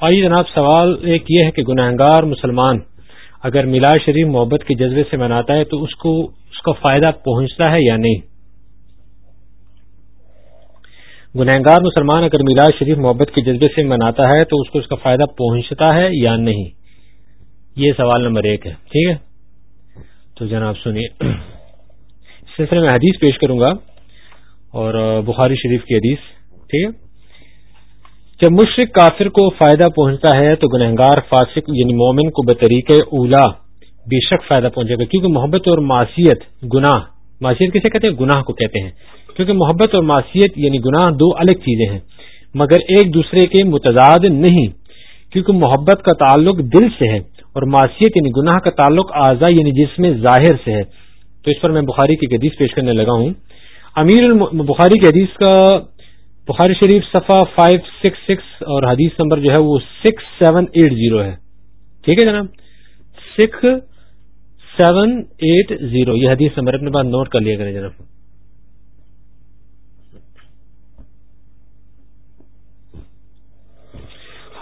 آئیے جناب، سوال ایک یہ ہے کہ گناہ گار مسلمان اگر میلاد شریف محبت کے جذبے سے مناتا ہے تو اس کو، اس کا فائدہ پہنچتا ہے یا نہیں؟ گناہ گار مسلمان اگر میلاد شریف محبت کے جذبے سے مناتا ہے تو اس کو اس کا فائدہ پہنچتا ہے یا نہیں؟ یہ سوال نمبر ایک ہے، ٹھیک ہے؟ تو جناب، سنیے۔ اس سلسلے میں حدیث پیش کروں گا اور بخاری شریف کی حدیث، ٹھیک ہے؟ جب مشرق کافر کو فائدہ پہنچتا ہے تو گنہگار فاسق یعنی مومن کو بطریق اولا بے شک فائدہ پہنچے گا، کیونکہ محبت اور معاشیت گناہ معاشیت کسے کہتے ہیں؟ گناہ کو کہتے ہیں۔ کیونکہ محبت اور معاشیت یعنی گناہ دو الگ چیزیں ہیں، مگر ایک دوسرے کے متضاد نہیں، کیونکہ محبت کا تعلق دل سے ہے اور معاشیت یعنی گناہ کا تعلق اعضا یعنی جسم ظاہر سے ہے۔ تو اس پر میں بخاری کی حدیث پیش کرنے لگا ہوں۔ امیر بخاری کی حدیث کا بخاری شریف صفحہ فائیو سکس سکس اور حدیث نمبر جو ہے وہ سکس سیون ایٹ زیرو ہے۔ ٹھیک ہے جناب؟ سکس سیون ایٹ زیرو یہ حدیث نمبر اپنے پاس نوٹ کر لیا کریں جناب۔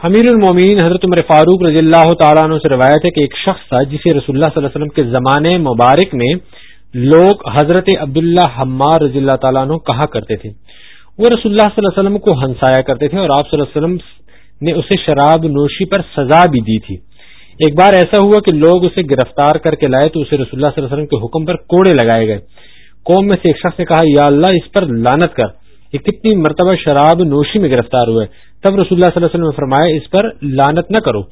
امیر المومین حضرت عمر فاروق رضی اللہ تعالیٰ عنہ سے روایت ہے کہ ایک شخص تھا جسے رسول اللہ صلی اللہ علیہ وسلم کے زمانے مبارک میں لوگ حضرت عبداللہ حمار رضی اللہ تعالیٰ عنہ کہا کرتے تھے۔ وہ رسول اللہ صلی اللہ علیہ وسلم کو ہنسایا کرتے تھے اور آپ صلی اللہ علیہ وسلم نے اسے شراب نوشی پر سزا بھی دی تھی۔ ایک بار ایسا ہوا کہ لوگ اسے گرفتار کر کے لائے تو اسے رسول اللہ صلی اللہ علیہ وسلم کے حکم پر کوڑے لگائے گئے۔ قوم میں سے ایک شخص نے کہا، یا اللہ، اس پر لانت کر۔ یہ کتنی مرتبہ شراب نوشی میں گرفتار ہوئے۔ تب رسول اللہ صلی اللہ علیہ وسلم نے فرمایا، اس پر لانت نہ کرو۔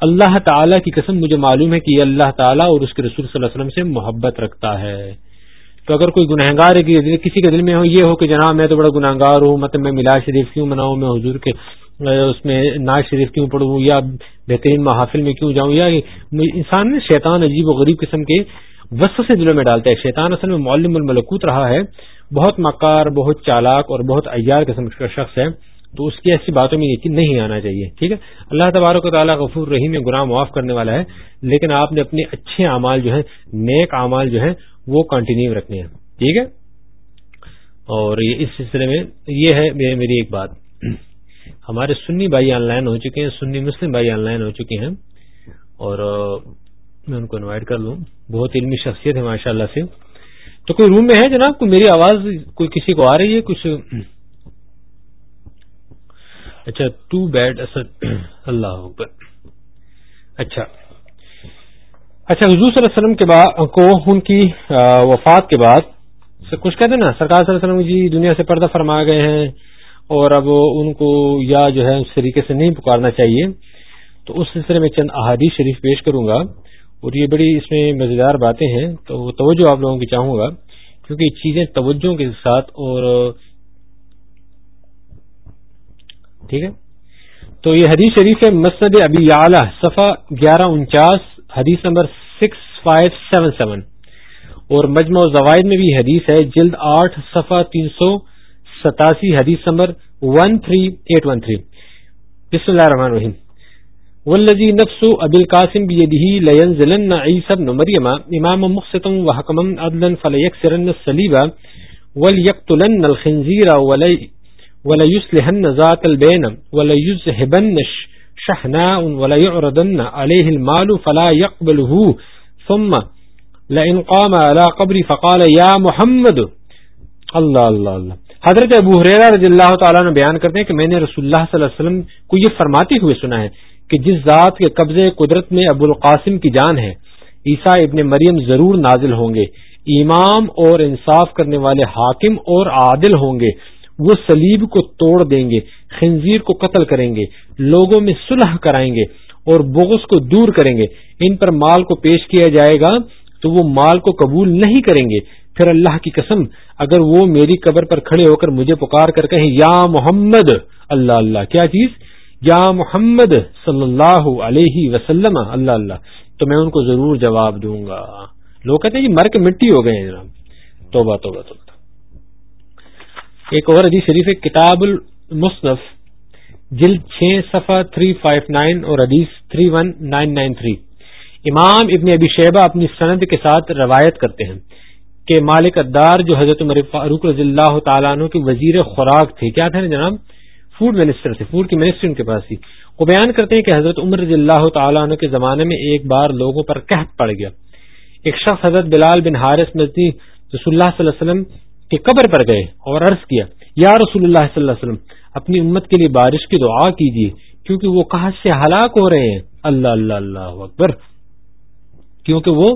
اللہ تعالیٰ کی قسم، مجھے معلوم ہے کہ یہ اللہ تعالیٰ اور اس کے رسول صلی اللہ علیہ وسلم سے محبت رکھتا ہے۔ تو اگر کوئی گناہ گار ہے کسی کے دل میں ہو یہ ہو کہ جناب میں تو بڑا گناہ گار ہوں مطلب میں میلاد شریف کیوں مناؤں؟ میں حضور کے اس میں ناز شریف کیوں پڑھوں؟ یا بہترین محافل میں کیوں جاؤں؟ یا انسان نے شیطان عجیب و غریب قسم کے وسط سے دلوں میں ڈالتا ہے۔ شیطان اصل میں معلم الملکوت رہا ہے۔ بہت مکار، بہت چالاک اور بہت ایار قسم کا شخص ہے۔ تو اس کی ایسی باتوں میں یقین نہیں آنا چاہیے، ٹھیک ہے؟ اللہ تبارک و تعالیٰ غفور رحیم میں گناہ معاف کرنے والا ہے، لیکن آپ نے اپنے اچھے اعمال جو ہے نیک اعمال جو ہے وہ کنٹینیو رکھنے ہیں ٹھیک ہے؟ اور اس سلسلے میں یہ ہے میری ایک بات۔ ہمارے سنی بھائی آن لائن ہو چکے ہیں، سنی مسلم بھائی آن لائن ہو چکے ہیں۔ اور میں ان کو انوائٹ کر لوں۔ بہت علمی شخصیت ہے ماشاء اللہ سے۔ تو کوئی روم میں ہے جناب؟ کوئی میری آواز کوئی کسی کو آ رہی ہے؟ کچھ اچھا ٹو بیڈ اللہ اچھا۔ اچھا حضور صلی اللہ علیہ وسلم کے بعد کو ان کی وفات کے بعد کچھ کہتے ہیں نا، سرکار صلی اللہ علیہ وسلم جی دنیا سے پردہ فرما گئے ہیں اور اب ان کو یا جو ہے اس طریقے سے نہیں پکارنا چاہیے۔ تو اس سلسلے میں چند احادیث شریف پیش کروں گا اور یہ بڑی اس میں مزیدار باتیں ہیں۔ تو وہ توجہ آپ لوگوں کی چاہوں گا، کیونکہ یہ چیزیں توجہ کے ساتھ اور، ٹھیک ہے۔ تو یہ حدیث شریف ہے، مسند ابی اعلی، صفحہ گیارہ انچاس، حدیث number six five seven seven اور مجموع زوائد میں بھی حدیث ہے، جلد آٹھ، صفحہ تین سو ستاسی، حدیث number one three eight one three بسم اللہ الرحمن الرحیم. والذی نفس ابی القاسم بیدہ لینزلن عیسی ابن مریم امام مقسطا وحکما عدلا فلیکسرن السلیبا ولیقتلن الخنزیر وليصلحن ذات البين وليذهبن شحناء ولا يعرضن عليه المال فلا يقبله. ثم لئن قام على قبري فقال يا محمد. اللہ اللہ اللہ. حضرت ابو حریرہ رضی اللہ تعالیٰ نے بیان کرتے ہیں کہ میں نے رسول اللہ صلی اللہ علیہ وسلم کو یہ فرماتے ہوئے سنا ہے کہ جس ذات کے قبضے قدرت میں ابو القاسم کی جان ہے، عیسیٰ ابن مریم ضرور نازل ہوں گے۔ امام اور انصاف کرنے والے حاکم اور عادل ہوں گے۔ وہ سلیب کو توڑ دیں گے، خنزیر کو قتل کریں گے، لوگوں میں صلح کرائیں گے اور بغض کو دور کریں گے۔ ان پر مال کو پیش کیا جائے گا تو وہ مال کو قبول نہیں کریں گے۔ پھر اللہ کی قسم، اگر وہ میری قبر پر کھڑے ہو کر مجھے پکار کر کہیں، یا محمد، اللہ اللہ، کیا چیز؟ یا محمد صلی اللہ علیہ وسلم، اللہ اللہ، تو میں ان کو ضرور جواب دوں گا۔ لوگ کہتے ہیں کہ مر کے مٹی ہو گئے ہیں جناب۔ توبہ توبہ توبہ۔ ایک اور حدیث شریف ہے، کتاب المصنف، جلد چھ، صفحہ تھری فائیو نائن اور حدیث three one nine nine three. امام ابن ابی شیبہ اپنی سند کے ساتھ روایت کرتے ہیں کہ مالک ادار جو حضرت عمر فاروق رضی اللہ تعالیٰ عنہ کے وزیر خوراک تھے، کیا تھے نا جناب؟ فوڈ منسٹر تھے فوڈ کی منسٹری ان کے پاس تھی۔ وہ بیان کرتے ہیں کہ حضرت عمر رضی اللہ تعالیٰ عنہ کے زمانے میں ایک بار لوگوں پر قحط پڑ گیا۔ ایک شخص حضرت بلال بن حارث مزدی رسول اللہ صلی اللہ علیہ وسلم کی قبر پر گئے اور عرض کیا، یا رسول اللہ صلی اللہ علیہ وسلم، اپنی امت کے لیے بارش کی دعا کیجیے، کیونکہ وہ کہاں سے ہلاک ہو رہے ہیں؟ اللہ اللہ اللہ اکبر۔ کیونکہ وہ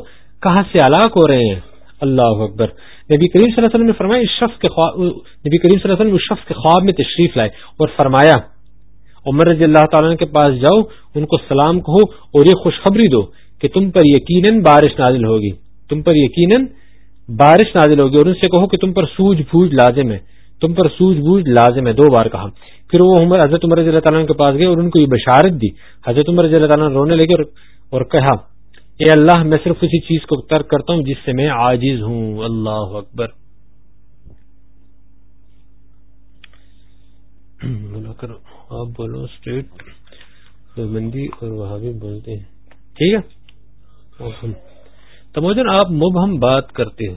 کہاں سے ہلاک ہو رہے ہیں؟ اللہ اکبر۔ نبی کریم صلی اللہ علیہ وسلم نے فرمایا، اس شخص کے خواب نبی کریم صلی اللہ علیہ وسلم اس شخص کے خواب میں تشریف لائے اور فرمایا، عمر رضی اللہ تعالیٰ کے پاس جاؤ، ان کو سلام کہو اور یہ خوشخبری دو کہ تم پر یقیناً بارش نازل ہوگی، تم پر یقیناً بارش نازل ہوگی اور ان سے کہو کہ تم پر سوج بوجھ لازم ہے، تم پر سوج بوجھ لازم ہے، دو بار کہا۔ پھر وہ عمر حضرت عمر رضی اللہ تعالیٰ کے پاس گئے اور ان کو یہ بشارت دی۔ حضرت عمر رضی اللہ تعالیٰ رونے لگے اور کہا، اے اللہ، میں صرف اسی چیز کو ترک کرتا ہوں جس سے میں عاجز ہوں۔ اللہ اکبر۔ کرو، آپ بولو اسٹریٹ بندی اور وہاں بھی بولتے ہیں۔ ٹھیک ہے؟ تموجن آپ مبہم بات کرتے ہو۔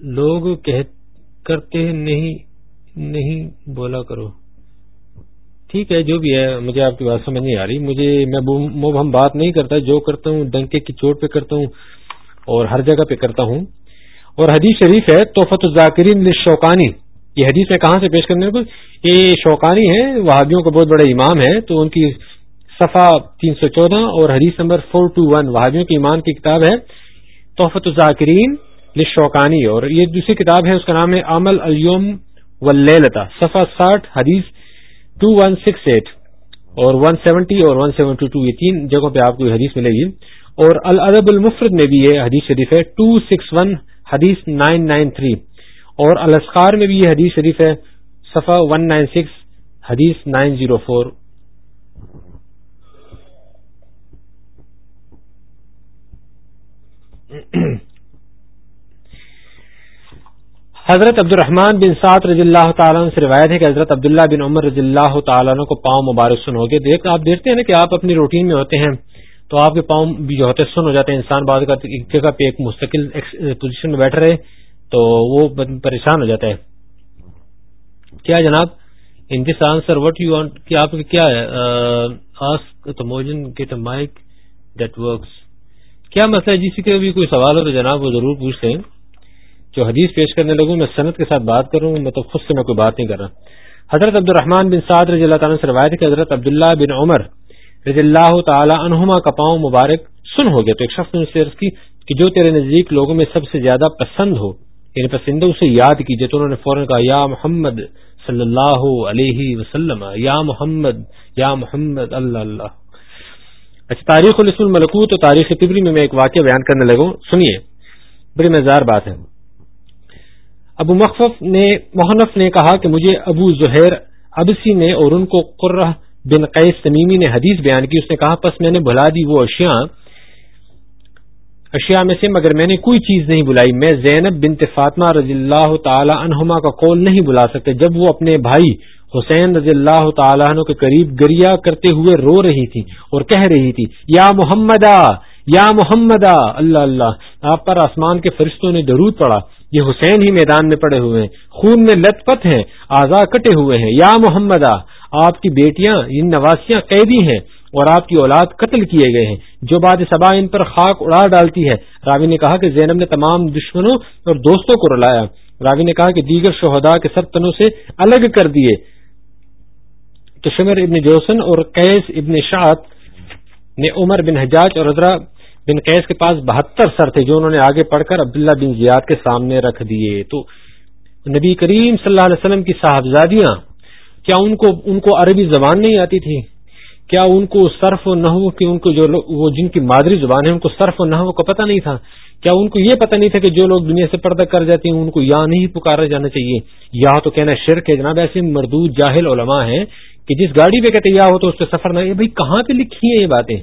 لوگ کرتے نہیں نہیں بولا کرو۔ ٹھیک ہے، جو بھی ہے، مجھے آپ کی بات سمجھ نہیں آ رہی۔ مجھے، میں ہم بات نہیں کرتا۔ جو کرتا ہوں، ڈنکے کی چوٹ پہ کرتا ہوں اور ہر جگہ پہ کرتا ہوں۔ اور حدیث شریف ہے توفت الزاکرین شوقانی یہ حدیث میں کہاں سے پیش کرنے کو یہ شوقانی ہے وہابیوں کا بہت بڑا امام ہے، تو ان کی صفحہ تین سو چودہ اور حدیث نمبر فور ٹو ون وہابیوں کی ایمان کی کتاب ہے توفت الزاکرین شوقانی اور یہ دوسری کتاب ہے، اس کا نام ہے عمل الوم و لتا صفحہ ساٹھ، حدیث ٹو ون سکس ایٹ اور ون سیونٹی اور ون سیونٹی ٹو یہ تین جگہوں پہ آپ کو حدیث ملے گی۔ اور الادب المفرد میں بھی یہ حدیث شریف ہے ٹو سکس ون حدیث نائن نائن تھری۔ اور الاسکار میں بھی یہ حدیث شریف ہے صفا ون نائن سکس حدیث نائن زیرو فور۔ حضرت عبد الرحمان بن سعد رضی اللہ تعالیٰ سے روایت ہے کہ حضرت عبداللہ بن عمر رضی اللہ تعالیٰ کو پاؤں مبارک سن ہو گئے۔ آپ دیکھتے ہیں نا کہ آپ اپنی روٹین میں ہوتے ہیں تو آپ کے پاؤں بھی جو ہوتے ہیں سن ہو جاتے ہیں۔ انسان بعد کا ایک جگہ پہ ایک مستقل پوزیشن میں بیٹھ رہے تو وہ پریشان ہو جاتا ہے۔ کیا جناب، in this answer what you want آپ کیا ہے؟ موجن مائک دیٹ ورکس کیا مسئلہ ہے جی؟ جس کے بھی کوئی سوال ہو تو جناب وہ ضرور پوچھتے ہیں جو حدیث پیش کرنے لگوں، میں صنعت کے ساتھ بات کروں مطلب خود سے میں کوئی بات نہیں کر رہا۔ حضرت عبد الرحمان بن سعد رضی اللہ تعالیٰ سے روایت کہ حضرت عبداللہ بن عمر رضی اللہ تعالی عنہما کا پاؤں مبارک سن ہو گیا۔ تو ایک شخص نے سے کی کہ جو تیرے نزدیک لوگوں میں سب سے زیادہ پسند ہو یعنی پسند اسے یاد کیجیے تو انہوں نے فوراً کہا، یا محمد صلی اللہ علیہ وسلم، یا محمد یا محمد، اللہ اللہ۔ اچھا تاریخ الاسم الملکوت اور تاریخ تبری میں میں ایک واقعہ بیان کرنے لگوں۔ سنیے، بڑی مزار بات ہے۔ ابو مخفف نے محنف نے کہا کہ مجھے ابو زہیر ابسی نے اور ان کو قرہ بن قیس تمیمی نے حدیث بیان کی۔ اس نے کہا، پس میں نے بھلا دی وہ اشیاء۔ اشیاء میں سے مگر میں نے کوئی چیز نہیں بلائی۔ میں زینب بنت فاطمہ رضی اللہ تعالی عنہما کا قول نہیں بلا سکتے۔ جب وہ اپنے بھائی حسین رضی اللہ تعالیٰ عنہ کے قریب گریا کرتے ہوئے رو رہی تھی اور کہہ رہی تھی، یا محمد یا محمد اللہ اللہ، آپ پر آسمان کے فرشتوں نے درود پڑا، یہ حسین ہی میدان میں پڑے ہوئے ہیں، خون میں لت پت ہیں، آزا کٹے ہوئے ہیں، یا محمد آپ کی بیٹیاں، ان نواسیاں قیدی ہیں اور آپ کی اولاد قتل کیے گئے ہیں، جو باد سبا ان پر خاک اڑا ڈالتی ہے. راوی نے کہا کہ زینب نے تمام دشمنوں اور دوستوں کو رلایا۔ راوی نے کہا کہ دیگر شہدا کے سب تنوں سے الگ کر دیے۔ تو شمر ابن جوسن اور قیس ابن شاط نے عمر بن حجاج اور رضرا بن قیس کے پاس بہتر سر تھے جو انہوں نے آگے پڑھ کر عبداللہ بن زیاد کے سامنے رکھ دیے۔ تو نبی کریم صلی اللہ علیہ وسلم کی صاحبزادیاں، کیا ان کو ان کو عربی زبان نہیں آتی تھی؟ کیا ان کو صرف و نحو کی، ان کو جو وہ جن کی مادری زبان ہے، ان کو صرف و نحو کا پتہ نہیں تھا؟ کیا ان کو یہ پتہ نہیں تھا کہ جو لوگ دنیا سے پردہ کر جاتے ہیں، ان کو یا نہیں پکارا جانا چاہیے؟ یا تو کہنا شرک ہے جناب، ایسے مردود جاہل علماء ہیں کہ جس گاڑی پہ کہتے یا ہو تو اس پہ سفر نہ بھائی، کہاں پہ لکھی ہیں یہ باتیں؟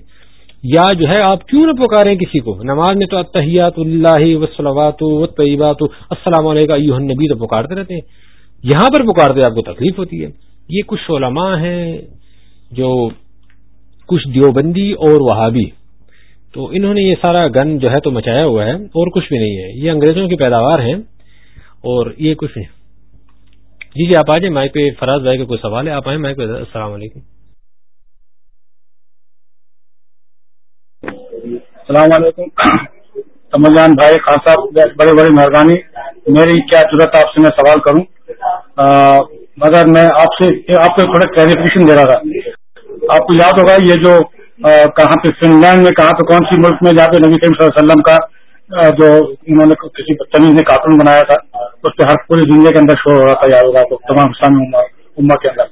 یا جو ہے، آپ کیوں نہ پکارے کسی کو؟ نماز میں تو اتحیات اللہ وسلوات طیبات السلام علیکم نبی تو پکارتے رہتے ہیں۔ یہاں پر پکارتے آپ کو تکلیف ہوتی ہے۔ یہ کچھ علماء ہیں جو کچھ دیوبندی اور وہابی۔ تو انہوں نے یہ سارا گن جو ہے تو مچایا ہوا ہے اور کچھ بھی نہیں ہے۔ یہ انگریزوں کی پیداوار ہیں اور یہ کچھ نہیں۔ جی جی آپ آ جائیں، مائک پہ فراز بھائی کا کوئی سوال ہے؟ آپ آئیں، مائک پہ۔ السلام علیکم۔ السلام علیکم۔ سمجھان بھائی، خان صاحب بڑی بڑی مہربانی۔ میری کیا ضرورت آپ سے میں سوال کروں؟ مگر میں آپ سے، آپ کو تھوڑا کلیریفکیشن دے رہا تھا۔ آپ کو یاد ہوگا یہ جو کہاں پہ فن لینڈ میں کہاں پہ کون سی ملک میں جا کے نبی کریم صلی اللہ علیہ وسلم کا جو انہوں نے کسی بدتمیز نے کارٹون بنایا تھا۔ اس پہ ہر پوری دنیا کے اندر شو ہو رہا تھا، یاد ہوگا تو تمام اسلامی امہ کے اندر۔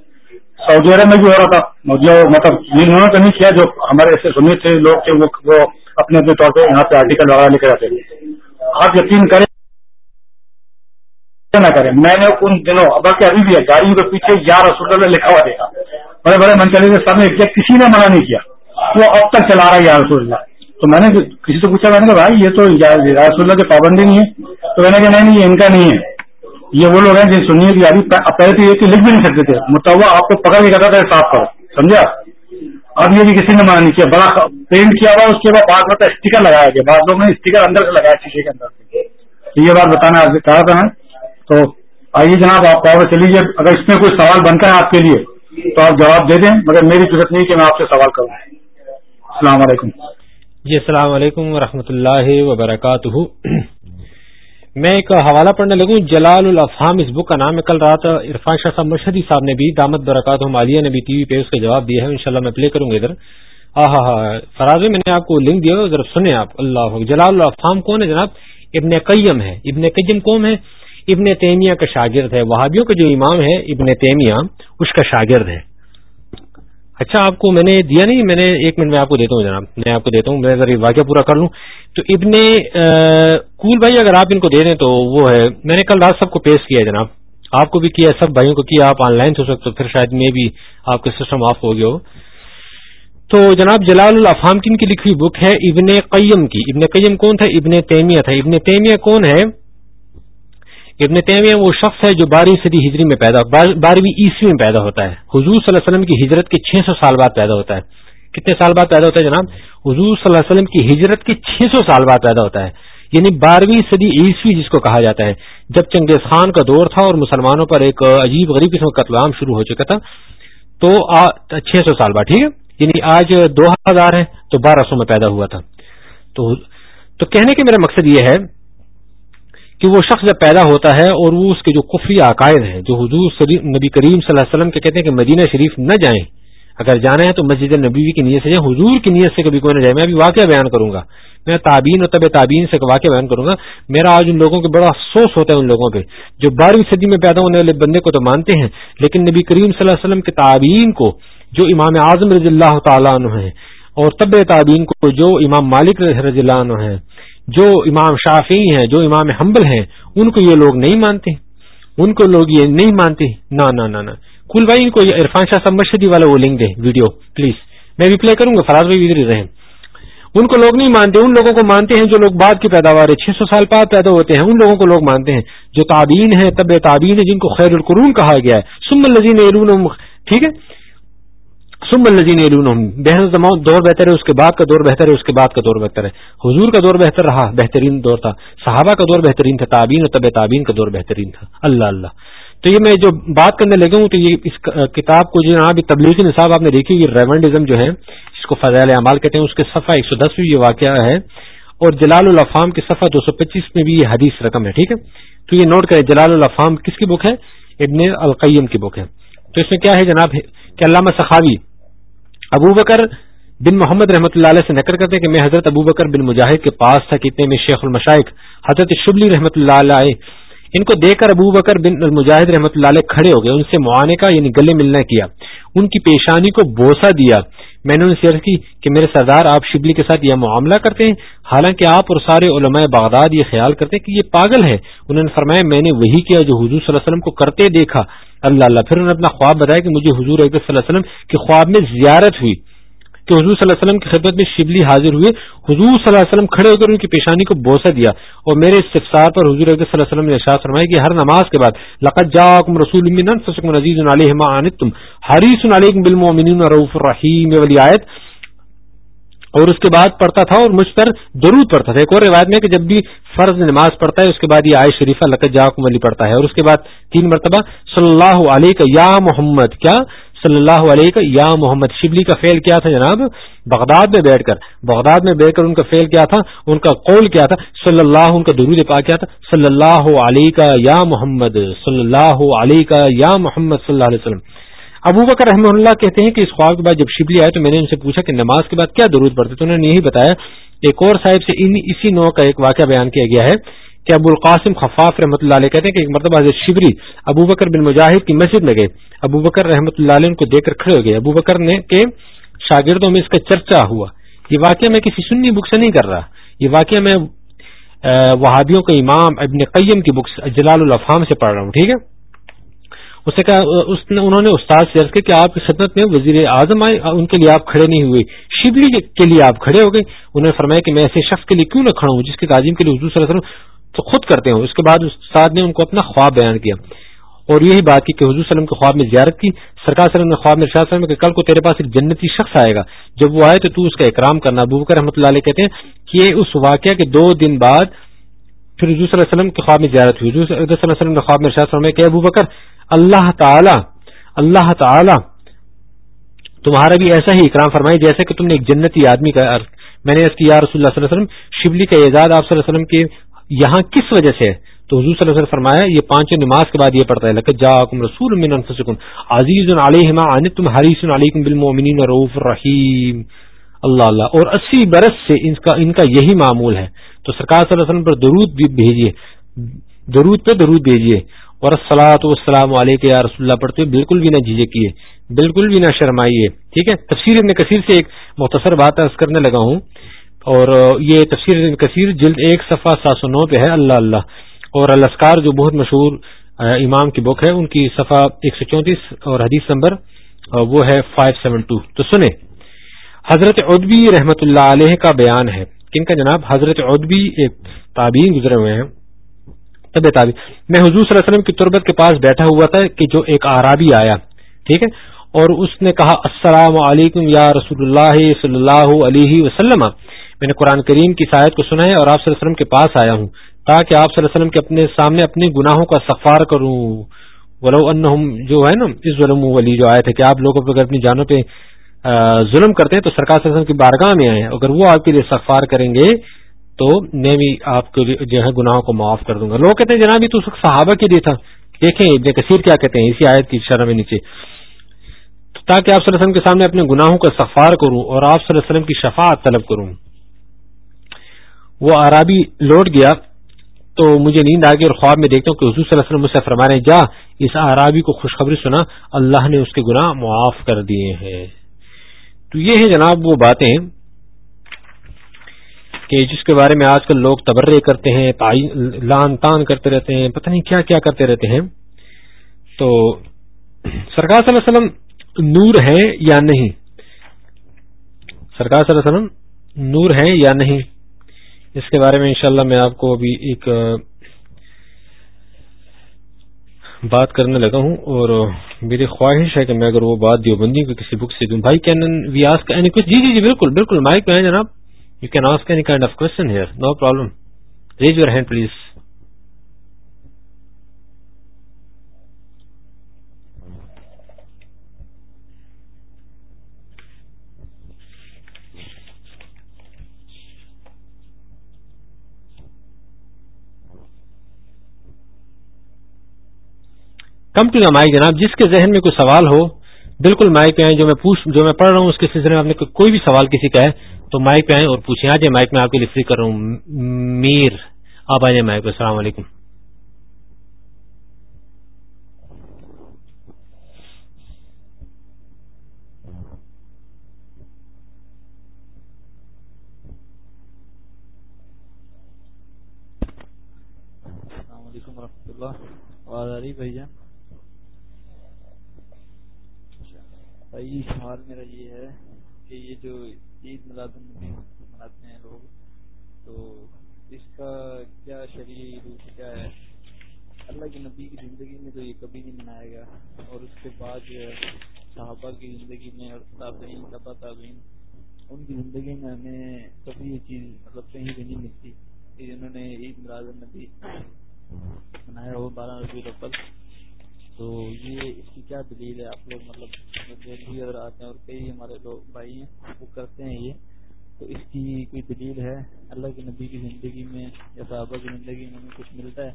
سعودی عرب میں بھی ہو رہا تھا مطلب مطلب یہ انہوں نے نہیں کیا، جو ہمارے ایسے سنی تھے لوگ تھے، وہ اپنے اپنے طور پہ یہاں پہ آرٹیکل وغیرہ لے کے آتے آپ یقین کریں نہ کریں، میں نے ان دنوں بلکہ ابھی بھی ہے، گاڑیوں کے پیچھے یا رسول اللہ لکھا ہوا دیکھا۔ بڑے بڑے منچلے کے سامنے کسی نے منع نہیں کیا، وہ اب تک چلا رہا ہے یا رسول اللہ۔ تو میں نے کسی سے پوچھا، میں نے کہا، بھائی، یہ تو رسول اللہ کی پابندی نہیں ہے. تو میں نے کہا، نہیں نہیں، ان کا نہیں ہے۔ یہ وہ لوگ ہیں جن سنیے کی ابھی پہلے تو یہ کہ لکھ بھی نہیں سکتے تھے۔ متوا آپ کو پکڑ کے کہتا تھا صاف کرو، سمجھا؟ اب یہ بھی کسی نے منع نہیں کیا، بڑا پینٹ کیا ہوا، اس کے بعد بعض مطلب اسٹیکر لگایا گیا۔ بعض لوگوں نے اسٹیکر اندر سے لگایا، شیشے کے اندر سے۔ یہ بات بتانا کہا تھا میں۔ تو آئیے جناب، آپ پاور چلیے اگر اس میں کوئی سوال بنتا ہے آپ کے لیے، تو آپ جواب دے دیں۔ مگر میری ضرورت نہیں کہ میں آپ سے سوال کروں۔ السلام علیکم۔ جی السلام علیکم ورحمۃ اللہ وبرکاتہ۔ میں ایک حوالہ پڑھنے لگوں، جلال الافہام، اس بک کا نام ہے کل رات عرفان شاہ صاحب مرشدی صاحب نے بھی دامت برکات مالیہ نے بھی ٹی وی پہ اس کا جواب دیا ہے انشاءاللہ میں پلے کروں گا ادھر۔ ہاں ہاں ہاں فراز میں نے آپ کو لنک دیا ذرا سنیں آپ۔ اللہ جلال الافہام کون ہے جناب؟ ابن قیم ہے۔ ابن قیم کون ہے۔ ابن تیمیہ کا شاگرد ہے۔ وہابیوں کا جو امام ہے، ابن تیمیہ، اس کا شاگرد ہے۔ اچھا آپ کو میں نے دیا نہیں، میں نے ایک منٹ میں آپ کو دیتا ہوں جناب، میں آپ کو دیتا ہوں، میں ذرا واقعہ پورا کر لوں۔ تو ابن کول بھائی اگر آپ ان کو دے دیں تو وہ ہے۔ میں نے کل رات سب کو پیش کیا جناب۔ آپ کو بھی کیا سب بھائیوں کو کیا آپ آن لائن ہو سکتے پھر شاید میں بھی آپ کا سسٹم آف ہو گیا ہو۔ تو جناب، جلال الافام کن کی لکھی بک ہے؟ ابن قیم کی۔ ابن قیم کون تھا؟ ابن تیمیہ تھا۔ ابن تیمیہ کون ہے؟ ابن تیمیہ وہ شخص ہے جو بارہویں صدی ہجری میں پیدا بارہویں عیسوی میں پیدا ہوتا ہے۔ حضور صلی اللہ علیہ وسلم کی ہجرت کے چھ سو سال بعد پیدا ہوتا ہے۔ کتنے سال بعد پیدا ہوتا ہے جناب؟ حضور صلی اللہ علیہ وسلم کی ہجرت کے چھ سو سال بعد پیدا ہوتا ہے۔ یعنی بارہویں صدی عیسوی جس کو کہا جاتا ہے۔ جب چنگیز خان کا دور تھا اور مسلمانوں پر ایک عجیب غریب قسم کا قتل عام شروع ہو چکا تھا، تو چھ سو سال بعد، ٹھیک ہے؟ یعنی آج دو ہزار ہے، تو بارہ سو میں پیدا ہوا تھا۔ تو تو کہنے کے میرا مقصد یہ ہے کہ وہ شخص جب پیدا ہوتا ہے اور وہ اس کے جو کفری عقائد ہیں، جو حضور نبی کریم صلی اللہ علیہ وسلم کے کہتے ہیں کہ مدینہ شریف نہ جائیں۔ اگر جانا ہے تو مسجد نبی کی نیت سے جائیں، حضور کی نیت سے کبھی کوئی نہ جائے۔ میں ابھی واقعہ بیان کروں گا۔ میں تعبین اور طب تعبین سے واقعہ بیان کروں گا۔ میرا آج ان لوگوں کو بڑا افسوس ہوتا ہے ان لوگوں پہ۔ جو بارہویں صدی میں پیدا ہونے والے بندے کو تو مانتے ہیں، لیکن نبی کریم صلی اللہ علیہ وسلم کے تعبین کو، جو امام اعظم رضی اللہ تعالیٰ عنہ ہیں، اور طب تعبین کو، جو امام مالک رضی اللہ عنہ ہیں۔ جو امام شافی ہیں، جو امام حنبل ہیں، ان کو یہ لوگ نہیں مانتے۔ ان کو لوگ یہ نہیں مانتے۔ نہ نہ نہ کل بھائی، ان کو عرفان شاہ سمرشدی والا وہ لنک دے ویڈیو، پلیز۔ میں بھی پلے کروں گا، فراز بھائی ادھر رہے ان کو لوگ نہیں مانتے، ان لوگوں کو مانتے ہیں جو لوگ بعد کی پیداوار ہے۔ چھ سو سال بعد پیدا ہوتے ہیں، ان لوگوں کو لوگ مانتے ہیں۔ جو تعبین ہے طب تعبین ہے جن کو خیر القرون کہا گیا ہے۔ سم الزین ٹھیک ہے؟ سم الزین بحث دور بہتر ہے، اس کے بعد کا دور بہتر ہے، اس کے بعد کا دور بہتر ہے۔ حضور کا دور بہتر رہا، بہترین دور تھا۔ صحابہ کا دور بہترین تھا تعبین اور طب تعبین کا دور بہترین تھا۔ اللہ اللہ۔ تو یہ میں جو بات کرنے لگا ہوں تو یہ اس کتاب کو جو جناب تبلیغی نصاب آپ نے دیکھی، یہ ریونڈزم جو ہے جس کو فضائل اعمال کہتے ہیں، اس کے صفحہ ایک سو دس میں یہ واقعہ ہے۔ اور جلال الافام کے صفحہ دو سو پچیس میں بھی یہ حدیث رقم ہے، ٹھیک ہے؟ تو یہ نوٹ کریں، جلال الافام کس کی بک ہے؟ ابن القیم کی بک ہے۔ تو اس میں کیا ہے جناب؟ کہ علامہ سخاوی ابو بکر بن محمد رحمۃ اللہ علیہ سے نکر کرتے ہیں کہ میں حضرت ابو بکر بن مجاہد کے پاس تھا، کتنے میں شیخ المشائق حضرت شبلی رحمۃ اللہ علیہ، ان کو دیکھ کر ابو بکر بن المجاہد رحمۃ اللہ علیہ کھڑے ہو گئے، ان سے معانے کا یعنی گلے ملنا کیا، ان کی پیشانی کو بوسا دیا۔ میں نے ان سے عرض کی کہ میرے سردار آپ شبلی کے ساتھ یہ معاملہ کرتے ہیں، حالانکہ آپ اور سارے علماء بغداد یہ خیال کرتے ہیں کہ یہ پاگل ہے انہوں نے فرمایا، میں نے وہی کیا جو حضور صلی اللہ علیہ وسلم کو کرتے دیکھا۔ اللہ اللہ. پھر انہوں نے اپنا خواب بتایا کہ مجھے حضور صلی اللہ علیہ وسلم کے خواب میں زیارت ہوئی، کہ حضور صلی اللہ علیہ وسلم کی خدمت میں شبلی حاضر ہوئے، حضور صلی اللہ علیہ وسلم کھڑے ہو کر ان کی پیشانی کو بوسہ دیا اور میرے استفسار پر حضور صلی اللہ علیہ وسلم نے ارشاد فرمایا کہ ہر نماز کے بعد، لقد جاءکم رسول من انفسکم عزیز علیہ ما عنتم، حریص علیکم بالمؤمنین رؤوف الرحیم والی آیت اور اس کے بعد پڑھتا تھا اور مجھ پر درود پڑتا تھا۔ ایک اور روایت میں کہ جب بھی فرض نماز پڑھتا ہے، اس کے بعد یہ آئے شریفہ لقت جاکم علی پڑھتا ہے اور اس کے بعد تین مرتبہ صلی اللہ علیہ یا محمد، کیا؟ صلی اللہ علیہ یا محمد۔ شبلی کا فیل کیا تھا جناب؟ بغداد میں بیٹھ کر۔ بغداد میں بیٹھ کر ان کا فیل کیا تھا؟ ان کا قول کیا تھا؟ صلی اللہ ان کا درود پا کیا تھا؟ صلی اللہ علیہ یا محمد صلی اللہ علیہ یا محمد صلی اللہ علیہ وسلم۔ ابو بکر رحمہ اللہ کہتے ہیں کہ اس خواب کے بعد جب شبلی آئے تو میں نے ان سے پوچھا کہ نماز کے بعد کیا درود پڑتے تو انہوں نے یہی بتایا، ایک اور صاحب سے اسی نو کا ایک واقعہ بیان کیا گیا ہے کہ ابو القاسم خفاف رحمۃ اللہ علیہ کہتے ہیں کہ ایک مرتبہ حضرت شبری ابو بکر بن مجاہد کی مسجد میں گئے۔ ابو بکر رحمۃ اللہ علیہ ان کو دیکھ کر کھڑے ہو گئے۔ ابو بکر نے کے شاگردوں میں اس کا چرچا ہوا۔ یہ واقعہ میں کسی سنی بک سے نہیں کر رہا۔ یہ واقعہ میں وہابیوں کے امام ابن قیم کی بکس جلال الافام سے پڑھ رہا ہوں، ٹھیک ہے؟ اس نے کہا اس نے، انہوں نے استاد سے عرض کہ آپ کی خدمت میں وزیر اعظم آئے، ان کے لیے آپ کھڑے نہیں ہوئے۔ شبلی کے لیے آپ کھڑے ہو گئے۔ انہوں نے فرمایا کہ میں ایسے شخص کے لیے کیوں نہ کھڑا ہوں جس کی تعظیم کے لیے حضور صلی اللہ علیہ وسلم تو خود کرتے ہوں۔ اس کے بعد استاد نے ان کو اپنا خواب بیان کیا۔ اور یہی بات کی کہ حضور وسلم کے خواب میں زیارت کی۔ سرکار صلی نے خواب میں شاہ کہ کل کو تیرے پاس ایک جنتی شخص آئے گا۔ جب وہ آئے تو تو اس کا اکرام کرنا۔ ابو بکر رحمۃ اللہ علیہ کہتے ہیں کہ اس واقعہ کے دو دن بعد پھر حضور صلی اللہ علیہ وسلم کے خواب میں زیارت ہوئی۔ حضور صلی اللہ علیہ وسلم نے خواب میں شاہ کہ ابو بکر اللہ تعالی اللہ تعالی تمہارا بھی ایسا ہی اکرام فرمائی جیسے کہ تم نے ایک جنتی آدمی کا میں نے اس کی یا رسول اللہ صلی اللہ علیہ وسلم، شبلی کا اعزاز آپ صلی اللہ علیہ وسلم کے یہاں کس وجہ سے ہے؟ تو حضور صلی اللہ علیہ وسلم فرمایا، یہ پانچوں نماز کے بعد یہ پڑھتا ہے لکت جا رسول من انفسکم عزیز علیہما عنتم حریص علیکم بالمؤمنین رؤوف الرحیم اللہ اللہ۔ اور اسی برس سے ان کا ان کا یہی معمول ہے۔ تو سرکار صلی اللہ علیہ وسلم پر درود بھی بھیجیے۔ درود پہ درود بھیجیے۔ اور والسلام علیہ یا رسول اللہ پڑھتے ہوئے بالکل بھی نہ جھجے کیے، بالکل بھی نہ شرمائیے، ٹھیک ہے؟ تفسیر ابن کثیر سے ایک مختصر بات عرض کرنے لگا ہوں۔ اور یہ تفسیر ابن کثیر جلد ایک صفحہ سات سو نو پہ ہے، اللہ اللہ۔ اور الاسکار جو بہت مشہور امام کی بک ہے، ان کی صفحہ ایک سو چونتیس اور حدیث نمبر وہ ہے فائیو سیون ٹو۔ تو سنیں، حضرت ادبی رحمت اللہ علیہ کا بیان ہے۔ کن کا جناب؟ حضرت ادبی ایک تعبین گزرے ہوئے ہیں۔ طب تعبیر میں حضور صلی اللہ علیہ وسلم کی تربت کے پاس بیٹھا ہوا تھا کہ جو ایک آرابی آیا، ٹھیک ہے؟ اور اس نے کہا، السلام علیکم یا رسول اللہ صلی اللہ علیہ وسلم۔ میں نے قرآن کریم کی سایت کو سنا ہے اور آپ صلی اللہ علیہ وسلم کے پاس آیا ہوں، تاکہ آپ صلی اللہ علیہ وسلم کے اپنے سامنے اپنے گناہوں کا سفار کروں۔ ولو انہم جو ہے نا اس ظلم ولی جو آئے تھے کہ آپ لوگوں پہ اپنی جانوں پہ ظلم کرتے ہیں تو سرکار صلی اللہ علیہ وسلم کی بارگاہ میں آئے اگر وہ آپ کے لیے سفار کریں گے تو میں بھی آپ کو جو ہے گناہوں کو معاف کر دوں گا۔ لوگ کہتے ہیں، جناب تو صحابہ کے لیے تھا۔ دیکھیں، ابن کثیر کیا کہتے ہیں؟ اسی آیت کی شرح میں نیچے۔ تاکہ آپ صلی اللہ علیہ وسلم کے سامنے اپنے گناہوں کا سفار کروں اور آپ صلی اللہ علیہ وسلم کی شفاعت طلب کروں۔ وہ عرابی لوٹ گیا تو مجھے نیند آ گئی اور خواب میں دیکھتا ہوں کہ حضور صلی اللہ علیہ وسلم مجھ سے فرما رہے جا، اس عرابی کو خوشخبری سنا۔ اللہ نے اس کے گناہ معاف کر دیے ہیں۔ تو یہ ہے جناب وہ باتیں۔ کہ جس کے بارے میں آج کل لوگ تبرے کرتے ہیں لان تان کرتے رہتے ہیں، پتہ نہیں کیا کیا کرتے رہتے ہیں۔ تو سرکار صلی اللہ علیہ وسلم نور ہے یا نہیں؟ سرکار صلی اللہ علیہ وسلم نور ہے یا نہیں؟ اس کے بارے میں انشاءاللہ میں آپ کو ابھی ایک بات کرنے لگا ہوں اور میری خواہش ہے کہ میں اگر وہ بات دیوبندی کو کسی بک سے دوں۔ بھائی کین ویاس کا یعنی کچھ جی جی جی بالکل بالکل مائک میں جناب۔ You can ask any kind of question here. No problem. Raise your hand, please. Come to the mic جناب جس کے ذہن میں کوئی سوال ہو بالکل مائک پہ آئیں، جو میں پوچھ جو میں پڑھ رہا ہوں، اس کے سلسلے میں آپ نے کوئی بھی سوال کسی کا ہے، تو مائک پہ آئیں اور پوچھیں۔ آ جائیں مائک میں آپ کے لیے فری کر رہا ہوں۔ میر، آپ آ جائیں مائک پہ۔ السلام علیکم۔ السلام علیکم و رحمۃ اللہ۔ آواز آ رہی بھائی جان۔ بھائی سوال میرا یہ ہے کہ یہ جو عید میلاد النبی مناتے ہیں لوگ، تو اس کا کیا شرعی روپ کیا ہے؟ اللہ کے نبی کی زندگی میں تو یہ کبھی نہیں منایا گیا، اور اس کے بعد جو ہے، صحابہ کی زندگی میں اور تابعین تبا تابعین، ان کی زندگی میں ہمیں کبھی یہ چیز مطلب کہیں بھی نہیں ملتی کہ جنہوں نے عید مراد النبی منایا ہو، بارہ ربی الاول۔ تو یہ اس کی کیا دلیل ہے؟ آپ لوگ مطلب بھی اگر آتے ہیں اور کئی ہمارے لوگ بھائی ہیں، وہ کرتے ہیں یہ۔ تو اس کی کوئی دلیل ہے؟ اللہ کے نبی کی زندگی میں یا صحابہ کی زندگی میں ہمیں کچھ ملتا ہے؟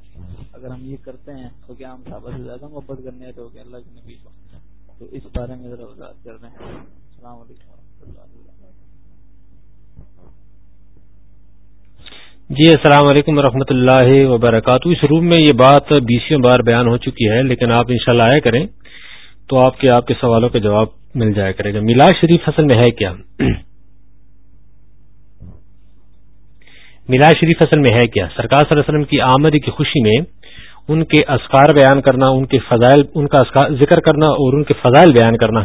اگر ہم یہ کرتے ہیں تو کیا ہم صحابہ سے زیادہ محبت کرنے تو اللہ کے نبی کو؟ تو اس بارے میں ذرا وضاحت کر رہے ہیں السلام علیکم و رحمۃ اللہ جی السلام علیکم ورحمۃ اللہ وبرکاتہ۔ اس روم میں یہ بات بیسوں بار بیان ہو چکی ہے، لیکن آپ انشاءاللہ آیا کریں تو آپ کے آپ کے سوالوں کا جواب مل جایا کرے گا۔ میلاد شریف اصل میں ہے کیا؟ میلاد شریف اصل میں ہے کیا؟ سرکار صلی اللہ علیہ وسلم کی آمد کی خوشی میں ان کے اسکار بیان کرنا، ان کے فضائل، ان کا ذکر کرنا اور ان کے فضائل بیان کرنا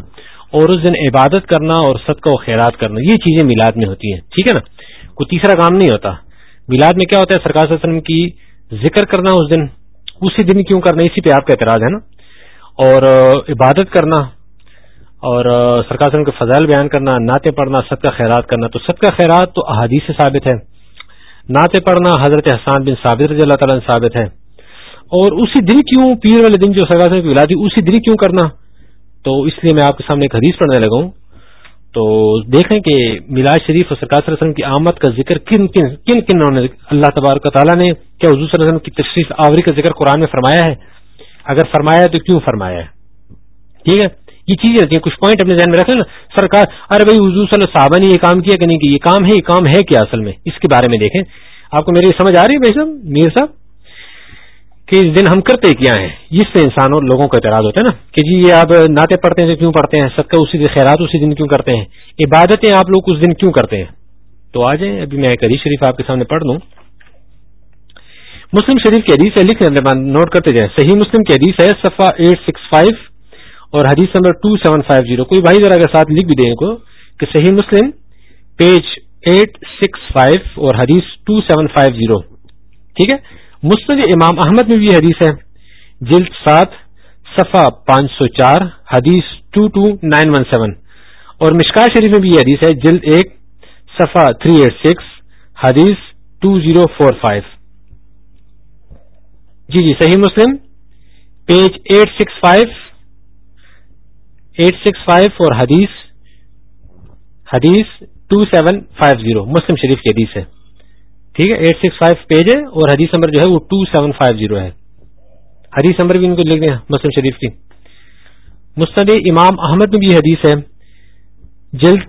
اور اس دن عبادت کرنا اور صدقہ و خیرات کرنا، یہ چیزیں میلاد میں ہوتی ہیں۔ ٹھیک ہے نا؟ کوئی تیسرا کام نہیں ہوتا۔ میلاد میں کیا ہوتا ہے؟ سرکار صلی اللہ علیہ وسلم کی ذکر کرنا اس دن، اسی دن کیوں کرنا؟ اسی پہ آپ کا اعتراض ہے نا؟ اور عبادت کرنا، اور سرکار وسلم کے فضائل بیان کرنا، نعتیں پڑھنا، صدقہ خیرات کرنا۔ تو صدقہ خیرات تو احادیث سے ثابت ہے نعتیں پڑھنا حضرت حسان بن ثابت رضی اللہ تعالیٰ ثابت ہے اور اسی دن کیوں، پیر والے دن جو سرکار کی ولادی اسی دن کیوں کرنا؟ تو اس لیے میں آپ کے سامنے ایک حدیث پڑھنے لگا ہوں۔ تو دیکھیں کہ میلاد شریف اور سرکار صلی اللہ علیہ وسلم کی آمد کا ذکر کن کن کن کن نے اللہ تبارک تعالیٰ نے کیا؟ حضور صلی اللہ علیہ وسلم کی تشریف آوری کا ذکر قرآن میں فرمایا ہے۔ اگر فرمایا ہے تو کیوں فرمایا؟ ہے ٹھیک ہے؟ یہ چیزیں ہوتی ہیں کچھ پوائنٹ اپنے ذہن میں رکھیں نا۔ سرکار ارے بھائی، حضور صلی اللہ صحابہ نے یہ کام کیا کہ نہیں، کہ یہ کام ہے، یہ کام ہے کیا اصل میں؟ اس کے بارے میں دیکھیں۔ آپ کو میری سمجھ آ رہی ہے بھائی صاحب؟ میر صاحب؟ کہ اس دن ہم کرتے کیا ہیں؟ جس سے انسان اور لوگوں کا اعتراض ہوتا ہے نا کہ جی یہ آپ ناطے پڑھتے ہیں کیوں پڑھتے ہیں؟ سب کا اسی خیرات اسی دن کیوں کرتے ہیں؟ عبادتیں آپ لوگ اس دن کیوں کرتے ہیں؟ تو آ جائیں، ابھی میں حدیث شریف آپ کے سامنے پڑھ دوں مسلم شریف کی حدیث ہے، لکھ نوٹ کرتے جائیں۔ صحیح مسلم کی حدیث ہے صفا ایٹ سکس فائیو اور حدیث number two seven five zero. کوئی بھائی ذرا اگر ساتھ لکھ بھی دیں کو کہ صحیح مسلم، پیج ایٹ سکس فائیو اور حدیث ٹو سیون فائیو زیرو۔ ٹھیک ہے؟ مسند امام احمد میں بھی حدیث ہے۔ جلد سات صفا پانچ سو چار، حدیث two two nine one seven. اور مشکا شریف میں بھی یہ حدیث ہے۔ جلد ایک صفا تھری ایٹ سکس، حدیث ٹو زیرو فور فائیو جی جی صحیح مسلم۔ Page eight six five. Eight six five اور حدیث حدیث ٹو سیون فائیو زیرو۔ مسلم شریف کی حدیث ہے۔ ٹھیک ہے ایٹ سکس فائیو پیج ہے اور حدیث نمبر جو ہے وہ ٹو سیون فائیو زیرو ہے۔ حدیث نمبر بھی ان کو لکھ دیں مسلم شریف کی۔ مستد امام احمد میں بھی حدیث ہے۔ جلد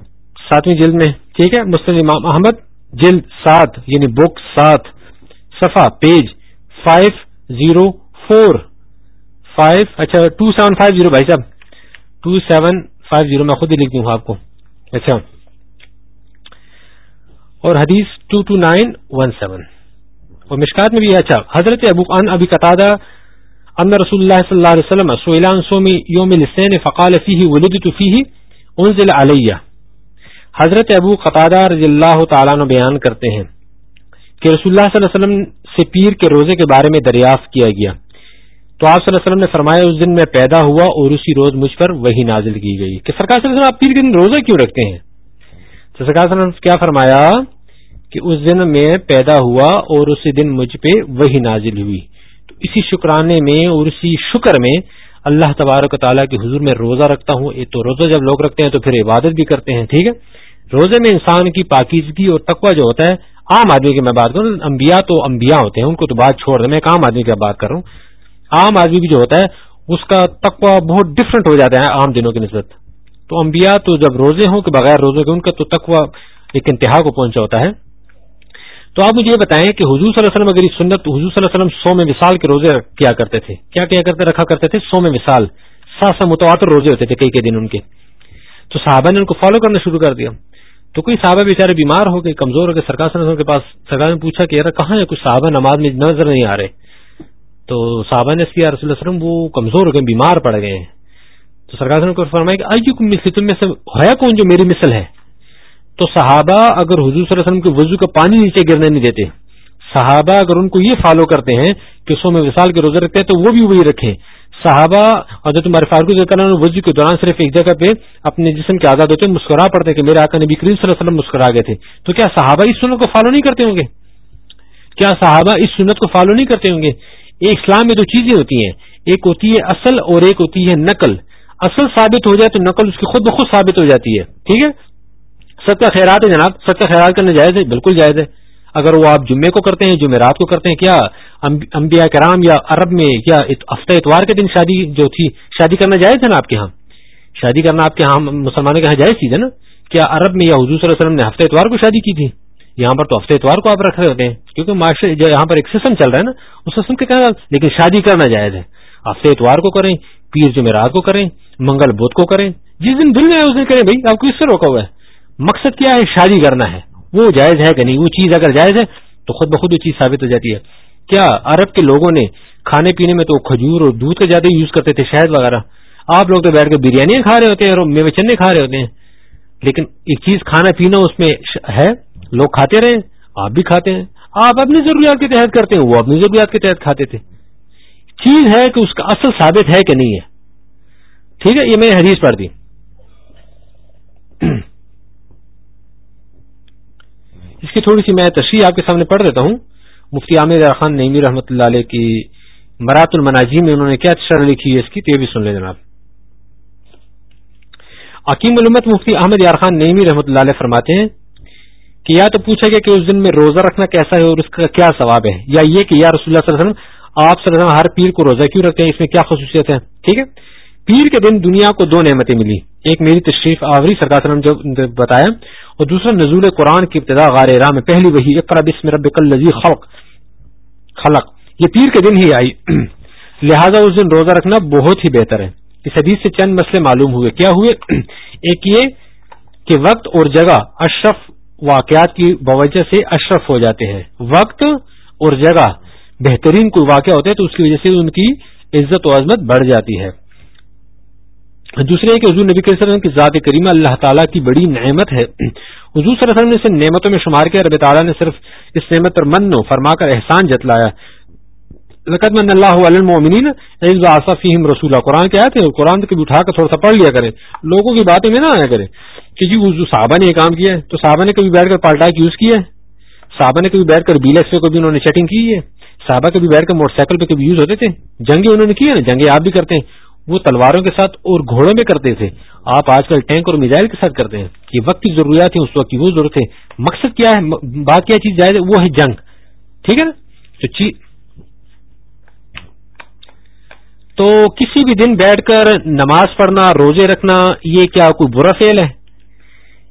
ساتویں جلد میں، ٹھیک ہے مستد امام احمد، جلد سات یعنی بک سات صفا page five zero four five اچھا ٹو سیون فائیو زیرو بھائی صاحب۔ ٹو سیون فائیو زیرو میں خود ہی لکھ دوں آپ کو۔ اچھا۔ اور حدیث two two nine one seven. اور مشکات میں بھی اچھا۔ حضرت ابو ان ابی قطع ان رسول اللہ صلی اللہ علیہ وسلم سویلان سومی یوم السین فقال فیہ ولدت فیہ انزل علیہ۔ حضرت ابو قطع رضی اللہ تعالیٰ نے بیان کرتے ہیں کہ رسول اللہ صلی اللہ علیہ وسلم سے پیر کے روزے کے بارے میں دریافت کیا گیا۔ تو آپ صلی اللہ علیہ وسلم نے فرمایا، اس دن میں پیدا ہوا اور اسی روز مجھ پر وہی نازل کی گئی۔ کہ سرکار صلی اللہ علیہ وسلم آپ پیر کے دن روزہ کیوں رکھتے ہیں؟ تو سرکار صلی اللہ علیہ وسلم کیا فرمایا؟ کہ اس دن میں پیدا ہوا اور اسی دن مجھ پہ وہی نازل ہوئی۔ تو اسی شکرانے میں اور اسی شکر میں اللہ تبارک تعالیٰ کے حضور میں روزہ رکھتا ہوں۔ تو روزہ جب لوگ رکھتے ہیں تو پھر عبادت بھی کرتے ہیں، ٹھیک ہے؟ روزے میں انسان کی پاکیزگی اور تقوی جو ہوتا ہے، عام آدمی کی میں بات کروں، انبیاء تو انبیاء ہوتے ہیں، ان کو تو بات چھوڑ دیں، میں ایک عام آدمی کی بات کر رہا ہوں۔ عام آدمی بھی جو ہوتا ہے، اس کا تقوی بہت ڈفرنٹ ہو جاتا ہے عام دنوں کی نسبت۔ تو انبیاء تو جب روزے ہوں کہ بغیر روزے کے، ان کا تو تقوی ایک انتہا کو پہنچا ہوتا ہے۔ تو آپ مجھے یہ بتائیں کہ حضور صلی اللہ علیہ وسلم اگر یہ سنت حضور صلی اللہ علیہ وسلم سو میں مثال کے روزے کیا کرتے تھے؟ کیا کیا کرتے، رکھا کرتے تھے؟ سو میں مثال سات سا متواتر روزے ہوتے تھے، کئی کئی دن ان کے۔ تو صحابہ نے ان کو فالو کرنا شروع کر دیا۔ تو کوئی صحابہ بیچارے بیمار ہو گئے، کمزور ہو گئے، سرکار صلی اللہ علیہ وسلم کے پاس سرکار نے پوچھا کہ یار، کہاں ہے کچھ صحابہ نماز میں نظر نہیں آ رہے۔ تو صحابہ نے کیا رسول اللہ علیہ وسلم، وہ کمزور ہو گئے، بیمار پڑ گئے ہیں۔ تو سرکار نے فرمایا کہ آئی کیوں تم میں سے ہے کون جو میری مثل ہے؟ تو صحابہ اگر حضور صلی اللہ علیہ وسلم کے وضو کا پانی نیچے گرنے نہیں دیتے، صحابہ اگر ان کو یہ فالو کرتے ہیں کہ سو میں وصال کے روزے رکھتے ہیں تو وہ بھی وہی رکھیں۔ صحابہ حضرت عمر فاروق وضو کے دوران صرف ایک جگہ پہ اپنے جسم کے آزاد ہوتے، مسکرا پڑتے کہ میرے آقا نبی کریم صلی اللہ علیہ وسلم مسکرا گئے تھے۔ تو کیا صحابہ اس سنت کو فالو نہیں کرتے ہوں گے؟ کیا صحابہ اس سنت کو فالو نہیں کرتے ہوں گے؟ ایک اسلام میں دو چیزیں ہوتی ہیں، ایک ہوتی ہے اصل اور ایک ہوتی ہے نقل۔ اصل ثابت ہو جائے تو نقل اس کی خود بخود ثابت ہو جاتی ہے، ٹھیک ہے؟ سب کا خیرات ہے جناب سب کا خیرات کرنا جائز ہے، بالکل جائز ہے۔ اگر وہ آپ جمعے کو کرتے ہیں جمعرات کو کرتے ہیں، کیا انبیاء کرام یا عرب میں یا ہفتہ اتوار کے دن شادی جو تھی، شادی کرنا جائز ہے نا آپ کے ہاں؟ شادی کرنا آپ کے ہاں مسلمانوں کے یہاں جائز چیز ہے نا؟ کیا عرب میں یا حضور صلی اللہ علیہ وسلم نے ہفتہ اتوار کو شادی کی تھی؟ یہاں پر تو ہفتے اتوار کو آپ رکھ رہے ہوتے ہیں، کیونکہ معاشرے جو یہاں پر ایک سسٹم چل رہا ہے نا، اس سسٹم کے کہنا لیکن شادی کرنا جائز ہے۔ ہفتے اتوار کو کریں، پیر جمعرات کو کریں، منگل بدھ کو کریں، جس دن دل میں اس دن کریں، بھائی، آپ کو اس سے روکا ہوا ہے۔ مقصد کیا ہے؟ شادی کرنا ہے۔ وہ جائز ہے کہ نہیں؟ وہ چیز اگر جائز ہے تو خود بخود وہ چیز ثابت ہو جاتی ہے۔ کیا عرب کے لوگوں نے کھانے پینے میں تو کھجور اور دودھ کا زیادہ یوز کرتے تھے شہد وغیرہ۔ آپ لوگ تو بیٹھ کے بریانی کھا رہے ہوتے ہیں اور میوے چنے کھا رہے ہوتے ہیں۔ لیکن ایک چیز کھانا پینا اس میں ہے، لوگ کھاتے رہے، آپ بھی کھاتے ہیں۔ آپ اپنی ضروریات کے تحت کرتے ہیں، وہ اپنی ضروریات کے تحت کھاتے تھے۔ چیز ہے کہ اس کا اصل ثابت ہے کہ نہیں ہے۔ ٹھیک ہے، یہ میں حدیث پڑھ دی۔ اس کی تھوڑی سی میں تشریح آپ کے سامنے پڑھ دیتا ہوں۔ مفتی عامر خان نعمی رحمۃ اللہ علیہ کی مرات المناجی میں انہوں نے کیا شرح لکھی ہے اس کی، تو یہ بھی سن لیں جناب۔ عقیم علمت مفتی احمد یار خان نعمی رحمۃ اللہ علیہ فرماتے ہیں کہ یا تو پوچھا گیا کہ اس دن میں روزہ رکھنا کیسا ہے اور اس کا کیا ثواب ہے، یا یہ کہ یا رسول اللہ صلی اللہ علیہ وسلم، آپ صلی اللہ علیہ وسلم ہر پیر کو روزہ کیوں رکھتے ہیں؟ اس میں کیا خصوصیت ہے؟ ٹھیک ہے۔ پیر کے دن دنیا کو دو نعمتیں ملی۔ ایک میری تشریف آوری سرکار وسلم جو بتایا اور دوسرا نزول قرآن کی ابتدا غار راہ میں۔ پہلی وہی اقرا بسم رب الذی خلق۔ خلق۔ یہ پیر کے دن ہی آئی۔ لہذا اس دن روزہ رکھنا بہت ہی بہتر ہے۔ اس حدیث سے چند مسئلے معلوم ہوئے۔ کیا ہوئے؟ ایک یہ کہ وقت اور جگہ اشرف واقعات کی بوجہ سے اشرف ہو جاتے ہیں۔ وقت اور جگہ بہترین کوئی واقعہ ہوتا ہے تو اس کی وجہ سے ان کی عزت و عظمت بڑھ جاتی ہے۔ دوسرے کہ حضور نبی صلی اللہ علیہ وسلم کی ذات کریمہ اللہ تعالیٰ کی بڑی نعمت ہے۔ حضور صلی اللہ علیہ وسلم نے اسے نعمتوں میں شمار کیا، رب تعالیٰ نے صرف اس نعمت پر من و فرما کر احسان جتلایا۔ لقت من اللہ علمین آصفیم رسول قرآن کیا تھے قرآن کبھی اٹھا کر تھوڑا سا پڑھ لیا کرے لوگوں کی باتیں میں نہ آیا کرے کہ جی حضور صحابہ نے یہ کام کیا ہے۔ تو صحابہ نے کبھی بیٹھ کر پالٹا یوز کیا ہے؟ صحابہ نے کبھی بیٹھ کر بیلکس پہ کبھی انہوں نے چیٹنگ کی ہے؟ صحابہ کبھی بیٹھ کر موٹر سائیکل پہ کبھی یوز ہوتے تھے؟ جنگیں انہوں نے کی ہے نا جنگیں آپ بھی کرتے ہیں۔ وہ تلواروں کے ساتھ اور گھوڑوں میں کرتے تھے۔ آپ آج کل ٹینک اور میزائل کے ساتھ کرتے ہیں۔ یہ وقت کی ضروریات ہیں، اس وقت کی وہ ضرورت ہے مقصد کیا ہے؟ بات کیا چیز جائز ہے، وہ ہے جنگ۔ ٹھیک ہے نا؟ تو تو کسی بھی دن بیٹھ کر نماز پڑھنا، روزے رکھنا، یہ کیا کوئی برا فیل ہے؟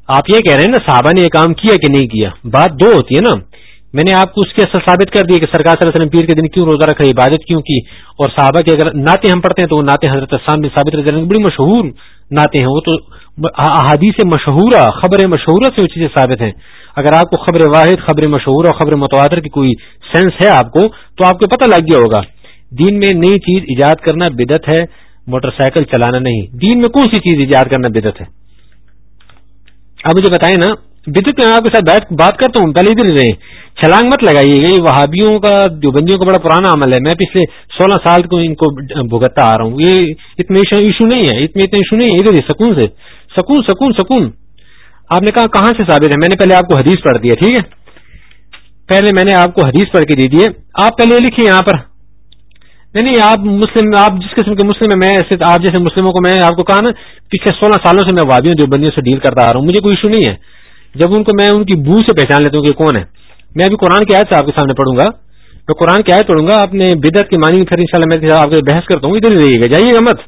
آپ یہ کہہ رہے ہیں نا، صحابہ نے یہ کام کیا کہ نہیں کیا؟ بات دو ہوتی ہے نا۔ میں نے آپ کو اس کے اثر ثابت کر دیا کہ سرکار صلی اللہ علیہ وسلم پیر کے دن کیوں روزہ رکھا عبادت کیوں کی؟ اور صحابہ کے اگر نعتیں ہم پڑھتے ہیں تو وہ نعتیں حضرت بن ثابت رضی اللہ بڑی مشہور نعتیں ہیں۔ وہ تو احادیث مشہورہ خبر مشہورہ سے وہ چیزیں ثابت ہیں۔ اگر آپ کو خبر واحد، خبر مشہور اور خبر متواتر کی کوئی سینس ہے آپ کو، تو آپ کو پتہ لگ گیا ہوگا۔ دین میں نئی چیز ایجاد کرنا بدت ہے، موٹر سائیکل چلانا نہیں۔ دین میں کون سی چیز ایجاد کرنا بدت ہے؟ آپ مجھے بتائیں نا بدت میں آپ کے ساتھ بات کرتا ہوں، پہلے ادھر رہے چھلانگ مت لگائیے گا یہ وہابیوں کا، دیوبندیوں کا بڑا پرانا عمل ہے۔ میں پچھلے سولہ سال کو ان کو بھگتتا آ رہا ہوں۔ یہ اتنے ایشو نہیں ہے، اتنے اتنے ایشو نہیں ہے۔ ادھر سکون سے، سکون سکون سکون۔ آپ نے کہا کہاں سے ثابت ہے؟ میں نے پہلے آپ کو حدیث پڑھ دیا ٹھیک ہے؟ پہلے میں نے آپ کو حدیث پڑھ کے دے دیے آپ پہلے لکھیے یہاں پر۔ نہیں نہیں، آپ مسلم، آپ جس قسم کے مسلم ہیں، میں ایسے آپ جیسے مسلموں کو میں آپ کو کہا نا، پچھلے سولہ سالوں سے میں وادیوں جو بندیوں سے ڈیل کرتا آ رہا ہوں۔ مجھے کوئی ایشو نہیں ہے۔ جب ان کو میں ان کی بو سے پہچان لیتا ہوں کہ کون ہے۔ میں ابھی قرآن کی آیت سے آپ کے سامنے پڑھوں گا۔ میں قرآن کی آیت پڑھوں گا، اپنے بدعت کی مانی پھر ان شاء اللہ میں آپ بحث کرتا ہوں، ادھر ہی رہیے گا۔ جائیے گا مت۔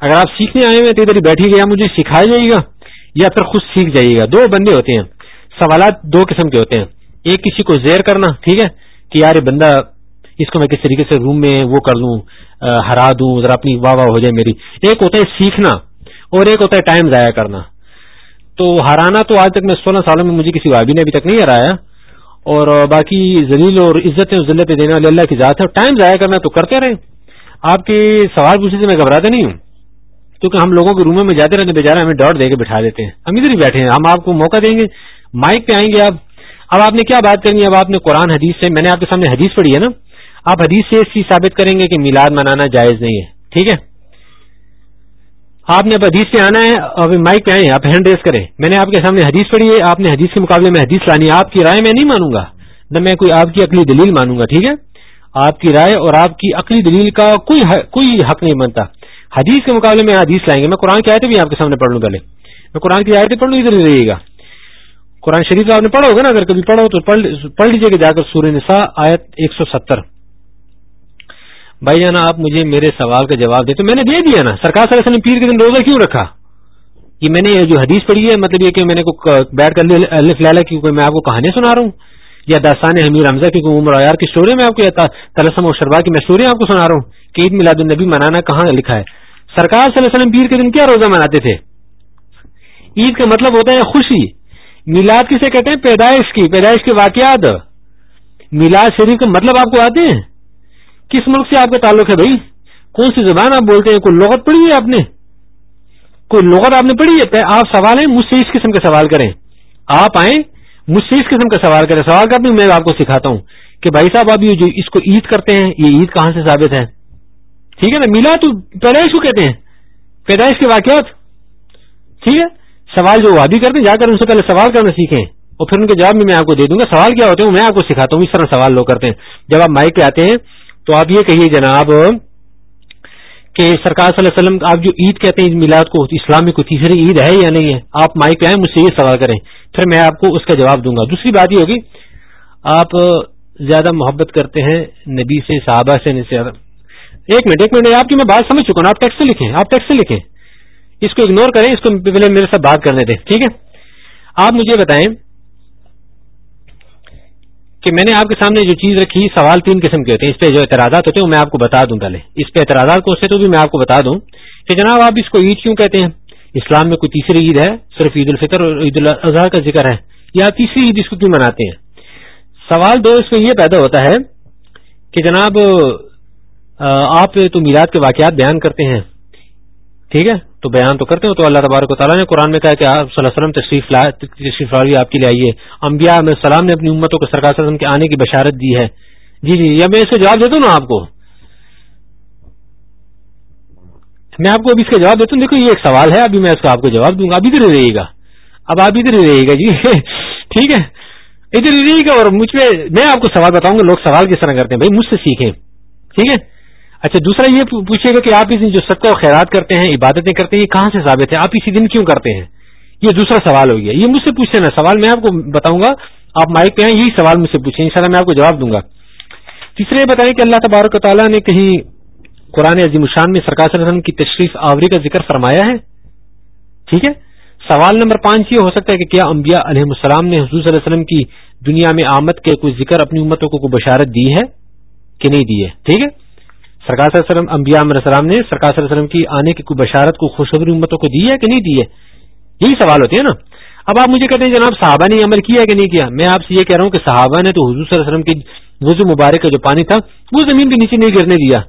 اگر آپ سیکھنے آئے ہوئے تو ادھر ہی بیٹھیے گا مجھے سکھایا جائے گا، یا پھر خود سیکھ جائیے گا۔ دو بندے ہوتے ہیں، سوالات دو قسم کے ہوتے ہیں۔ ایک کسی کو زیر کرنا، ٹھیک ہے، کہ یار یہ بندہ، اس کو میں کس طریقے سے روم میں وہ کر لوں ہرا دوں، ذرا اپنی واہ واہ ہو جائے میری۔ ایک ہوتا ہے سیکھنا اور ایک ہوتا ہے ٹائم ضائع کرنا۔ تو ہرانا تو آج تک میں سولہ سالوں میں مجھے کسی بھابھی نے ابھی تک نہیں ہرایا۔ اور باقی ذلیل اور عزتیں ذلتیں دینے والے اللہ کی ذات ہے اور ٹائم ضائع کرنا تو کرتے رہیں آپ کے سوال پوچھنے سے میں گھبراتے نہیں ہوں۔ کیونکہ ہم لوگوں کے روموں میں جاتے رہتے بیچارے ہمیں ڈاٹ دے کے بٹھا دیتے ہیں۔ ہم ادھر ہی بیٹھے ہیں، ہم آپ کو موقع دیں گے۔ مائک پہ آئیں گے آپ۔ اب آپ نے کیا بات کرنی ہے؟ اب آپ نے قرآن، حدیث سے، میں نے آپ کے سامنے حدیث پڑھی ہے نا۔ آپ حدیث سے اس چیز ثابت کریں گے کہ میلاد منانا جائز نہیں ہے۔ ٹھیک ہے؟ آپ نے اب حدیث پہ آنا ہے اب مائک پہ آئے آپ ہینڈ ریس کریں۔ میں نے آپ کے سامنے حدیث پڑھی ہے، آپ نے حدیث کے مقابلے میں حدیث لانی آپ کی رائے میں نہیں مانوں گا، نہ میں کوئی آپ کی عقلی دلیل مانوں گا، ٹھیک ہے؟ آپ کی رائے اور آپ کی عقلی دلیل کا کوئی کوئی حق نہیں بنتا۔ حدیث کے مقابلے میں حدیث لائیں گے۔ میں قرآن کی آیتیں بھی آپ کے سامنے پڑھ لوں پہلے۔ میں قرآن کی آیتیں پڑھ لوں، ادھر رہیے گا۔ قرآن شریف آپ نے پڑھا ہوگا نا؟ اگر کبھی پڑھو تو پڑھ لیجیے گا جا کر سورہ نساء، آیت ایک سو ستر۔ بھائی جانا آپ مجھے میرے سوال کا جواب دیں۔ تو میں نے دے دیا نا۔ سرکار صلی اللہ علیہ وسلم پیر کے دن روزہ کیوں رکھا؟ یہ میں نے جو حدیث پڑھی ہے مطلب یہ کہ میں نے بیٹھ کر الف لالا کیونکہ میں آپ کو کہانی سنا رہا ہوں۔ یا داستان حمیر حمزہ کی عمر عیار کی اسٹوری میں آپ کو یا تلسم و شربا کی میں اسٹوری آپ کو سنا رہا ہوں۔ کہ عید میلاد النبی منانا کہاں لکھا ہے۔ سرکار صلی اللہ علیہ وسلم پیر کے دن کیا روزہ مناتے تھے؟ عید کا مطلب ہوتا ہے خوشی۔ میلاد کسے کہتے ہیں؟ پیدائش کی پیدائش کے واقعات۔ میلاد شریف کا مطلب آپ کو آتے ہیں؟ کس ملک سے آپ کا تعلق ہے بھائی؟ کون سی زبان آپ بولتے ہیں؟ کوئی لغت پڑھی ہے آپ نے؟ کوئی لغت آپ نے پڑھی ہے؟ آپ سوال ہیں، مجھ سے اس قسم کا سوال کریں۔ آپ آئیں، مجھ سے اس قسم کا سوال کریں۔ سوال کرتے میں آپ کو سکھاتا ہوں کہ بھائی صاحب، آپ یہ جو اس کو عید کرتے ہیں، یہ عید کہاں سے ثابت ہے؟ ٹھیک ہے نا؟ میلا تو پیدائش کو کہتے ہیں۔ پیدائش کے واقعات۔ ٹھیک ہے؟ سوال جو وہ بھی کرتے ہیں جا کر ان سے پہلے سوال کرنا سیکھیں۔ اور پھر ان کے جواب میں میں آپ کو دے دوں گا۔ سوال کیا ہوتے ہیں میں آپ کو سکھاتا ہوں۔ اس طرح سوال لوگ کرتے ہیں۔ جب آپ مائک پہ آتے ہیں تو آپ یہ کہیے جناب کہ سرکار صلی اللہ علیہ وسلم، آپ جو عید کہتے ہیں میلاد کو اسلام میں کوئی تیسری عید ہے یا نہیں ہے؟ آپ مائک پہ آئیں، مجھ سے یہ سوال کریں۔ پھر میں آپ کو اس کا جواب دوں گا۔ دوسری بات یہ ہوگی، آپ زیادہ محبت کرتے ہیں نبی سے، صحابہ سے زیادہ۔ ایک منٹ ایک منٹ آپ کی میں بات سمجھ چکا ہوں، آپ ٹیکس سے لکھیں، آپ ٹیکس سے لکھیں۔ اس کو اگنور کریں، اس کو پہلے میرے ساتھ بات کرنے دیں، ٹھیک ہے؟ آپ مجھے بتائیں کہ میں نے آپ کے سامنے جو چیز رکھی، سوال تین قسم کے ہوتے ہیں۔ اس پہ جو اعتراضات ہوتے ہیں، وہ میں آپ کو بتا دوں پہلے اس پہ اعتراضات کو سے تو بھی میں آپ کو بتا دوں کہ جناب آپ اس کو عید کیوں کہتے ہیں؟ اسلام میں کوئی تیسری عید ہے، صرف عید الفطر اور عید الاضحیٰ کا ذکر ہے، یا تیسری عید اس کو کیوں مناتے ہیں؟ سوال دو، اس میں یہ پیدا ہوتا ہے کہ جناب آپ تو میلاد کے واقعات بیان کرتے ہیں۔ ٹھیک ہے؟ تو بیان تو کرتے ہو تو اللہ تبارک و تعالیٰ نے قرآن میں کہا کہ آپ صلی اللہ علیہ وسلم تشریف تشریف لائی آپ کے لیے آئیے۔ امبیا علیہ السلام نے اپنی امتوں کو سرکار وسلم کے آنے کی بشارت دی ہے۔ جی جی یا میں اس کا جواب دیتا ہوں نا آپ کو؟ میں آپ کو ابھی اس کا جواب دیتا ہوں دیکھو، یہ ایک سوال ہے، ابھی میں اس کا آپ کو جواب دوں گا۔ اب ادھر ہی رہے گا۔ اب آپ ادھر ہی رہے گا جی۔ ٹھیک ہے۔ ادھر ہی رہے گا اور مجھ پہ میں آپ کو سوال بتاؤں گا، لوگ سوال کس طرح کرتے ہیں؟ بھائی، مجھ سے سیکھیں۔ ٹھیک ہے؟ اچھا دوسرا یہ پوچھے گا کہ آپ اس دن جو صدقہ و خیرات کرتے ہیں، عبادتیں کرتے ہیں، یہ کہاں سے ثابت ہے آپ اسی دن کیوں کرتے ہیں؟ یہ دوسرا سوال ہو گیا۔ یہ مجھ سے پوچھتے نا، سوال میں آپ کو بتاؤں گا، آپ مائک پہ ہیں یہی سوال مجھ سے پوچھیں ان میں آپ کو جواب دوں گا۔ تیسرے یہ بتائیں کہ اللہ تبارک و تعالیٰ نے کہیں قرآن عظیم الشان میں سرکار صلی اللہ علیہ وسلم کی تشریف آوری کا ذکر فرمایا ہے؟ ٹھیک ہے؟ سوال نمبر پانچ یہ ہو سکتا ہے کہ کیا انبیاء علیہ السلام نے حضور صلی اللہ علیہ وسلم کی دنیا میں آمد کے کوئی ذکر اپنی امتوں کو کوئی بشارت دی ہے کہ نہیں دی ہے؟ ٹھیک ہے؟ سرکار صلی اللہ علیہ وسلم، انبیاء علیہ السلام نے سرکار صلی اللہ علیہ وسلم کی آنے کی کوئی بشارت کو خوشخبری امتوں کو دی ہے کہ نہیں دی ہے؟ یہی سوال ہوتے ہیں نا۔ اب آپ مجھے کہتے ہیں جناب، صحابہ نے عمل کیا کہ نہیں کیا؟ میں آپ سے یہ کہہ رہا ہوں کہ صحابہ نے تو حضور صلی اللہ علیہ وسلم کی وضو مبارک کا جو پانی تھا، وہ زمین بھی نیچے نہیں گرنے دیا۔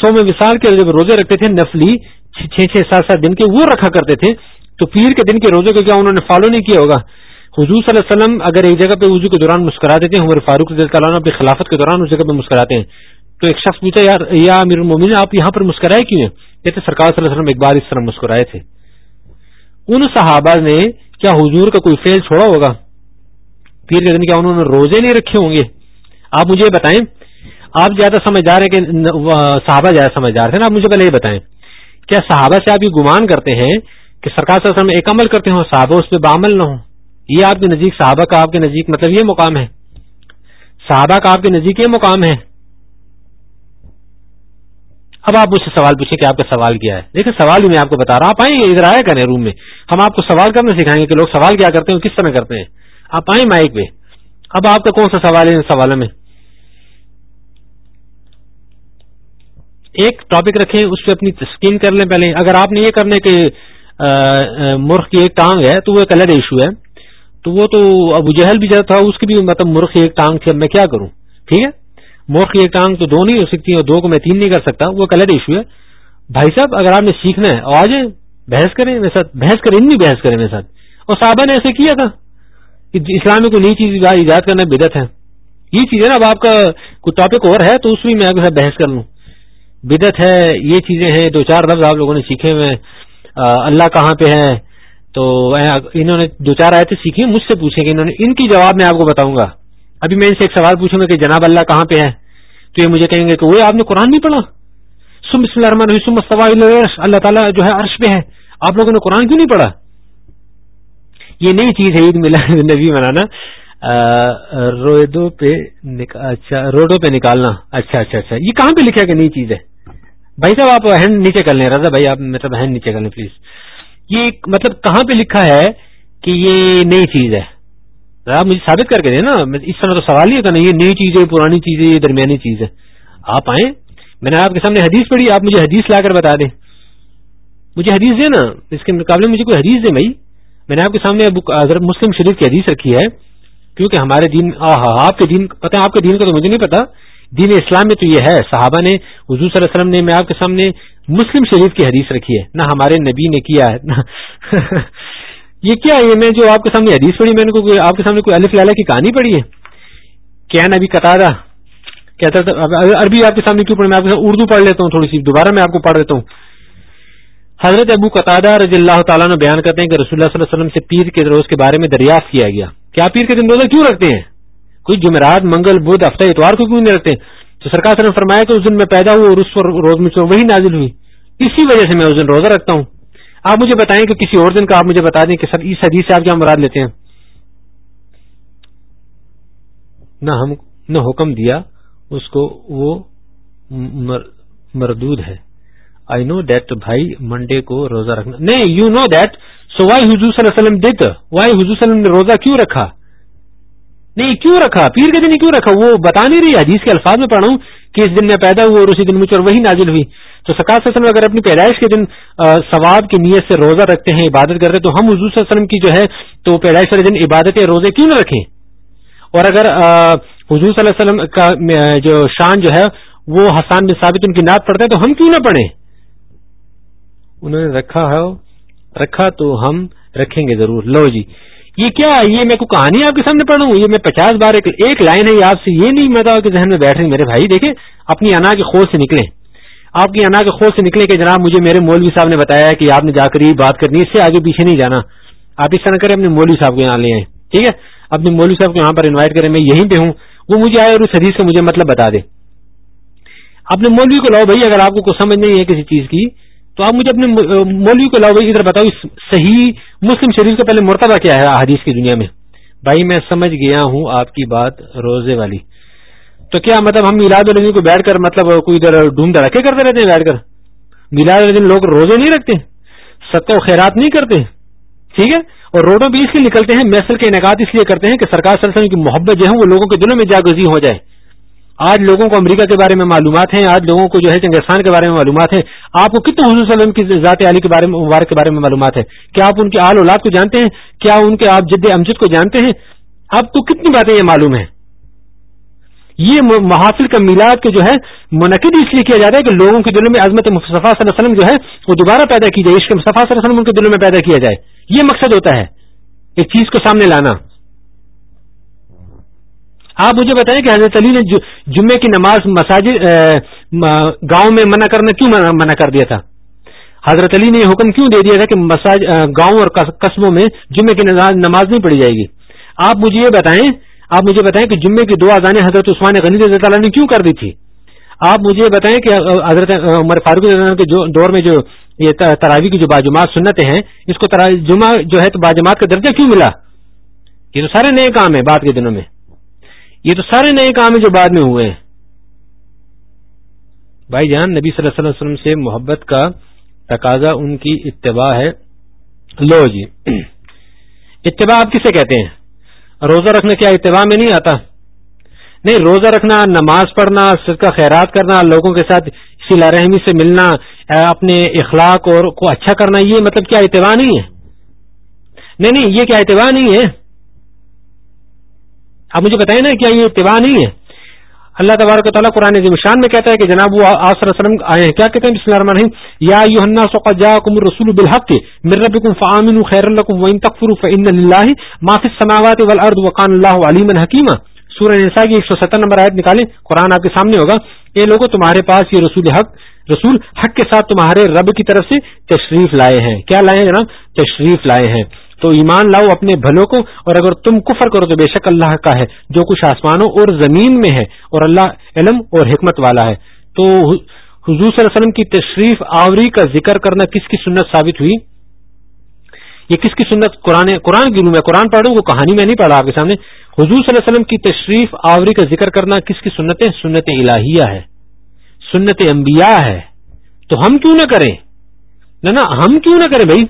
سو میں وصال کے جب روزے رکھتے تھے، نفلی چھ چھ سات سات دن کے وہ رکھا کرتے تھے، تو پیر کے دن کے روزے کو کیا انہوں نے فالو نہیں کیا ہوگا؟ حضور صلی اللہ علیہ وسلم اگر ایک جگہ پہ وضو کے دوران مسکراتے تھے، عمر فاروق تعالیٰ اپنی خلافت کے دوران اس جگہ پہ مسکراتے ہیں۔ تو ایک شخص پوچھا، یار، یا امیر المومن آپ یہاں پر مسکرائے کیوں ہیں؟ کہتے، سرکار صلی اللہ علیہ وسلم ایک بار اس طرح مسکرائے تھے. ان صحابہ نے، کیا حضور کا کوئی فیل چھوڑا ہوگا؟ پیر کے دن کیا انہوں نے روزے نہیں رکھے ہوں گے؟ آپ مجھے بتائیں، آپ زیادہ سمجھدار ہیں کہ صحابہ زیادہ سمجھدار تھے نا، آپ مجھے پہلے یہ بتائیں۔ کیا صحابہ سے آپ یہ گمان کرتے ہیں کہ سرکار صلی اللہ علیہ وسلم ایک عمل کرتے ہوں، صحابہ اس پہ بامل نہ ہوں؟ یہ آپ کے نزدیک صحابہ کا آپ کے نزدیک مطلب یہ مقام ہے۔ صحابہ کا آپ کے نزدیک یہ مقام ہے۔ اب آپ مجھ سے سوال پوچھیں کہ آپ کا سوال کیا ہے؟ دیکھیں، سوال بھی میں آپ کو بتا رہا ہوں۔ آپ آئیں گے ادھر، آیا کریں روم میں۔ ہم آپ کو سوال کرنا سکھائیں گے کہ لوگ سوال کیا کرتے ہیں کس طرح کرتے ہیں۔ آپ آئیں مائک پہ اب آپ کا کون سا سوال ہے ان سوالوں میں؟ ایک ٹاپک رکھیں، اس پہ اپنی اسکین کر لیں پہلے۔ اگر آپ نے یہ کرنے کے مرخ کی ایک ٹانگ ہے، تو وہ ایک الگ ایشو ہے۔ تو وہ تو ابو جہل بھی جاتا تھا، اس کی بھی مطلب مرخ کی ایک ٹانگ تھی، اب میں کیا کروں؟ ٹھیک ہے؟ موخ کی ایک ٹانگ تو دو نہیں ہو سکتی اور دو کو میں تین نہیں کر سکتا، وہ کلر ایشو ہے۔ بھائی صاحب، اگر آپ نے سیکھنا ہے آ جائیں بحث کریں میرے ساتھ، بحث کریں نہیں بحث کریں میرے ساتھ۔ اور صحابہ نے ایسے کیا تھا کہ جی، اسلام میں کوئی نئی چیز ایجاد کرنا بدت ہے۔ یہ چیز ہے نا، اب آپ کا کوئی ٹاپک اور ہے تو اس میں میں آپ کے ساتھ بحث کر لوں۔ بدت ہے، یہ چیزیں ہیں، دو چار لفظ آپ لوگوں نے سیکھے ہوئے اللہ کہاں پہ ہے؟ تو انہوں نے دو چار آئے تھے سیکھی، مجھ سے پوچھیں گے انہوں نے ان کی جواب میں آپ کو بتاؤں گا۔ ابھی میں ان سے ایک سوال پوچھوں گا کہ جناب اللہ کہاں پہ ہے تو یہ مجھے کہیں گے کہ وہ آپ نے قرآن نہیں پڑھا۔ سم بسم اللہ الرحمن اللہ تعالیٰ جو ہے عرش پہ ہے آپ لوگوں نے قرآن کیوں نہیں پڑھا؟ یہ نئی چیز ہے عید ملا نبی منانا۔ روڈوں پہ اچھا روڈوں پہ نکالنا۔ اچھا اچھا اچھا۔ یہ کہاں پہ لکھا کہ نئی چیز ہے؟ بھائی صاحب، آپ ہینڈ نیچے کر لیں۔ رضا بھائی، آپ مطلب ہینڈ نیچے کر لیں، پلیز۔ یہ مطلب کہاں پہ لکھا ہے کہ یہ نئی چیز ہے؟ آپ مجھے ثابت کر کے دیں نا اس طرح تو سوال ہی تھا نا یہ نئی چیز ہے پرانی چیز ہے، یہ درمیانی چیز ہے۔ آپ آئیں، میں نے آپ کے سامنے حدیث پڑھی، آپ مجھے حدیث لا کر بتا دیں۔ مجھے حدیث دیں نا، اس کے مقابلے مجھے کوئی حدیث دیں بھائی؟ میں نے آپ کے سامنے حضرت مسلم شریف کی حدیث رکھی ہے، کیونکہ ہمارے دین آپ کے دین، پتہ آپ کے دین کا تو مجھے نہیں پتا دین اسلام میں تو یہ ہے، صحابہ نے، حضور صلی اللہ علیہ وسلم نے، میں آپ کے سامنے مسلم شریف کی حدیث رکھی ہے۔ نہ ہمارے نبی نے کیا ہے، نہ یہ کیا ہے؟ میں جو آپ کے سامنے حدیث پڑھی، میں نے آپ کے سامنے کوئی الف لالا کی کہانی پڑھی ہے؟ کیا نبی قطع کہتا تھا عربی آپ کے سامنے کیوں پڑھ میں آپ کے اردو پڑھ لیتا ہوں تھوڑی سی، دوبارہ میں آپ کو پڑھ دیتا ہوں۔ حضرت ابو قطع رضی اللہ تعالیٰ نے بیان کرتے ہیں کہ رسول اللہ صلی اللہ علیہ وسلم سے پیر کے روز کے بارے میں دریافت کیا گیا۔ کیا پیر کے دن روزہ کیوں رکھتے ہیں؟ کوئی جمعرات، منگل، بدھ، ہفتہ، اتوار کو کیوں نہیں رکھتے؟ تو سرکار نے فرمایا کہ اس دن میں پیدا ہوں اور اس روز میں وہی نازل ہوئی۔ اسی وجہ سے میں اس دن روزہ رکھتا ہوں۔ آپ مجھے بتائیں کہ کسی اور دن کا آپ مجھے بتا دیں کہ سر اس حدیث سے آپ کیا مراد لیتے ہیں؟ نہ ہم نہ حکم دیا، اس کو وہ مردود ہے۔ آئی نو دیٹ بھائی منڈے کو روزہ رکھنا نہیں you know that so why حضور صلی اللہ علیہ وسلم ڈٹ وائی حضور صلی اللہ علیہ وسلم نے روزہ کیوں رکھا؟ نہیں، کیوں رکھا؟ پیر کے دن کیوں رکھا؟ وہ بتا نہیں رہی، حدیث کے الفاظ میں پڑھا ہوں۔ کہ اس دن میں پیدا ہوا اور اسی دن مجھ پر وہی نازل ہوئی، تو سکاط وسلم اگر اپنی پیدائش کے دن ثواب کی نیت سے روزہ رکھتے ہیں، عبادت کرتے ہیں، تو ہم حضور صلی اللہ علیہ وسلم کی جو ہے، تو پیدائش والے دن عبادت روزے کیوں نہ رکھیں؟ اور اگر حضور صلی اللہ علیہ وسلم کا جو شان جو ہے، وہ حسان بن ثابت ان کی نعت پڑھتے ہیں، تو ہم کیوں نہ پڑھیں؟ انہوں نے رکھا ہے، رکھا تو ہم رکھیں گے ضرور۔ لو جی یہ کیا یہ میں کوئی کہانی آپ کے سامنے پڑھوں یہ میں پچاس بار ایک ایک لائن ہے آپ سے یہ نہیں میں کہ ذہن میں بیٹھ رہی میرے بھائی۔ دیکھیں، اپنی انا کے خوش سے نکلیں۔ آپ کی انا کے خوش سے نکلے کہ جناب مجھے میرے مولوی صاحب نے بتایا کہ آپ نے جا کر یہ بات کرنی اس سے آگے پیچھے نہیں جانا۔ آپ اس طرح کریں، اپنے مولوی صاحب کو یہاں لے آئیں۔ ٹھیک ہے؟ اپنے مولوی صاحب کو یہاں پر انوائٹ کریں۔ میں یہیں پہ ہوں۔ وہ مجھے آئے اور اس حدیث کا مجھے مطلب بتا دے۔ اپنے مولوی کو لاؤ بھائی، اگر آپ کو کچھ سمجھ نہیں ہے کسی چیز کی تو آپ مجھے اپنے مولوی کو لاؤ، ادھر بتاؤ صحیح مسلم شریف کا پہلے مرتبہ کیا ہے حدیث کی دنیا میں؟ بھائی، میں سمجھ گیا ہوں آپ کی بات روزے والی۔ تو کیا مطلب ہم میلاد الدین کو بیٹھ کر مطلب کوئی ادھر ڈھونڈ دھڑکے کرتے رہتے ہیں بیٹھ کر؟ میلاد الدین لوگ روزے نہیں رکھتے و خیرات نہیں کرتے۔ ٹھیک ہے؟ اور روڈوں پہ اس لیے نکلتے ہیں محسل کے انعقاد اس لیے کرتے ہیں کہ سرکار سلسلے کی محبت جو ہے وہ لوگوں کے دلوں میں جاگزی ہو جائے۔ آج لوگوں کو امریکہ کے بارے میں معلومات ہیں، آج لوگوں کو جو ہے چنگستان کے بارے میں معلومات ہیں۔ آپ کو کتنے حضور وسلم کی ذات علی کے بارے میں، مبارک کے بارے میں معلومات ہے کیا آپ ان کے آل اولاد کو جانتے ہیں؟ کیا ان کے آپ جد امجد کو جانتے ہیں؟ آپ کو کتنی باتیں یہ معلوم ہیں۔ یہ محافل کا میلاد کے جو ہے، منعقد اس لیے کیا جاتا ہے کہ لوگوں کے دلوں میں عظمت مصطفیٰ صلی اللہ علیہ وسلم جو ہے، وہ دوبارہ پیدا کی جائے، عشق مصطفیٰ صلی اللہ علیہ وسلم ان کے دلوں میں پیدا کیا جائے۔ یہ مقصد ہوتا ہے، ایک چیز کو سامنے لانا۔ آپ مجھے بتائیں کہ حضرت علی نے جمعے کی نماز مساجد گاؤں میں منع کرنا کیوں منع کر دیا تھا؟ حضرت علی نے یہ حکم کیوں دے دیا تھا کہ مساج گاؤں اور قصبوں میں جمعے کی نماز نہیں پڑھی جائے گی؟ آپ مجھے یہ بتائیں، آپ مجھے بتائیں کہ جمعے کی دو اذانیں حضرت عثمان غنی رضی تعالیٰ نے کیوں کر دی تھی؟ آپ مجھے بتائیں کہ حضرت عمر فاروق کے دور میں جو یہ تراوی کی جو باجماعت سنتے ہیں، اس کو جمعہ جو ہے تو باجماعت کا درجہ کیوں ملا؟ یہ تو سارے نئے کام ہیں بعد کے دنوں میں۔ یہ تو سارے نئے کام ہیں جو بعد میں ہوئے ہیں۔ بھائی جان، نبی صلی اللہ علیہ وسلم سے محبت کا تقاضا ان کی اتباع ہے۔ لو جی اتباع آپ کسے کہتے ہیں؟ روزہ رکھنا کیا اتباع میں نہیں آتا؟ نہیں، روزہ رکھنا، نماز پڑھنا، صدقہ خیرات کرنا، لوگوں کے ساتھ سلا رحمی سے ملنا اپنے اخلاق اور کو اچھا کرنا، یہ مطلب کیا اتباع نہیں ہے؟ نہیں نہیں، یہ کیا اتباع نہیں ہے؟ اب مجھے بتائیں نا کیا یہ اتباع نہیں ہے؟ اللہ تبارک و تعالیٰ قرآن شان میں کہتا ہے کہ جناب وہ آسر وسلم آئے ہیں۔ کیا کہتے ہیں؟ بسم اللہ الرحمن الرحیم۔ یا ایوہ الناس قد جاءکم الرسول بالحق من ربکم فآمنوا خیر لکم وان تکفروا فإن للہ ما فی السماوات والارض وقان اللہ علیما حکیما۔ سورہ نساء کی 170 نمبر آیت نکالیں۔ قرآن آپ کے سامنے ہوگا۔ یہ لوگوں تمہارے پاس یہ رسول حق رسول حق کے ساتھ تمہارے رب کی طرف سے تشریف لائے ہیں۔ کیا لائے ہیں جناب؟ تشریف لائے ہیں۔ تو ایمان لاؤ اپنے بھلوں کو، اور اگر تم کفر کرو تو بے شک اللہ کا ہے، جو کچھ آسمانوں اور زمین میں ہے، اور اللہ علم اور حکمت والا ہے۔ تو حضور صلی اللہ علیہ وسلم کی تشریف آوری کا ذکر کرنا کس کی سنت ثابت ہوئی؟ یہ کس کی سنت؟ قرآن قرآن گنوں میں قرآن پڑھوں وہ کہانی میں نہیں پڑھا آپ کے سامنے۔ حضور صلی اللہ علیہ وسلم کی تشریف آوری کا ذکر کرنا کس کی سنت ہے سنت الہیہ ہے، سنت انبیاء ہے۔ تو ہم کیوں نہ کریں؟ نہ، ہم کیوں نہ کریں بھائی؟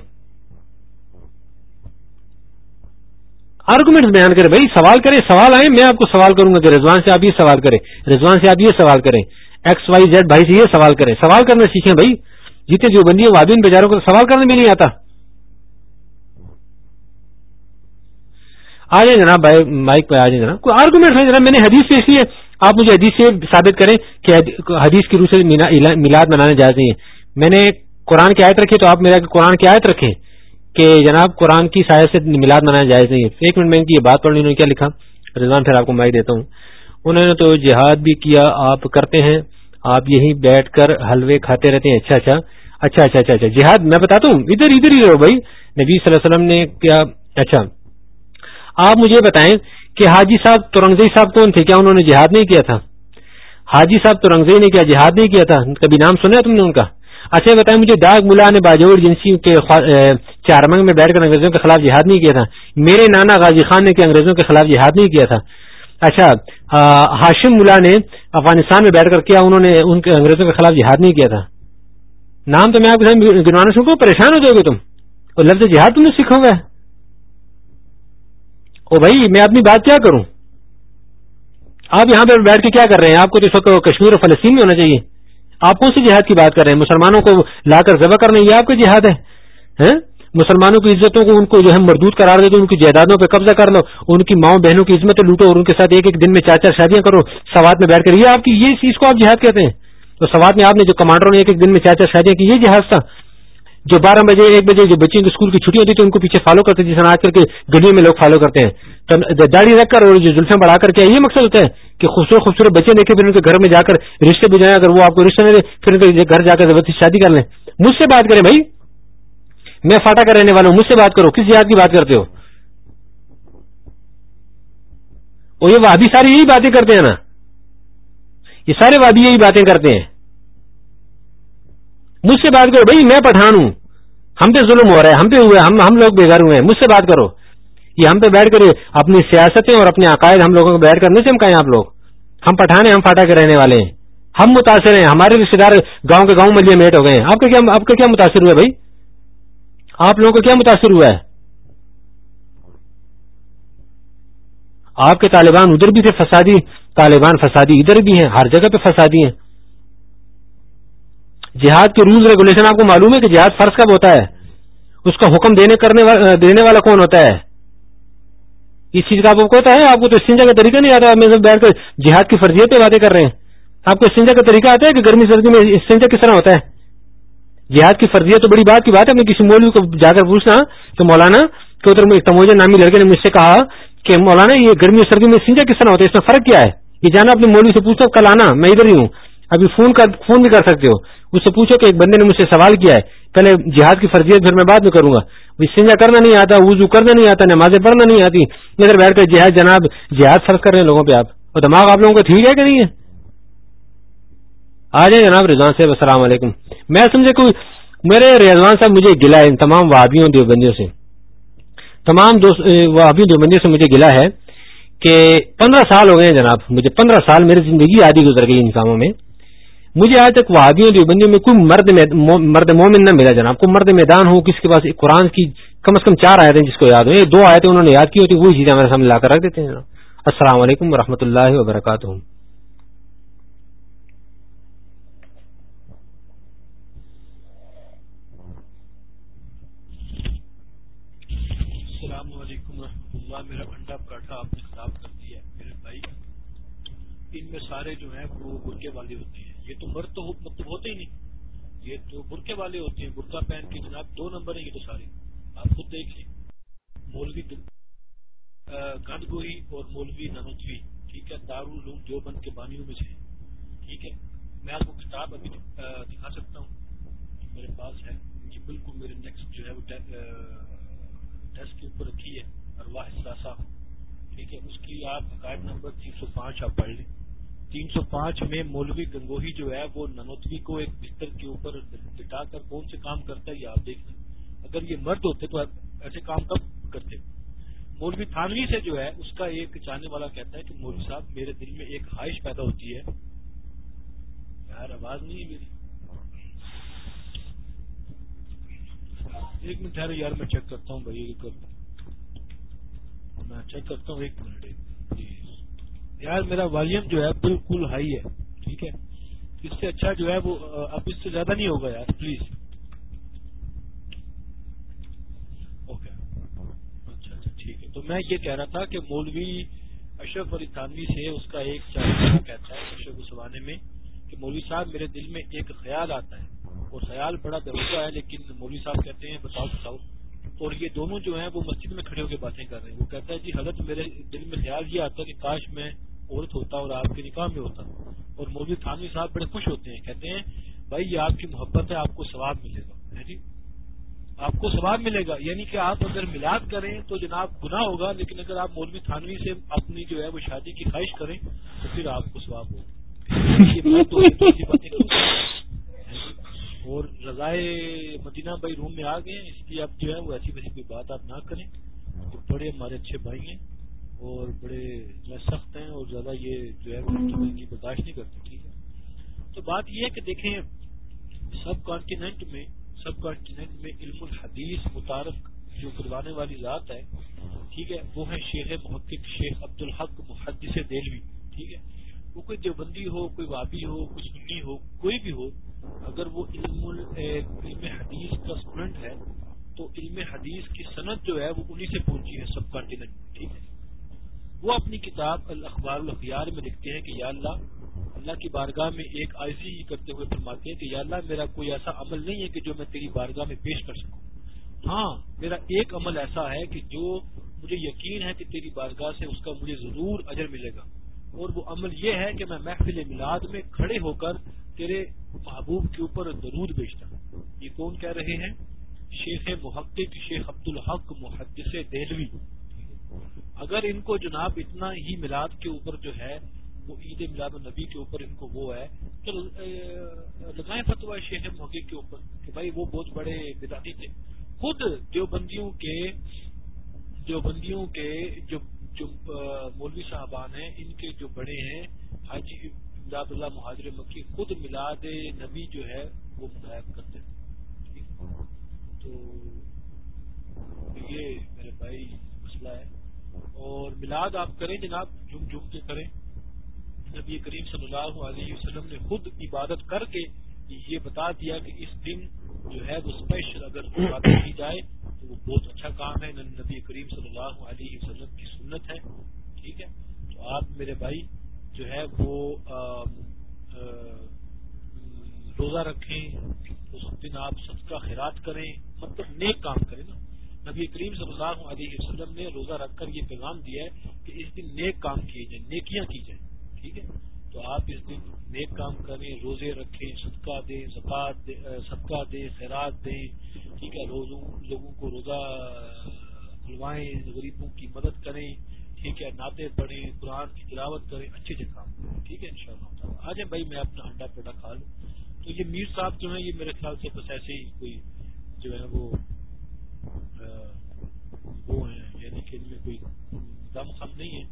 آرگومنٹ بیان کرے، بھائی سوال کرے، سوال آئے، میں آپ کو سوال کروں گا کہ رضوان سے آپ یہ سوال کریں، رضوان سے آپ یہ سوال کریں ایکس وائی زیڈ بھائی سے یہ سوال کریں۔ سوال کرنا سیکھیں بھائی، جتنے جو بندی وادین بازاروں کو سوال کرنے بھی نہیں آتا۔ آ جائیں جناب مائک پہ آ جائیں جناب۔ کوئی آرگومنٹ ہے جناب؟ میں نے حدیث پیش کی ہے۔ آپ مجھے حدیث سے ثابت کریں کہ حدیث کی روح سے میلاد منانے جائز نہیں ہے میں نے قرآن کی آیت رکھی تو آپ میرا قرآن کی آیت رکھیں۔ کہ جناب قرآن کی سایہ سے میلاد منانا جائز نہیں ہے۔ ایک منٹ میں ان کی یہ بات پڑھنی، انہوں نے کیا لکھا؟ رضوان پھر آپ کو مائک دیتا ہوں۔ انہوں نے تو جہاد بھی کیا، آپ کرتے ہیں، آپ یہیں بیٹھ کر حلوے کھاتے رہتے ہیں۔ اچھا اچھا اچھا اچھا اچھا اچھا۔ جہاد، میں بتاتا ہوں، ادھر ادھر ہی رہو بھائی۔ نبی صلی اللہ علیہ وسلم نے کیا؟ اچھا۔ آپ مجھے بتائیں کہ حاجی صاحب تورنگزئی صاحب کون تھے؟ کیا انہوں نے جہاد نہیں کیا تھا؟ حاجی صاحب تورنگزئی نے کیا جہاد نہیں کیا تھا؟ کبھی نام سنا تم نے ان کا؟ اچھا بتائیں مجھے ڈاک ملا نے باجوڑ ایجنسی کے چارمنگ میں بیٹھ کر انگریزوں کے خلاف جہاد نہیں کیا تھا۔ میرے نانا غازی خان نے انگریزوں کے خلاف جہاد نہیں کیا تھا۔ اچھا ہاشم ملا نے افغانستان میں بیٹھ کر کیا انہوں نے ان کے انگریزوں کے خلاف جہاد نہیں کیا تھا؟ نام تو میں آپ کے گنوانا سن پریشان ہو جاؤ گے تم۔ اور لفظ جہاد تم نے سیکھو گے او بھائی، میں اپنی بات کیا کروں؟ آپ یہاں پہ بیٹھ کے کیا کر رہے ہیں؟ آپ کو تو اس وقت کشمیر اور فلسطین میں ہونا چاہیے۔ آپ کون سی جہاد کی بات کر رہے ہیں؟ مسلمانوں کو لا کر ذبح کرنا یہ آپ کا جہاد ہے؟ ہاں؟ مسلمانوں کی عزتوں کو ان کو جو ہے مردود قرار دے دو، ان کی جائیدادوں پہ قبضہ کر لو، ان کی ماؤں بہنوں کی عزتیں لوٹو اور ان کے ساتھ ایک ایک دن میں چار چار شادیاں کرو، سوات میں بیٹھ کر۔ یہ آپ کی یہ چیز کو آپ جہاد کہتے ہیں۔ تو سوات میں آپ نے جو کمانڈروں نے ایک ایک دن میں چار چار شادیاں کی، یہ جہاز تھا۔ جو بارہ بجے، ایک بجے جو بچوں کی اسکول کی چھٹی ہوتی تھی ان کو پیچھے فالو کرتے جس آج کل کے گلیوں میں لوگ فالو کرتے ہیں۔ داڑھی رکھ کر اور جو زلفیں بڑھا کر کے، یہ مقصد ہوتا ہے کہ خوبصورت خوبصورت بچے دیکھے پھر ان کے گھر میں جا کر رشتے بجائیں اگر وہ آپ کو رشتے دے، پھر ان کے گھر جا کر زبردستی شادی کر لیں۔ مجھ سے بات کریں بھائی میں فاٹا کر رہنے والا ہوں، مجھ سے بات کرو، کس یاد کی بات کرتے ہو؟ اور یہ وادی ساری یہی باتیں کرتے ہیں نا؟ یہ سارے وادی یہی باتیں کرتے ہیں۔ مجھ سے بات کرو، بھائی میں پٹھان ہوں۔ ہم پہ ظلم ہو رہا ہے، ہم پہ ہوئے، ہم ہم لوگ بے گھر ہوئے ہیں۔ مجھ سے بات کرو۔ یہ ہم پہ بیٹھ کر اپنی سیاستیں اور اپنے عقائد ہم لوگوں کو بیٹھ کر نہیں چمکائیں آپ لوگ۔ ہم پٹھان ہیں، ہم فاٹا کے رہنے والے ہیں۔ ہم متاثر ہیں، ہمارے رشتے دار گاؤں کے گاؤں ملیے میٹ ہو گئے ہیں۔ آپ کا کیا، آپ کا کیا متاثر ہوا بھائی؟ آپ لوگوں کو کیا متاثر ہوا ہے؟ آپ کے طالبان ادھر بھی تھے، فسادی، طالبان فسادی ادھر بھی ہیں، ہر جگہ پہ فسادی ہیں۔ جہاد کے رولز ریگولیشن آپ کو معلوم ہے کہ جہاد فرض کب ہوتا ہے؟ اس کا حکم دینے کرنے دینے والا کون ہوتا ہے؟ اس چیز کا آپ کو ہے؟ آپ کو تو سنجا کا طریقہ نہیں آتا، میں بیٹھ کر جہاد کی فرضیت پہ باتیں کر رہے ہیں۔ آپ کو سنجا کا طریقہ آتا ہے کہ گرمی سردی میں سنجا کس طرح ہوتا ہے؟ جہاد کی فرضیت تو بڑی بات کی بات ہے اپنے کسی مولوی کو جا کر پوچھنا کہ مولانا کہ ادھر تموجہ نامی لڑکے نے مجھ سے کہا کہ مولانا، یہ گرمی اور سردی میں سنجا کس طرح ہوتا ہے؟ اس میں فرق کیا ہے؟ یہ جانا اپنے مولوی سے پوچھو، کل آنا، میں ادھر ہی ہوں۔ ابھی فون کر، فون بھی کر سکتے ہو۔ اس سے پوچھو کہ ایک بندے نے مجھ سے سوال کیا ہے۔ پہلے جہاد کی فرضیت پھر میں بعد میں کروں گا۔ سنجا کرنا نہیں آتا، وضو کرنا نہیں آتا، نمازیں پڑھنا نہیں آتی۔ ادھر بیٹھ کر جہاد، جناب، جہاد فرض کر رہے ہیں لوگوں پہ آپ۔ اور دماغ آپ لوگوں کو ٹھیک ہے کہ نہیں ہے؟ آ جائیں جناب رضوان صاحب، السلام علیکم۔ میں سمجھے کوئی، میرے رضوان صاحب مجھے گلا ہے، ان تمام وابیوں دیوبندیوں سے۔ تمام وابیوں دیوبندیوں سے مجھے گلا ہے کہ پندرہ سال ہو گئے ہیں جناب۔ مجھے پندرہ سال میری زندگی آدھی گزر گئی ان کاموں میں۔ مجھے آج تک وادیوں دیوبندیوں میں کوئی مرد مرد مومن نہ ملا جناب۔ کو مرد میدان ہو، کس کے پاس قرآن کی کم از کم چار آئے جس کو یاد ہو یہ دو آئے انہوں نے یاد کی ہوتی، وہی چیزیں ہمارے سامنے لا کر رکھ دیتے ہیں السلام علیکم و اللہ وبرکاتہ السلام علیکم و اللہ میرا انڈا پراٹھا آپ نے خراب کر دیا میرے بھائی ان میں سارے جو ہیں وہ برقے والے ہوتے ہیں۔ یہ تو مرد تو مطلب ہوتے ہی نہیں۔ یہ تو برقے والے ہوتے ہیں۔ برقع پہن کے جناب دو نمبر ہیں یہ تو سارے۔ آپ خود دیکھ لیں۔ مولوی گند گوہی اور مولوی ننوتوی ٹھیک ہے، دارو لوگ جو بند کے بانیوں میں سے ٹھیک ہے، میں آپ کو کتاب ابھی دکھا سکتا ہوں۔ میرے پاس ہے۔ یہ بالکل میرے نیکسٹ جو ہے وہ ڈیسک کے اوپر رکھی ہے۔ اور واحد ٹھیک ہے، اس کی آپ عقائد نمبر تین سو پانچ آپ پڑھ لیں۔ تین سو پانچ میں مولوی گنگوہی جو ہے، وہ ننوتوی کو ایک بستر کے اوپر لٹا کر کون سے کام کرتا ہے یہ آپ دیکھ لیں۔ اگر یہ مرد ہوتے تو ایسے کام کب کرتے؟ مولوی تھانوی سے جو ہے، اس کا ایک جانے والا کہتا ہے کہ مولوی صاحب، میرے دل میں ایک خواہش پیدا ہوتی ہے۔ یار، آواز نہیں ہے میری۔ ایک منٹ ٹھہرے یار، میں چیک کرتا ہوں، بھائی میں چیک کرتا ہوں ایک منٹ پلیز۔ یار میرا والیم جو ہے بالکل ہائی ہے، ٹھیک ہے؟ اس سے اچھا جو ہے وہ اب اس سے زیادہ نہیں ہوگا یار پلیز اوکے اچھا اچھا ٹھیک ہے۔ تو میں یہ کہہ رہا تھا کہ مولوی اشرف علی تانوی سے اس کا ایک کہتا ہے اشرف سوانے میں کہ مولوی صاحب میرے دل میں ایک خیال آتا ہے۔ وہ خیال بڑا دروازہ ہے، لیکن مولوی صاحب کہتے ہیں، بتاؤ بتاؤ۔ اور یہ دونوں جو ہیں وہ مسجد میں کھڑے ہو کے باتیں کر رہے ہیں۔ وہ کہتا ہے جی حضرت، میرے دل میں خیال یہ آتا ہے کہ کاش میں عورت ہوتا اور آپ کے نکاح میں ہوتا۔ اور مولوی تھانوی صاحب بڑے خوش ہوتے ہیں، کہتے ہیں، بھائی، یہ آپ کی محبت ہے، آپ کو ثواب ملے گا۔ جی؟ آپ کو ثواب ملے گا۔ یعنی کہ آپ اگر ملاد کریں تو جناب گناہ ہوگا، لیکن اگر آپ مولوی تھانوی سے اپنی جو ہے وہ شادی کی خواہش کریں تو پھر آپ کو ثواب ہوگا۔ اور رضائے مدینہ بھائی روم میں آ گئے ہیں اس لیے اب جو ہے وہ ایسی ویسی کوئی بات آپ نہ کریں۔ تو بڑے ہمارے اچھے بھائی ہیں اور بڑے جو سخت ہیں اور زیادہ یہ جو ہے برداشت نہیں کرتے ٹھیک ہے۔ تو بات یہ ہے کہ دیکھیں سب کانٹیننٹ میں سب کانٹیننٹ میں علم الحدیث متعارف جو کروانے والی ذات ہے ٹھیک ہے وہ ہے شیخ محقق شیخ عبد الحق محدث دہلوی ٹھیک ہے۔ وہ کوئی دیوبندی ہو، کوئی وابی ہو، کوئی سنی ہو، کوئی بھی ہو، اگر وہ علم علم حدیث کا اسٹوڈنٹ ہے، تو علم حدیث کی صنعت جو ہے وہ انہی سے پہنچی ہے سب کانٹیننٹ ٹھیک ہے؟ وہ اپنی کتاب الاخبار الاخیار میں لکھتے ہیں کہ یا اللہ اللہ کی بارگاہ میں ایک آئسی کرتے ہوئے فرماتے ہیں کہ یا اللہ، میرا کوئی ایسا عمل نہیں ہے کہ جو میں تیری بارگاہ میں پیش کر سکوں۔ ہاں میرا ایک عمل ایسا ہے کہ جو مجھے یقین ہے کہ تیری بارگاہ سے اس کا مجھے ضرور اجر ملے گا۔ اور وہ عمل یہ ہے کہ میں محفل میلاد میں کھڑے ہو کر تیرے محبوب کے اوپر درود بیچتا ہوں۔ یہ کون کہہ رہے ہیں؟ شیخ محقق، شیخ عبد الحق محدث دہلوی۔ اگر ان کو جناب اتنا ہی میلاد کے اوپر جو ہے، وہ عید میلاد النبی کے اوپر ان کو وہ ہے، تو لگائیں فتوا شیخ محقق کے اوپر کہ بھائی وہ بہت بڑے بداتی تھے۔ خود دیوبندیوں کے دیوبندیوں کے جو جو مولوی صاحبان ہیں، ان کے جو بڑے ہیں، حاجی امداد اللہ مہاجر مکی خود میلاد نبی جو ہے، وہ منائب کرتے ہیں۔ تو یہ میرے بھائی مسئلہ ہے۔ اور میلاد آپ کریں جناب جم جم کے کریں۔ نبی کریم صلی اللہ علیہ وسلم نے خود عبادت کر کے یہ بتا دیا کہ اس دن جو ہے وہ اسپیشل اگر عبادت کی جائے تو وہ بہت اچھا کام ہے۔ نبی کریم صلی اللہ علیہ وسلم کی سنت ہے۔ ٹھیک ہے؟ تو آپ میرے بھائی جو ہے وہ روزہ رکھیں، اس دن آپ سب کا خیرات کریں مطلب نیک کام کریں نا۔ نبی کریم صلی اللہ علیہ وسلم نے روزہ رکھ کر یہ پیغام دیا ہے کہ اس دن نیک کام کیے جائیں، نیکیاں کی جائیں۔ ٹھیک ہے؟ تو آپ اس دن نیک کام کریں، روزے رکھیں، صدقہ دیں زکات صدقہ دیں، خیرات دیں، ٹھیک ہے، روزوں، لوگوں کو روزہ کھلوائیں، غریبوں کی مدد کریں، ٹھیک ہے ناطے پڑھیں، قرآن کی تلاوت کریں، اچھے سے کام کریں، ٹھیک ہے ان شاء اللہ آ جائیں بھائی، میں اپنا انڈا پوٹا کھا لوں۔ تو یہ میر صاحب جو ہیں، یہ میرے خیال سے بس ایسے ہی کوئی جو ہے وہ وہ ہیں یعنی کہ ان میں کوئی دم خم نہیں ہے،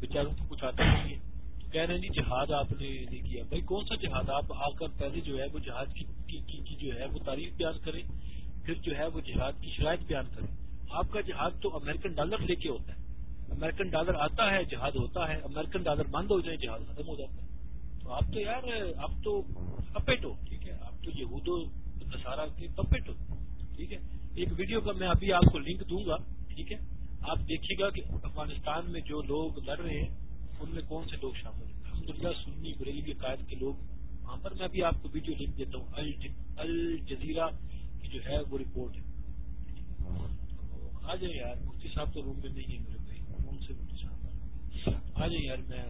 بیچاروں کو کچھ آتا نہیں ہے۔ کہہ رہے ہیں جی جہاد آپ نے نہیں کیا. بھائی کون سا جہاد؟ آپ آ کر پہلے جو ہے وہ جہاد کی کی, کی, کی جو ہے وہ تعریف بیان کریں پھر جو ہے وہ جہاد کی شرائط بیان کریں۔ آپ کا جہاد تو امریکن ڈالر لے کے ہوتا ہے۔ امریکن ڈالر آتا ہے جہاد ہوتا ہے۔ امریکن ڈالر بند ہو جائے جہاد ختم ہو جاتا ہے۔ تو آپ تو یار آپ تو پپیٹ ہو ٹھیک ہے؟ آپ تو یہود و کے پپیٹ ہو ٹھیک ہے؟ ایک ویڈیو کا میں ابھی آپ کو لنک دوں گا ٹھیک ہے؟ آپ دیکھیے گا کہ افغانستان میں جو لوگ لڑ رہے ہیں ان میں کون سے لوگ شامل ہیں؟ الحمدللہ سنی بریلوی قائد کے لوگ وہاں پر میں بھی آپ کو ویڈیو لکھ دیتا ہوں الجزیرہ کی جو ہے وہ رپورٹ ہے۔ آ جائیں یار، مفتی صاحب تو روم میں نہیں ہے میرے بھائی ان سے مفتی صاحب آ جائیں یار، میں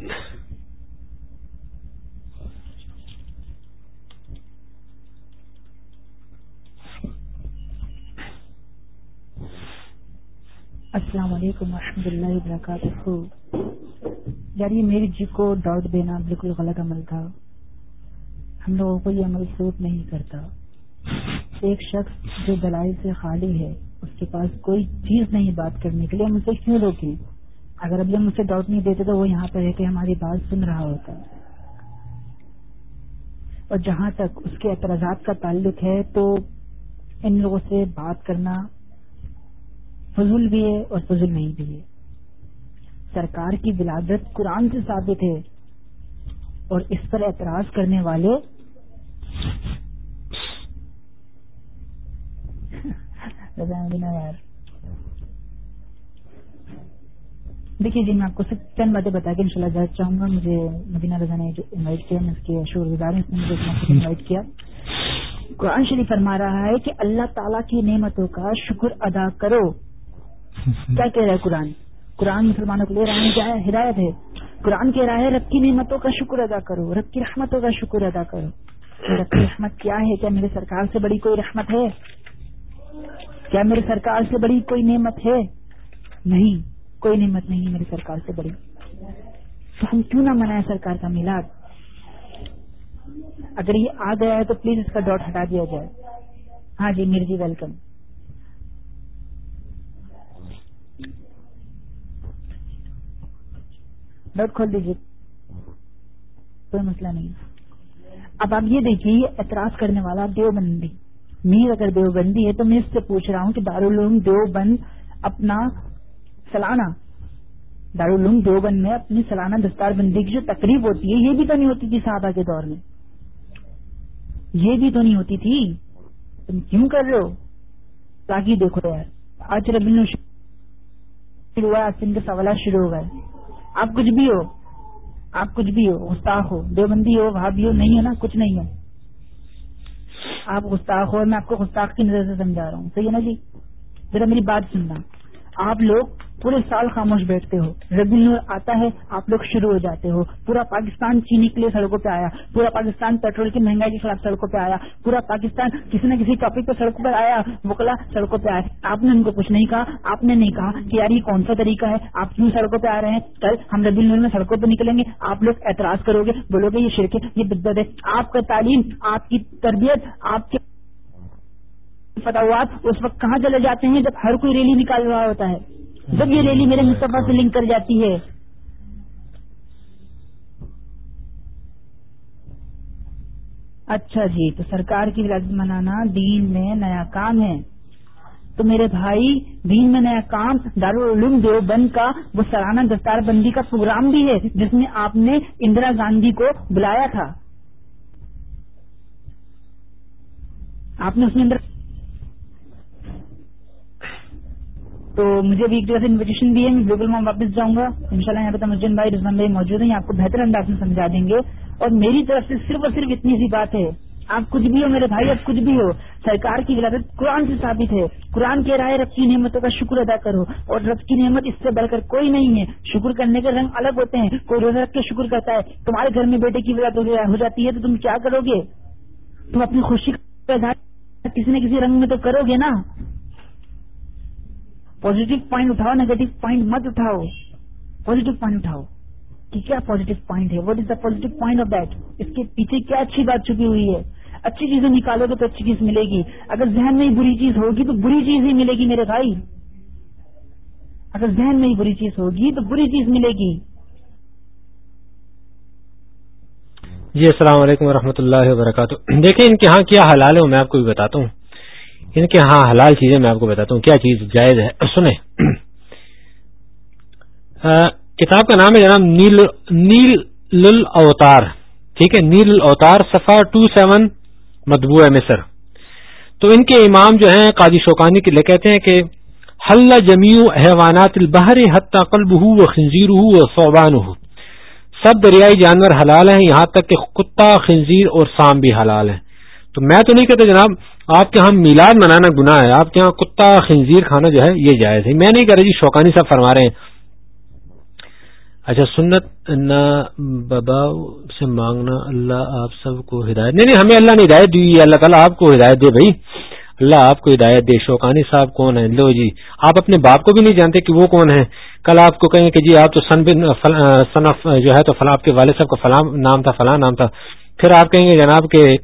السلام علیکم و رحمۃ اللہ وبرکاتہ۔ یار، یہ میری جی کو ڈاؤٹ دینا بالکل غلط عمل تھا۔ ہم لوگوں کو یہ عمل سوٹ نہیں کرتا۔ ایک شخص جو دلائی سے خالی ہے، اس کے پاس کوئی چیز نہیں بات کرنے کے لیے۔ ہم اسے کیوں روکیں؟ اگر ابھی ہم اسے ڈاؤٹ نہیں دیتے تو وہ یہاں پہ رہ کے ہماری بات سن رہا ہوتا۔ اور جہاں تک اس کے اعتراضات کا تعلق ہے، تو ان لوگوں سے بات کرنا فضول بھی ہے اور فضول نہیں بھی ہے۔ سرکار کی ولادت قرآن سے ثابت ہے۔ اور اس پر اعتراض کرنے والے دیکھیے جی میں آپ کو صرف چند باتیں بتا کے ان شاء اللہ چاہوں گا۔ مجھے مدینہ رضا نے انوائٹ کیا میں اس کے شور گزار نے مجھے انوائٹ کیا۔ قرآن شریف فرما رہا ہے کہ اللہ تعالیٰ کی نعمتوں کا شکر ادا کرو۔ کیا کہہ رہا ہے قرآن؟ قرآن مسلمانوں کو لے رہا کیا ہے ہدایت ہے۔ قرآن کہہ رہا ہے، رب کی نعمتوں کا شکر ادا کرو، رب کی رحمتوں کا شکر ادا کرو۔ رب کی رحمت کیا ہے؟ کیا میرے سرکار سے بڑی کوئی رحمت ہے؟ کیا میرے سرکار سے بڑی کوئی نعمت ہے؟ نہیں، کوئی نعمت نہیں میری سرکار سے بڑی۔ تو ہم کیوں نہ منائیں سرکار کا میلاد؟ اگر یہ آ گیا ہے تو پلیز اس کا ڈاٹ ہٹا دیا جائے۔ ہاں جی میر جی ویلکم۔ ڈاٹ کھول دیجیے کوئی مسئلہ نہیں۔ اب آپ یہ دیکھیے اعتراض کرنے والا دیوبندی۔ میر اگر دیوبندی ہے تو میں اس سے پوچھ رہا ہوں کہ دارالعلوم دیوبند اپنا سالانہ، دارالعلوم دیوبند میں اپنی سالانہ دستار بندی کی جو تقریب ہوتی ہے، یہ بھی تو نہیں ہوتی تھی صحابہ کے دور میں۔ یہ بھی تو نہیں ہوتی تھی۔ تم کیوں کر رہے ہو؟ تاکہ دیکھو یار، آج ربی شروع ہوا آج کے سوالات شروع ہو گئے۔ آپ کچھ بھی ہو، آپ کچھ بھی ہو، گستاخ ہو، دیوبندی ہو بھابھی ہو، نہیں ہو نا، کچھ نہیں ہو۔ آپ گستاخ ہو، میں آپ کو گستاخ کی نظر سے سمجھا رہا ہوں۔ صحیح ہے نا جی؟ ذرا میری بات سننا۔ آپ لوگ پورے سال خاموش بیٹھتے ہو۔ ربی نور آتا ہے، آپ لوگ شروع ہو جاتے ہو۔ پورا پاکستان چینی کے لیے سڑکوں پہ آیا۔ پورا پاکستان پیٹرول کی مہنگائی کے خلاف سڑکوں پہ آیا۔ پورا پاکستان کسی نہ کسی ٹاپک پہ سڑکوں پر آیا، وکلا سڑکوں پہ آیا۔ آپ نے ان کو کچھ نہیں کہا، آپ نے نہیں کہا کہ یار یہ کون سا طریقہ ہے۔ آپ کیوں سڑکوں پہ آ رہے ہیں؟ کل ہم ربی نور میں سڑکوں پہ نکلیں گے۔ آپ لوگ اعتراض کرو گے، بولو گے یہ شرک ہے، یہ بدت ہے۔ آپ کا تعلیم، آپ کی تربیت، آپ کے فتوات اس وقت کہاں چلے جاتے ہیں جب ہر کوئی ریلی نکال رہا ہوتا ہے؟ جب یہ ریلی میرے مصطفیٰ سے لنک کر جاتی ہے۔ اچھا جی تو سرکار کی ولادت منانا دین میں نیا کام ہے۔ تو میرے بھائی، دین میں نیا کام، دارالعلوم دیوبند کا وہ سالانہ دستار بندی کا پروگرام بھی ہے، جس میں آپ نے اندرا گاندھی کو بلایا تھا۔ آپ نے اس میں اندر تو مجھے بھی ایک جگہ سے انویٹیشن دی ہے، میں بالکل میں واپس جاؤں گا۔ ان شاء اللہ یہاں پہ مسجد بھائی، رضوان بھائی موجود ہیں آپ کو بہتر انداز میں سمجھا دیں گے۔ اور میری طرف سے صرف اور صرف اتنی سی بات ہے، آپ کچھ بھی ہو میرے بھائی اب کچھ بھی ہو، سرکار کی ولادت قرآن سے ثابت ہے۔ قرآن کہہ رہا ہے، رب کی نعمتوں کا شکر ادا کرو۔ اور رب کی نعمت اس سے بڑھ کر کوئی نہیں ہے۔ شکر کرنے کے رنگ الگ ہوتے ہیں۔ کوئی روزہ رکھ کے شکر کرتا ہے، تمہارے گھر میں بیٹے کی ولادت ہو جاتی ہے تو تم کیا کرو گے؟ تم اپنی خوشی کا اظہار کسی نہ کسی رنگ میں تو کرو گے نا۔ پوزیٹو پوائنٹ اٹھاؤ نیگیٹو پوائنٹ مت اٹھاؤ پوزیٹو پوائنٹ اٹھاؤ کہ کیا پوزیٹو پوائنٹ ہے what is the positive point of that اس کے پیچھے کیا اچھی بات چھپی ہوئی ہے اچھی چیزیں نکالو گے تو اچھی چیز ملے گی اگر ذہن میں ہی بری چیز ہوگی تو بری چیز ہی ملے گی میرے بھائی اگر ذہن میں ہی بری چیز ہوگی تو بری چیز ملے گی جی السلام علیکم ورحمۃ اللہ وبرکاتہ دیکھیں ان کے ہاں کیا حلال ہے میں آپ کو بھی بتاتا ہوں ان کے ہاں حلال چیزیں میں آپ کو بتاتا ہوں کیا چیز جائز ہے۔ سنیں۔ کتاب کا نام ہے جناب نیل نیل اوتار ٹھیک ہے نیل اوتار صفا ٹو سیون مدبو مصر۔ تو ان کے امام جو ہیں قادی شوقانی کے لیے کہتے ہیں کہ حل جمیو حیوانات البحر حتہ قلب ہو و خنزیر ہو و صوبان ہو سب دریائی جانور حلال ہیں، یہاں تک کہ کتا، خنزیر اور سام بھی حلال ہیں۔ تو میں تو نہیں کہتا جناب، آپ کے یہاں میلاد منانا گناہ ہے، آپ کے یہاں کتا خنزیر کھانا جو ہے یہ جائز ہے۔ میں نہیں کہہ رہا جی شوقانی صاحب فرما رہے ہیں۔ اچھا سنت نہ بابا سے مانگنا اللہ آپ سب کو ہدایت۔ نہیں نہیں، ہمیں اللہ نے ہدایت دی اللہ تعالیٰ آپ کو ہدایت دے بھائی۔ اللہ آپ کو ہدایت دے۔ شوقانی صاحب کون ہے لو جی آپ اپنے باپ کو بھی نہیں جانتے کہ وہ کون ہے کل آپ کو کہیں کہ جی آپ تو سن بن سن جو ہے تو فلاں، آپ کے والد صاحب کا فلاں، نام تھا، فلاں نام تھا۔ پھر آپ کہیں گے جناب کہ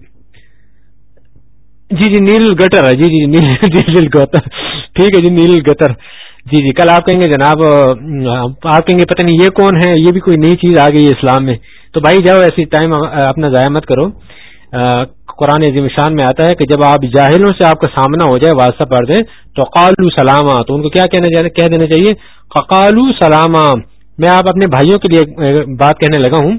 جی جی نیل گٹر ہے۔ جی جی, جی، نیل جی گوتر ٹھیک ہے جی نیل گٹر۔ جی جی کل آپ کہیں گے جناب آپ کہیں گے پتہ نہیں یہ کون ہے؟ یہ بھی کوئی نئی چیز آ گئی اسلام میں۔ تو بھائی جاؤ، ایسی ٹائم اپنا ضائع مت کرو۔ قرآن عظیم شان میں آتا ہے کہ جب آپ جاہلوں سے آپ کا سامنا ہو جائے، واسطہ پڑھ دیں، تو قالو سلامہ تو ان کو کیا کہہ دینا چاہیے؟ قالو سلامہ میں آپ اپنے بھائیوں کے لیے بات کہنے لگا ہوں۔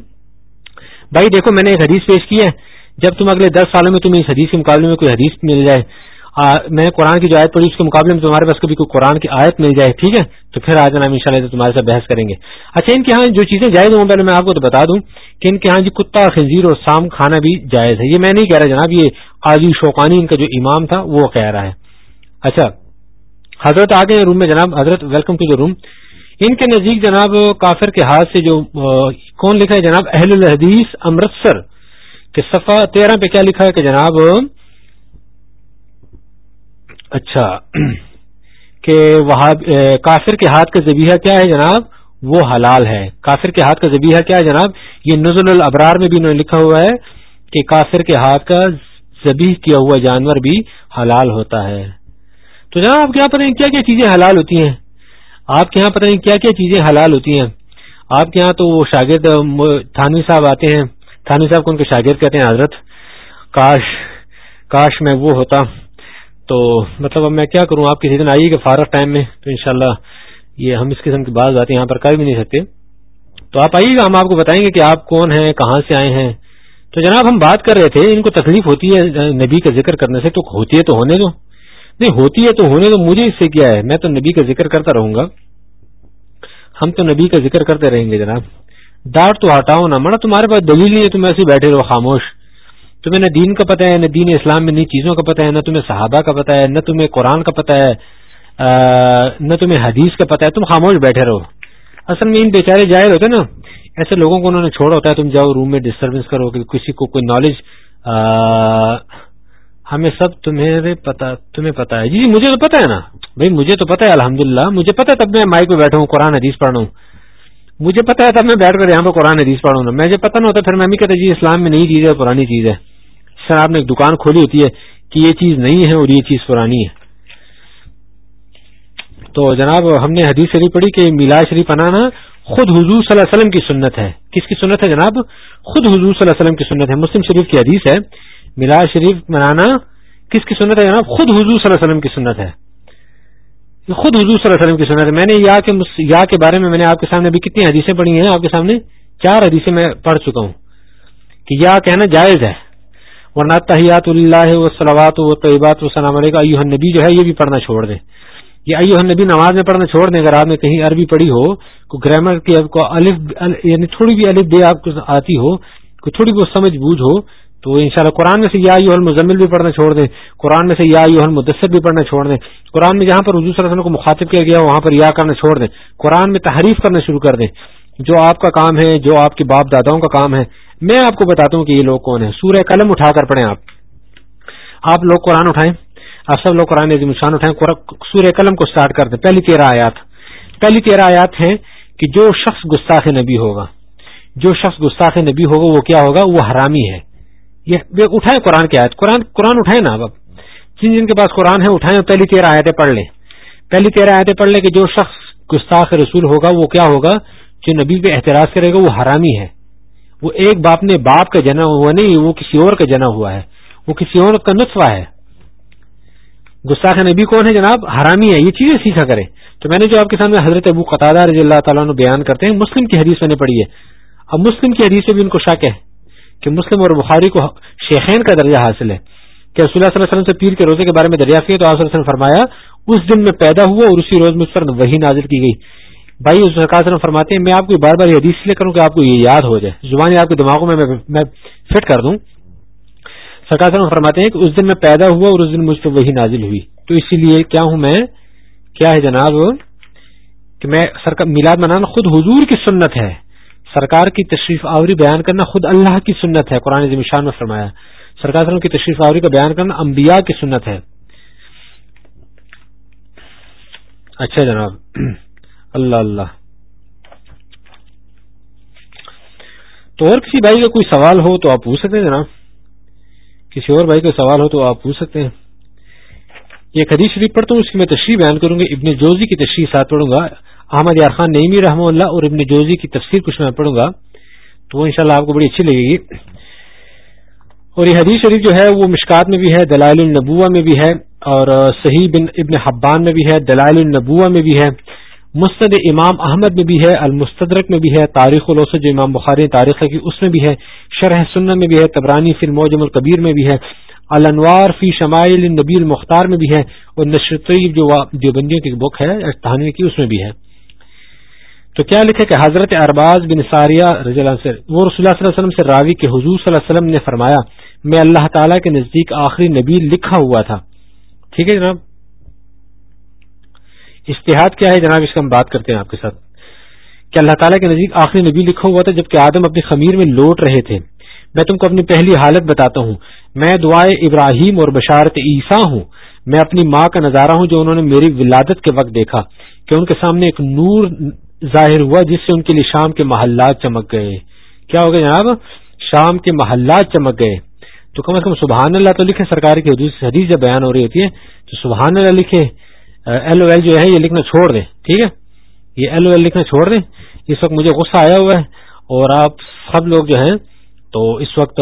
بھائی دیکھو، میں نے ایک حدیث پیش کی ہے۔ جب تم اگلے دس سالوں میں تمہیں اس حدیث کے مقابلے میں کوئی حدیث مل جائے میں قرآن کی جو آیت پڑھی، اس کے مقابلے میں تمہارے پاس کبھی کوئی قرآن کی آیت مل جائے، ٹھیک ہے؟ تو پھر آ جانا ان شاء اللہ تمہارے ساتھ بحث کریں گے۔ اچھا ان کے ہاں جو چیزیں جائز ہوں، پہلے میں آپ کو تو بتا دوں کہ ان کے ہاں جی کتا، خنزیر اور سام کھانا بھی جائز ہے۔ یہ میں نہیں کہہ رہا جناب، یہ قاضی شوقانی ان کا جو امام تھا، وہ کہہ رہا ہے۔ اچھا حضرت آگے روم میں جناب، حضرت ویلکم ٹو دا روم۔ ان کے نزدیک جناب کافر کے ہاتھ سے جو کون لکھا ہے جناب؟ اہل الحدیث امرتسر۔ کے صفحہ تیرہ پہ کیا لکھا ہے کہ جناب اچھا کہ وہاں کافر کے ہاتھ کا ذبیحہ کیا ہے جناب؟ وہ حلال ہے۔ کافر کے ہاتھ کا ذبیحہ کیا ہے جناب؟ یہ نزل الابرار میں بھی انہوں نے لکھا ہوا ہے کہ کافر کے ہاتھ کا ذبیح کیا ہوا جانور بھی حلال ہوتا ہے۔ تو جناب، آپ کے یہاں پتہ کیا کیا چیزیں حلال ہوتی ہیں؟ آپ کے یہاں پتہ نہیں کیا کیا چیزیں حلال ہوتی ہیں؟ آپ کے یہاں تو وہ شاگرد تھانوی صاحب آتے ہیں۔ تھانوی صاحب کو ان کے شاگرد کہتے ہیں، حضرت، کاش کاش میں وہ ہوتا تو مطلب اب میں کیا کروں؟ آپ کسی دن آئیے گا فارغ ٹائم میں تو انشاءاللہ یہ ہم اس قسم کی بات باتیں یہاں پر کر بھی نہیں سکتے۔ تو آپ آئیے گا، ہم آپ کو بتائیں گے کہ آپ کون ہیں، کہاں سے آئے ہیں۔ تو جناب ہم بات کر رہے تھے، ان کو تکلیف ہوتی ہے نبی کا ذکر کرنے سے، تو ہوتی ہے تو ہونے دو۔ نہیں، ہوتی ہے تو ہونے دو، مجھے اس سے کیا ہے؟ میں تو نبی کا ذکر کرتا رہوں گا۔ ہم تو نبی کا ذکر کرتے رہیں گے جناب۔ ڈانٹ تو ہٹاؤ نا مڑا تمہارے پاس دلیل نہیں ہے تم ایسے بیٹھے رہو خاموش۔ تمہیں نہ دین کا پتہ ہے، نہ دین اسلام میں نئی چیزوں کا پتہ ہے، نہ تمہیں صحابہ کا پتہ ہے، نہ تمہیں قرآن کا پتہ ہے نہ تمہیں حدیث کا پتہ ہے۔ تم خاموش بیٹھے رہو۔ اصل میں ان بیچارے جائر ہوتے نا، ایسے لوگوں کو انہوں نے چھوڑا ہوتا ہے، تم جاؤ روم میں ڈسٹربینس کرو، کہ کسی کو کوئی نالج ہمیں سب تمہیں پتا تمہیں پتا ہے۔ جی جی مجھے تو پتا ہے نا۔ بھائی، مجھے تو پتا ہے الحمد مجھے پتا ہے تب میں مائک پہ بیٹھا ہوں، قرآن حدیث پڑھ رہا ہوں۔ مجھے پتا ہے میں بیٹھ کر یہاں پہ قرآن حدیث پڑھوں گا۔ مجھے پتا نہ ہوتا، پھر میں بھی کہتا جی اسلام میں نئی چیز ہے پرانی چیز ہے سر، آپ نے ایک دکان کھولی ہوتی ہے کہ یہ چیز نہیں ہے اور یہ چیز پرانی ہے۔ تو جناب، ہم نے حدیث شریف پڑھی کہ میلاد شریف بنانا خود حضور صلی اللہ علیہ وسلم کی سنت ہے۔ کس کی سنت ہے جناب؟ خود حضور صلی اللہ علیہ وسلم کی سنت ہے۔ مسلم شریف کی حدیث ہے، میلاد شریف منانا کس کی سنت ہے جناب؟ خود حضور صلی اللہ علیہ وسلم کی سنت ہے۔ خود حضور صلی اللہ علیہ وسلم کی سنت ہے۔ میں نے یا کے یا کے بارے میں میں نے آپ کے سامنے ابھی کتنی حدیثیں پڑھی ہیں، آپ کے سامنے چار حدیثیں میں پڑھ چکا ہوں۔ کہ یا کہنا جائز ہے۔ ورنہ تحیات اللہ و سلامات و طیبات و سلام علیہ ایوہ نبی جو ہے یہ بھی پڑھنا چھوڑ دیں۔ یہ ایوہ نبی نماز میں پڑھنا چھوڑ دیں۔ اگر آپ نے کہیں عربی پڑھی ہو، کو گرامر کی کو الف یعنی تھوڑی بھی الف بے آپ کو آتی ہو کوئی تھوڑی بہت سمجھ بوجھ ہو تو انشاءاللہ قرآن میں سے یا ایوہ المزمل بھی پڑھنا چھوڑ دیں، قرآن میں سے یا ایوہ المدثر بھی پڑھنا چھوڑ دیں۔ قرآن میں جہاں پر حضور صلی اللہ علیہ وسلم کو مخاطب کیا گیا، وہاں پر یا کرنا چھوڑ دیں۔ قرآن میں تحریف کرنا شروع کر دیں۔ جو آپ کا کام ہے، جو آپ کے باپ داداؤں کا کام ہے، میں آپ کو بتاتا ہوں کہ یہ لوگ کون ہیں۔ سورہ قلم اٹھا کر پڑھیں آپ۔ آپ لوگ قرآن اٹھائیں۔ آپ سب لوگ قرآن نشان اٹھائیں۔ سورہ قلم کو سٹارٹ کر دیں۔ پہلی تیرہ آیات۔ پہلی تیرہ آیات ہیں کہ جو شخص گستاخ نبی ہوگا۔ جو شخص گستاخ نبی ہوگا، وہ کیا ہوگا؟ وہ حرامی ہے۔ یہ اٹھائیں قرآن کی آیت۔ قرآن قرآن اٹھائیں نا اب۔ جن جن کے پاس قرآن ہے، اٹھائیں پہلی تیرہ آیتیں پڑھ لیں۔ پہلی تیرہ آیتیں پڑھ لیں کہ جو شخص گستاخ رسول ہوگا، وہ کیا ہوگا؟ جو نبی پہ احتراج کرے گا، وہ حرامی ہے۔ وہ ایک باپ نے باپ کا جنا ہوا نہیں، وہ کسی اور کا جنا ہوا ہے۔ وہ کسی اور کا نطفہ ہے۔ گستاخ نبی کون ہے جناب؟ حرامی ہے، یہ چیزیں سیکھا کرے تو میں نے جو آپ کے سامنے حضرت ابو قطع رضی اللہ تعالیٰ بیان کرتے ہیں، مسلم کی حدیث میں نے پڑھی ہے۔ اب مسلم کی حدیث سے بھی ان کو شک ہے۔ کہ مسلم اور بخاری کو شیخین کا درجہ حاصل ہے کہ رسول اللہ صلی اللہ علیہ وسلم سے پیر کے روزے کے بارے میں دریافت کیا تو آپ نے فرمایا، اس دن میں پیدا ہوا اور اسی روز میں اس پر وہی نازل کی گئی۔ بھائی اس سرکار فرماتے ہیں، میں آپ کو بار بار یہ حدیث لے کروں کہ آپ کو یہ یاد ہو جائے۔ زبان آپ کے دماغوں میں میں فٹ کر دوں۔ سرکار سے فرماتے ہیں کہ اس دن میں پیدا ہوا اور اس دن مجھ پہ وہی نازل ہوئی۔ تو اسی لیے کیا ہوں میں؟ کیا ہے جناب؟ کہ میں میلاد منانا خود حضور کی سنت ہے۔ سرکار کی تشریف آوری بیان کرنا خود اللہ کی سنت ہے، قرآن میں فرمایا۔ سرکار کی تشریف آوری کا بیان کرنا انبیاء کی سنت ہے۔ اچھا جناب۔ اللہ اللہ۔ تو اور کسی بھائی کا کوئی سوال ہو تو آپ پوچھ سکتے ہیں جناب۔ کسی اور بھائی کا سوال ہو تو آپ پوچھ سکتے ہیں۔ یہ خدیش شریف پڑھتا ہوں اس کی میں تشریح بیان کروں گا، ابن جوزی کی تشریح ساتھ پڑھوں گا۔ احمد یار خان نعیمی رحمہ اللہ اور ابن جوزی کی تفسیر کچھ میں پڑھوں گا تو وہ انشاءاللہ آپ کو بڑی اچھی لگے گی اور یہ حدیث شریف جو ہے وہ مشکات میں بھی ہے دلائل النبوہ میں بھی ہے اور صحیح بن ابن حبان میں بھی ہے دلائل النبوہ میں بھی ہے مستد امام احمد میں بھی ہے المستدرک میں بھی ہے تاریخ الوسط جو امام بخاری تاریخ کی اس میں بھی ہے شرح سنہ میں بھی ہے تبرانی فی الموجم القبیر میں بھی ہے الانوار فی شمائل نبی المختار میں بھی ہے اور نشرطیب جو دیوبندیوں کی بک ہے کی اس میں بھی ہے تو کیا لکھے کہ حضرت ارباز بن ساریہ رضی اللہ سے وہ رسول اللہ صلی اللہ علیہ وسلم سے راوی کے حضور صلی اللہ علیہ وسلم نے فرمایا، میں اللہ تعالیٰ کے نزدیک آخری نبی لکھا ہوا تھا۔ ٹھیک ہے جناب؟ اشتہاد کیا ہے جناب؟ اس کا ہم بات کرتے ہیں آپ کے ساتھ۔ کہ اللہ تعالیٰ کے نزدیک آخری نبی لکھا ہوا تھا جبکہ آدم اپنی خمیر میں لوٹ رہے تھے۔ میں تم کو اپنی پہلی حالت بتاتا ہوں۔ میں دعائے ابراہیم اور بشارت عیسیٰ ہوں۔ میں اپنی ماں کا نظارہ ہوں جو انہوں نے میری ولادت کے وقت دیکھا کہ ان کے سامنے ایک نور ظاہر ہوا جس سے ان کے لیے شام کے محلات چمک گئے۔ کیا ہو گیا جناب؟ شام کے محلات چمک گئے۔ تو کم از کم سبحان اللہ تو لکھے سرکار کی حدیث جب بیان ہو رہی ہوتی ہے تو سبحان اللہ لکھے ایل او ایل جو ہے یہ لکھنا چھوڑ دیں، ٹھیک ہے؟ یہ ایل او ایل لکھنا چھوڑ دیں۔ اس وقت مجھے غصہ آیا ہوا ہے اور آپ سب لوگ جو ہیں تو اس وقت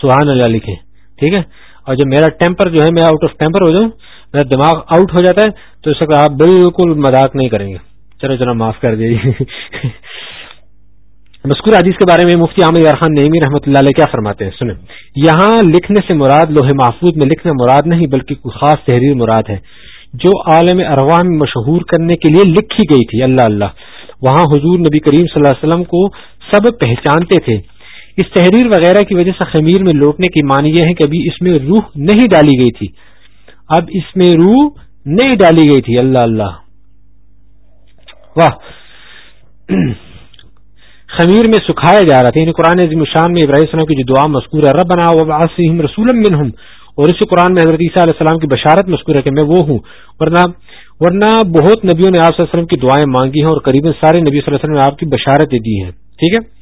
سبحان اللہ لکھیں، ٹھیک ہے؟ اور جب میرا ٹیمپر جو ہے، میں آؤٹ آف ٹیمپر ہو جاؤں، میرا دماغ آؤٹ ہو جاتا ہے، تو اس وقت آپ بالکل مذاق نہیں کریں گے۔ چلو چلو معاف کر دیجیے مذکور حدیث کے بارے میں مفتی عامر خان نعمی رحمۃ اللہ علیہ کیا فرماتے ہیں؟ سنیں۔ یہاں لکھنے سے مراد لوہے محفوظ میں لکھنا مراد نہیں، بلکہ کوئی خاص تحریر مراد ہے۔ جو عالم ارواح میں مشہور کرنے کے لیے لکھی گئی تھی، اللہ اللہ۔ وہاں حضور نبی کریم صلی اللہ علیہ وسلم کو سب پہچانتے تھے۔ اس تحریر وغیرہ کی وجہ سے خمیر میں لوٹنے کی معنی یہ ہے کہ ابھی اس میں روح نہیں ڈالی گئی تھی۔ اب اس میں روح نہیں ڈالی گئی تھی، اللہ اللہ۔ واہ۔ خمیر میں سکھایا جا رہا تھا یعنی قرآن عظیم شان میں ابراہیم السلام کی جو دعا مذکور ہے رب بنا رسول منہم۔ اور اسی قرآن میں حضرت عیسیٰ علیہ السلام کی بشارت مذکور ہے کہ میں وہ ہوں۔ ورنہ ورنہ بہت نبیوں نے آپ صلی اللہ علیہ وسلم کی دعائیں مانگی ہیں اور قریب سارے نبی صلی اللہ علیہ وسلم نے آپ کی بشارت دی ہے ٹھیک ہے؟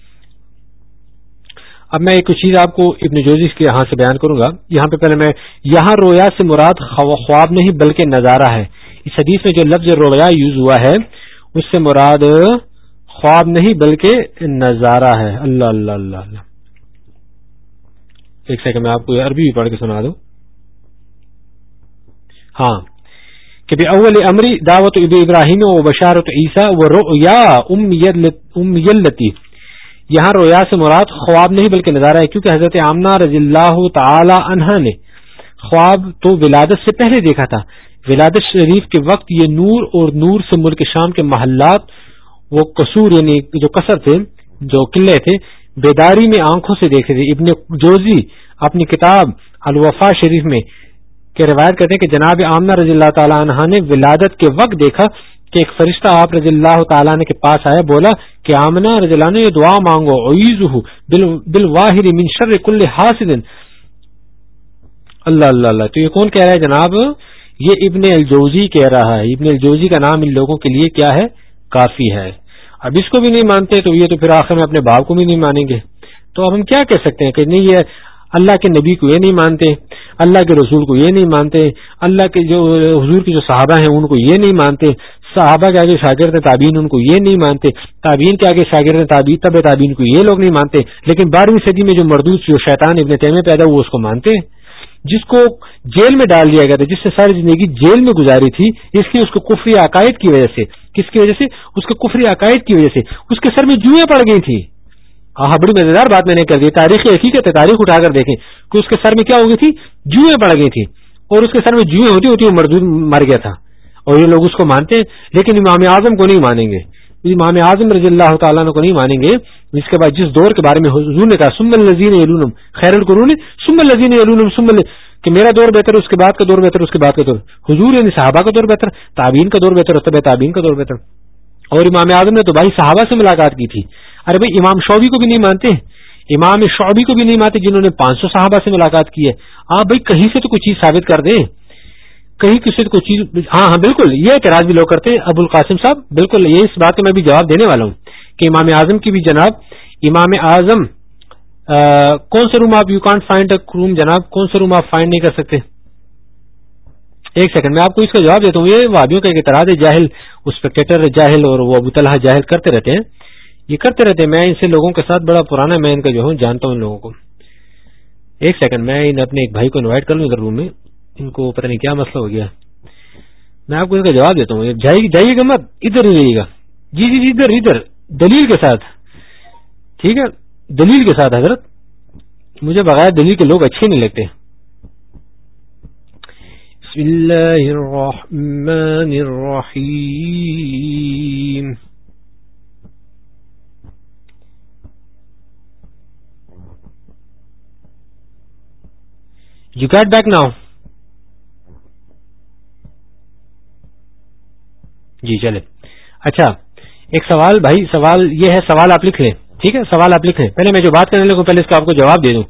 اب میں ایک چیز آپ کو ابن جوزی کے یہاں سے بیان کروں گا۔ یہاں پہ پہلے میں، یہاں رویا سے مراد خواب نہیں، بلکہ نظارہ ہے۔ اس حدیث میں جو لفظ رویا یوز ہوا ہے اس سے مراد خواب نہیں بلکہ نظارہ ہے۔ اللہ اللہ اللہ اللہ۔ ایک سیکنڈ میں آپ کو عربی بھی پڑھ کے سنا دوں۔ ہاں کہ اول امری دعوت اب ابراہیم و بشارت عیسیٰ و رو ام یلتی یہاں رویا سے مراد خواب نہیں بلکہ نظارہ ہے، کیونکہ حضرت آمنا رضی اللہ تعالی عنہ نے خواب تو ولادت سے پہلے دیکھا تھا۔ ولادت شریف کے وقت یہ نور اور نور سے ملک شام کے محلات، وہ قصور یعنی جو کثر تھے، جو قلعے تھے، بیداری میں آنکھوں سے دیکھ رہے تھے۔ ابن جوزی اپنی کتاب الوفا شریف میں کہ روایت کرتے ہیں کہ جناب آمنہ رضی اللہ تعالیٰ عنہ نے ولادت کے وقت دیکھا کہ ایک فرشتہ آپ رضی اللہ تعالیٰ نے کے پاس آیا، بولا کہ آمنہ رضی اللہ نے یہ دعا مانگو عیز بال من شر کل حاصل اللہ اللہ اللہ۔ تو یہ کون کہہ رہا ہے جناب؟ یہ ابن الجوزی کہہ رہا ہے۔ ابن الجوزی کا نام ان لوگوں کے لیے کیا ہے؟ کافی ہے۔ اب اس کو بھی نہیں مانتے تو یہ تو پھر آخر میں اپنے باپ کو بھی نہیں مانیں گے۔ تو اب ہم کیا کہہ سکتے ہیں کہ نہیں، یہ اللہ کے نبی کو یہ نہیں مانتے، اللہ کے رسول کو یہ نہیں مانتے، اللہ کے جو حضور کے جو صحابہ ہیں ان کو یہ نہیں مانتے، صحابہ کے آگے شاگرد تعبین ان کو یہ نہیں مانتے تعبین کے آگے شاگرد تعبین طب تعبین کو یہ لوگ نہیں مانتے۔ لیکن بارہویں صدی میں جو مردود، جو شیطان ابن تیمے پیدا وہ اس کو مانتے ہیں۔ جس کو جیل میں ڈال دیا گیا تھا، جس سے ساری زندگی جیل میں گزاری تھی، اس کی اس کو کفری عقائد کی وجہ سے۔ کس کی وجہ سے؟ اس کے کفری عقائد کی وجہ سے۔ اس کے سر میں جوئیں پڑ گئی تھی ہاں بڑی مزیدار بات میں نے کر دی۔ تاریخی حقیقت ہے، تاریخ اٹھا کر دیکھیں کہ اس کے سر میں کیا ہو گئی تھی؟ جوئیں پڑ گئی تھی اور اس کے سر میں جوئیں ہوتی ہوتی وہ مردود مر گیا تھا۔ اور یہ لوگ اس کو مانتے ہیں، لیکن امام اعظم کو نہیں مانیں گے۔ امام اعظم رضی اللہ تعالیٰ کو نہیں مانیں گے، جس کے بعد جس دور کے بارے میں حضور نے کہا سم الزین علوم خیر القرون سم الزین علوم سم کہ میرا دور بہتر، اس کے بعد کا دور بہتر، اس کے بعد کا دور حضور یعنی صحابہ کا دور بہتر تعبین کا دور بہتر طب تعبین کا دور بہتر۔ اور امام اعظم نے تو بھائی صحابہ سے ملاقات کی تھی۔ ارے بھائی، امام شعبی کو بھی نہیں مانتے امام شعبی کو بھی نہیں مانتے جنہوں نے پانچ سو صحابہ سے ملاقات کی ہے۔ آپ بھائی کہیں سے تو کوئی چیز ثابت کر دیں؟ کہیں کسی کو چیز ہاں ہاں بالکل، یہ اعتراض بھی لوگ کرتے ہیں۔ ابو القاسم صاحب، بالکل، یہ اس بات کا میں بھی جواب دینے والا ہوں کہ امام اعظم کی بھی جناب، امام اعظم کون سے روم آپ یو کانٹ فائنڈ روم جناب، کون سے روم آپ فائنڈ نہیں کر سکتے؟ ایک سیکنڈ میں آپ کو اس کا جواب دیتا ہوں۔ یہ وادیوں کا ایک اعتراض ہے، جاہل اسپیکٹیٹر جاہل، اور وہ ابو طلحہ جاہل کرتے رہتے ہیں۔ یہ کرتے رہتے ہیں۔ میں ان سے لوگوں کے ساتھ بڑا پرانا، میں ان کا جو ہوں، جانتا ہوں ان لوگوں کو۔ ایک سیکنڈ میں ان اپنے ایک بھائی کو انوائٹ کر لوں ادھر روم میں۔ ان کو پتہ نہیں کیا مسئلہ ہو گیا۔ میں آپ کو اس کا جواب دیتا ہوں۔ جائیے گا مت، ادھر رہیے گا۔ جی جی جی ادھر ادھر، دلیل کے ساتھ۔ ٹھیک ہے؟ دلیل کے ساتھ، حضرت۔ مجھے بغیر دلیل کے لوگ اچھے نہیں لگتے۔ بسم اللہ الرحمن الرحیم۔ یو گیٹ بیک ناؤ جی چلے اچھا ایک سوال بھائی، سوال یہ ہے، سوال آپ لکھ لیں۔ ٹھیک ہے، سوال آپ لکھ لیں۔ پہلے میں جو بات کرنے لگوں، پہلے اس کا آپ کو جواب دے دوں۔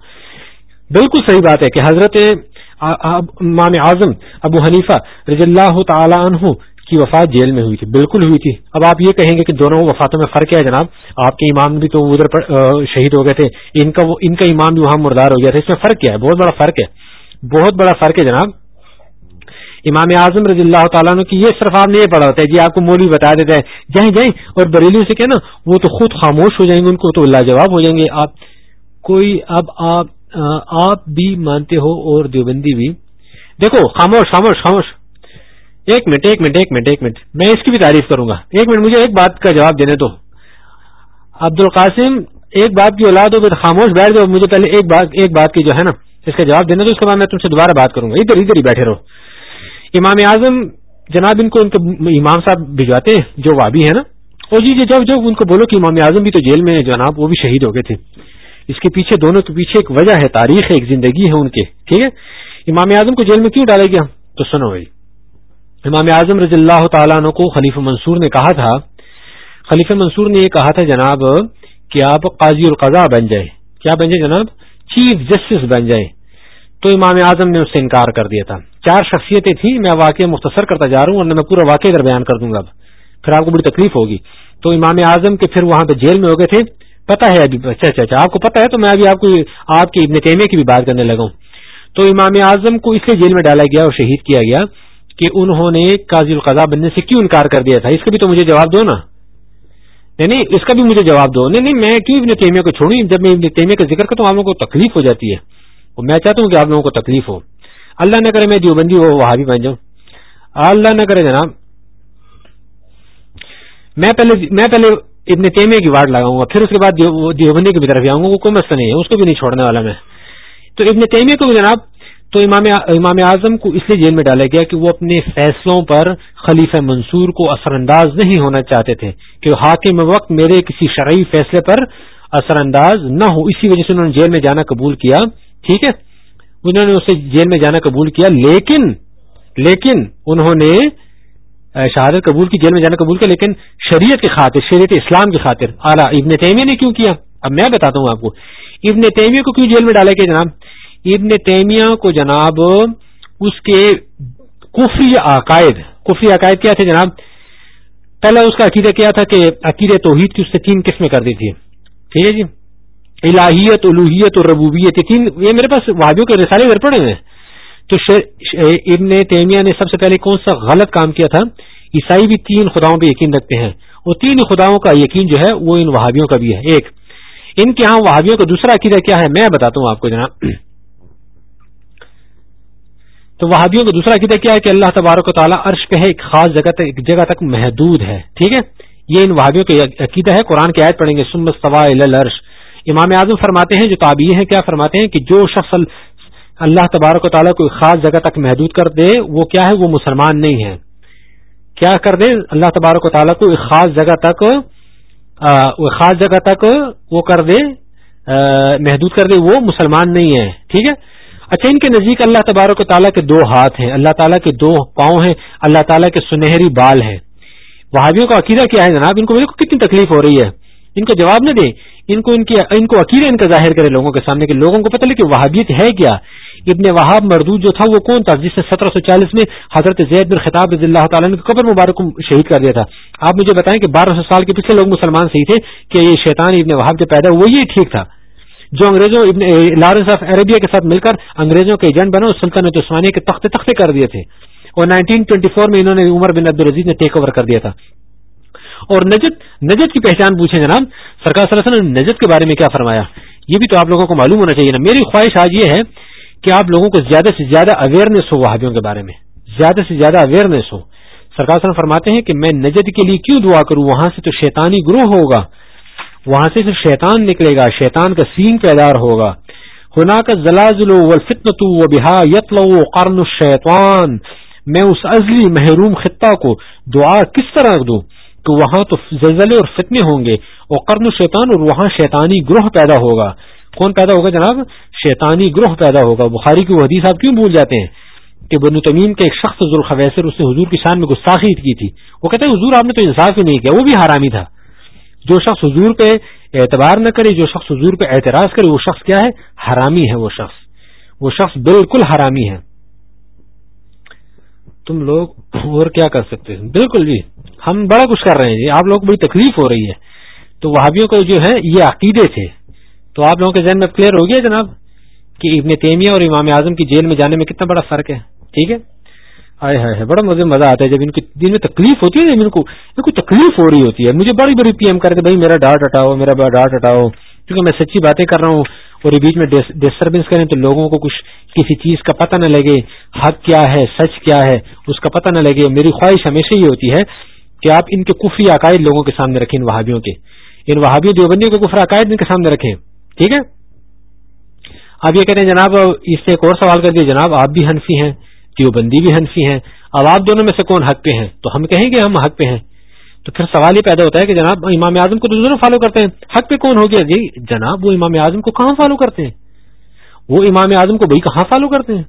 بالکل صحیح بات ہے کہ حضرت امام اعظم ابو حنیفہ رضی اللہ تعالی عنہ کی وفات جیل میں ہوئی تھی۔ بالکل ہوئی تھی۔ اب آپ یہ کہیں گے کہ دونوں وفاتوں میں فرق کیا ہے جناب؟ آپ کے امام بھی تو ادھر شہید ہو گئے تھے۔ ان کا ان کا امام بھی وہاں مردار ہو گیا تھا۔ اس میں فرق کیا ہے؟ بہت بڑا فرق ہے۔ بہت بڑا فرق ہے جناب۔ امام اعظم رضی اللہ تعالیٰ نے یہ صرف آپ نے یہ پڑھا ہوتا ہے جی آپ کو مولوی بتا دیتا ہے جائیں جائیں، اور بریلیوں سے کہنا، وہ تو خود خاموش ہو جائیں گے، ان کو تو لاجواب ہو جائیں گے۔ آپ کوئی، اب آپ آپ بھی مانتے ہو اور دیوبندی بھی۔ دیکھو، خاموش خاموش خاموش۔ ایک منٹ ایک منٹ ایک منٹ ایک منٹ۔ میں اس کی بھی تعریف کروں گا۔ ایک منٹ، مجھے ایک بات کا جواب دینے دو۔ عبد القاسم ایک بات کی اولاد ہو خاموش بیٹھ جاؤ، مجھے پہلے ایک بات ایک بات کی جو ہے نا، اس کا جواب دینے دو، اس کے بعد میں تم سے دوبارہ بات کروں گا۔ ادھر ادھر ہی بیٹھے رہو۔ امام اعظم جناب ان کو ان کے امام صاحب بھجواتے ہیں، جو وابی ہے نا، اور جی جی جب جب ان کو بولو کہ امام اعظم بھی تو جیل میں جناب، وہ بھی شہید ہو گئے تھے۔ اس کے پیچھے دونوں کے پیچھے ایک وجہ ہے، تاریخ ہے، ایک زندگی ہے ان کے، ٹھیک ہے؟ امام اعظم کو جیل میں کیوں ڈالا گیا تو سنو بھائی، امام اعظم رضی اللہ تعالیٰ عنہ کو خلیف منصور نے کہا تھا خلیف منصور نے یہ کہا تھا جناب کہ آپ قاضی القضاء بن جائے کیا بن جائے جناب؟ چیف جسٹس بن جائے تو امام اعظم نے اس سے انکار کر دیا تھا۔ چار شخصیتیں تھیں، میں واقعہ مختصر کرتا جا رہا ہوں اور میں پورا واقعہ ادھر بیان کر دوں گا اب۔ پھر آپ کو بڑی تکلیف ہوگی۔ تو امام اعظم کے پھر وہاں پہ جیل میں ہو گئے تھے۔ پتا ہے ابھی اچھا اچھا اچھا آپ کو پتا ہے، تو میں ابھی آپ کو آپ کے ابن تیمے کی بھی بات کرنے لگا ہوں۔ تو امام اعظم کو اس لیے جیل میں ڈالا گیا اور شہید کیا گیا کہ انہوں نے قاضی القضا بننے سے کیوں انکار کر دیا تھا؟ اس کا بھی تو مجھے جواب دو نا۔ نہیں نہیں، اس کا بھی مجھے جواب دو۔ نہیں نہیں، میں کیوں ابن تیمیہ کو چھوڑوں؟ جب میں ابن تیمیہ کا ذکر کرتا ہوں، آپ لوگوں کو تکلیف ہو جاتی ہے۔ اور میں چاہتا ہوں کہ آپ لوگوں کو تکلیف ہو۔ اللہ نہ کرے میں دیوبندی ہو وہاں بھی بن جاؤں۔ اللہ نہ کرے جناب۔ میں پہلے میں پہلے ابن تیمیہ کی وارڈ لگاؤں گا، پھر اس کے بعد دیوبندی کی طرف آؤں گا، وہ کوئی مسئلہ نہیں ہے، اس کو بھی نہیں چھوڑنے والا میں۔ تو ابن تیمیہ کو جناب، تو امام امام اعظم کو اس لیے جیل میں ڈالا گیا کہ وہ اپنے فیصلوں پر خلیفہ منصور کو اثر انداز نہیں ہونا چاہتے تھے، کہ حاکم وقت میرے کسی شرعی فیصلے پر اثر انداز نہ ہو۔ اسی وجہ سے انہوں نے جیل میں جانا قبول کیا۔ ٹھیک ہے؟ انہوں نے اسے جیل میں جانا قبول کیا، لیکن لیکن انہوں نے شہادت قبول کی، جیل میں جانا قبول کیا، لیکن شریعت کی خاطر، شریعت اسلام کی خاطر، اعلیٰ ابن تیمیہ نے کیوں کیا؟ اب میں بتاتا ہوں آپ کو، ابن تیمیہ کو کیوں جیل میں ڈالا گیا جناب؟ ابن تیمیہ کو جناب، اس کے کفری عقائد کفری عقائد کیا تھے جناب؟ پہلا اس کا عقیدہ کیا تھا کہ عقید توحید کی اس سے تین قسمیں کر دی تھی ٹھیک ہے جی؟ الہیت الوحیت اور ربوبیت یہ تین یہ میرے پاس وادیوں کے رسالے در پڑے ہیں تو ابن تیمیہ نے سب سے پہلے کون سا غلط کام کیا تھا؟ عیسائی بھی تین خداؤں پہ یقین رکھتے ہیں۔ اور تین خداؤں کا یقین جو ہے، وہ ان وہابیوں کا بھی ہے۔ ایک، ان کے ہاں وہابیوں کا دوسرا عقیدہ کیا ہے؟ میں بتاتا ہوں آپ کو جناب۔ تو وہابیوں کا دوسرا عقیدہ کیا ہے کہ اللہ تبارک و تعالیٰ عرش پہ ہے، ایک خاص جگہ تک، ایک جگہ تک محدود ہے۔ ٹھیک ہے؟ یہ ان وہابیوں کا عقیدہ ہے۔ قرآن کی آیت پڑھیں گے سم سوا الرش امام اعظم فرماتے ہیں، جو تعبی ہیں، کیا فرماتے ہیں کہ جو شخص اللہ تبارک و تعالیٰ کو خاص جگہ تک محدود کر دے، وہ کیا ہے؟ وہ مسلمان نہیں ہے۔ کیا کر دے؟ اللہ تبارک و تعالیٰ کو ایک خاص جگہ تک خاص جگہ تک وہ کر دے محدود کر دے، وہ مسلمان نہیں ہے۔ ٹھیک ہے؟ اچھا ان کے نزدیک اللہ تبارک و تعالیٰ کے دو ہاتھ ہیں۔ اللہ تعالیٰ کے دو پاؤں ہیں، اللہ تعالیٰ کے سنہری بال ہیں۔ وہابیوں کا عقیدہ کیا ہے جناب؟ ان کو کتنی تکلیف ہو رہی ہے؟ ان کو جواب نہ دے، ان کو ان کی ان کو عقیدہ ان کا ظاہر کرے لوگوں کے سامنے کہ لوگوں کو پتہ لگے کہ وہابیت ہے کیا۔ ابن وہاب مردود جو تھا وہ کون تھا جس نے سترہ سو چالیس میں حضرت زید بن خطاب رضی اللہ تعالیٰ نے قبر مبارک کو شہید کر دیا تھا۔ آپ مجھے بتائیں کہ بارہ سو سال کے پچھلے لوگ مسلمان صحیح تھے کہ یہ شیطان ابن وہاب جو پیدا وہ یہ ٹھیک تھا۔ جو انگریزوں ابن لارنس آف عربیہ کے ساتھ مل کر انگریزوں کے ایجنٹ بنا اور سلطنت عثمانیہ کے تختے تختے کر دیے تھے۔ اور نائنٹین ٹوئنٹی فور میں انہوں نے عمر بن عبدالعزیز نے ٹیک اوور کر دیا تھا۔ اور نجد نجد کی پہچان پوچھیں جناب۔ سرکار صلی اللہ علیہ وسلم نے نجد کے بارے میں کیا فرمایا؟ یہ بھی تو آپ لوگوں کو معلوم ہونا چاہیے نا۔ میری خواہش آج یہ ہے کہ آپ لوگوں کو زیادہ سے زیادہ اویئرنیس ہو وہابیوں کے بارے میں۔ زیادہ سے زیادہ اویئرنیس ہو۔ سرکار صاحب فرماتے ہیں کہ میں نجد کے لیے کیوں دعا کروں؟ وہاں سے تو شیطانی گروہ ہوگا۔ وہاں سے صرف شیطان نکلے گا۔ شیطان کا سین پیدار ہوگا۔ ہونا کا زلازل فتن و بہا یتل و قرن الشیطان میں اس ازلی محروم خطہ کو دعا کس طرح دوں؟ کہ وہاں تو زلزلے اور فتنے ہوں گے اور قرن الشیطان اور وہاں شیطانی گروہ پیدا ہوگا۔ کون پیدا ہوگا جناب؟ شیطانی گروہ پیدا ہوگا۔ بخاری کی وہ حدیث آپ کیوں بھول جاتے ہیں؟ کہ بنو تمیم کے ایک شخص ذوالخویسر، اس نے حضور کی شان میں گستاخی کی تھی۔ وہ کہتے ہیں، حضور آپ نے تو انصاف ہی نہیں کیا، وہ بھی حرامی تھا۔ جو شخص حضور پہ اعتبار نہ کرے، جو شخص حضور پہ اعتراض کرے، وہ شخص کیا ہے؟ حرامی ہے وہ شخص۔ وہ شخص بالکل حرامی ہے۔ تم لوگ اور کیا کر سکتے ہیں؟ بالکل جی۔ ہم بڑا کچھ کر رہے ہیں جی۔ آپ لوگ کو بڑی تکلیف ہو رہی ہے۔ تو وہابیوں کو جو ہے یہ عقیدے تھے۔ تو آپ لوگوں کے ذہن میں کلیئر ہو گیا جناب کہ ابن تیمیہ اور امام اعظم کی جیل میں جانے میں کتنا بڑا فرق ہے؟ ٹھیک ہے؟ آئے ہائے بڑا مزے مزہ آتا ہے جب ان کی دن میں تکلیف ہوتی ہے ان کو ان کو تکلیف ہو رہی ہوتی ہے۔ مجھے بڑی بڑی پی ایم کر کے بھائی میرا ڈاٹ ہٹاؤ، میرا ڈاٹ ہٹاؤ۔ کیونکہ میں سچی باتیں کر رہا ہوں اور یہ بیچ میں ڈسٹربینس کریں تو لوگوں کو کچھ کسی چیز کا پتہ نہ لگے۔ حق کیا ہے؟ سچ کیا ہے؟ اس کا پتہ نہ لگے۔ میری خواہش ہمیشہ یہ ہوتی ہے کہ آپ ان کے کفری عقائد لوگوں کے سامنے رکھیں، ان وہابیوں کے۔ ان وہابیوں دیوبندیوں کے کفر عقائد ان کے سامنے رکھیں۔ ٹھیک ہے؟ اب یہ کہتے ہیں، جناب، اس سے ایک اور سوال کر دیا جناب، آپ بھی حنفی ہیں، دیوبندی بھی حنفی ہیں۔ اب آپ دونوں میں سے کون حق پہ ہیں؟ تو ہم کہیں گے ہم حق پہ ہیں۔ تو پھر سوال یہ پیدا ہوتا ہے کہ جناب، امام اعظم کو تو دونوں فالو کرتے ہیں۔ حق پہ کون ہو گیا؟ جی جناب، وہ امام اعظم کو کہاں فالو کرتے ہیں؟ وہ امام اعظم کو بھائی کہاں فالو کرتے ہیں؟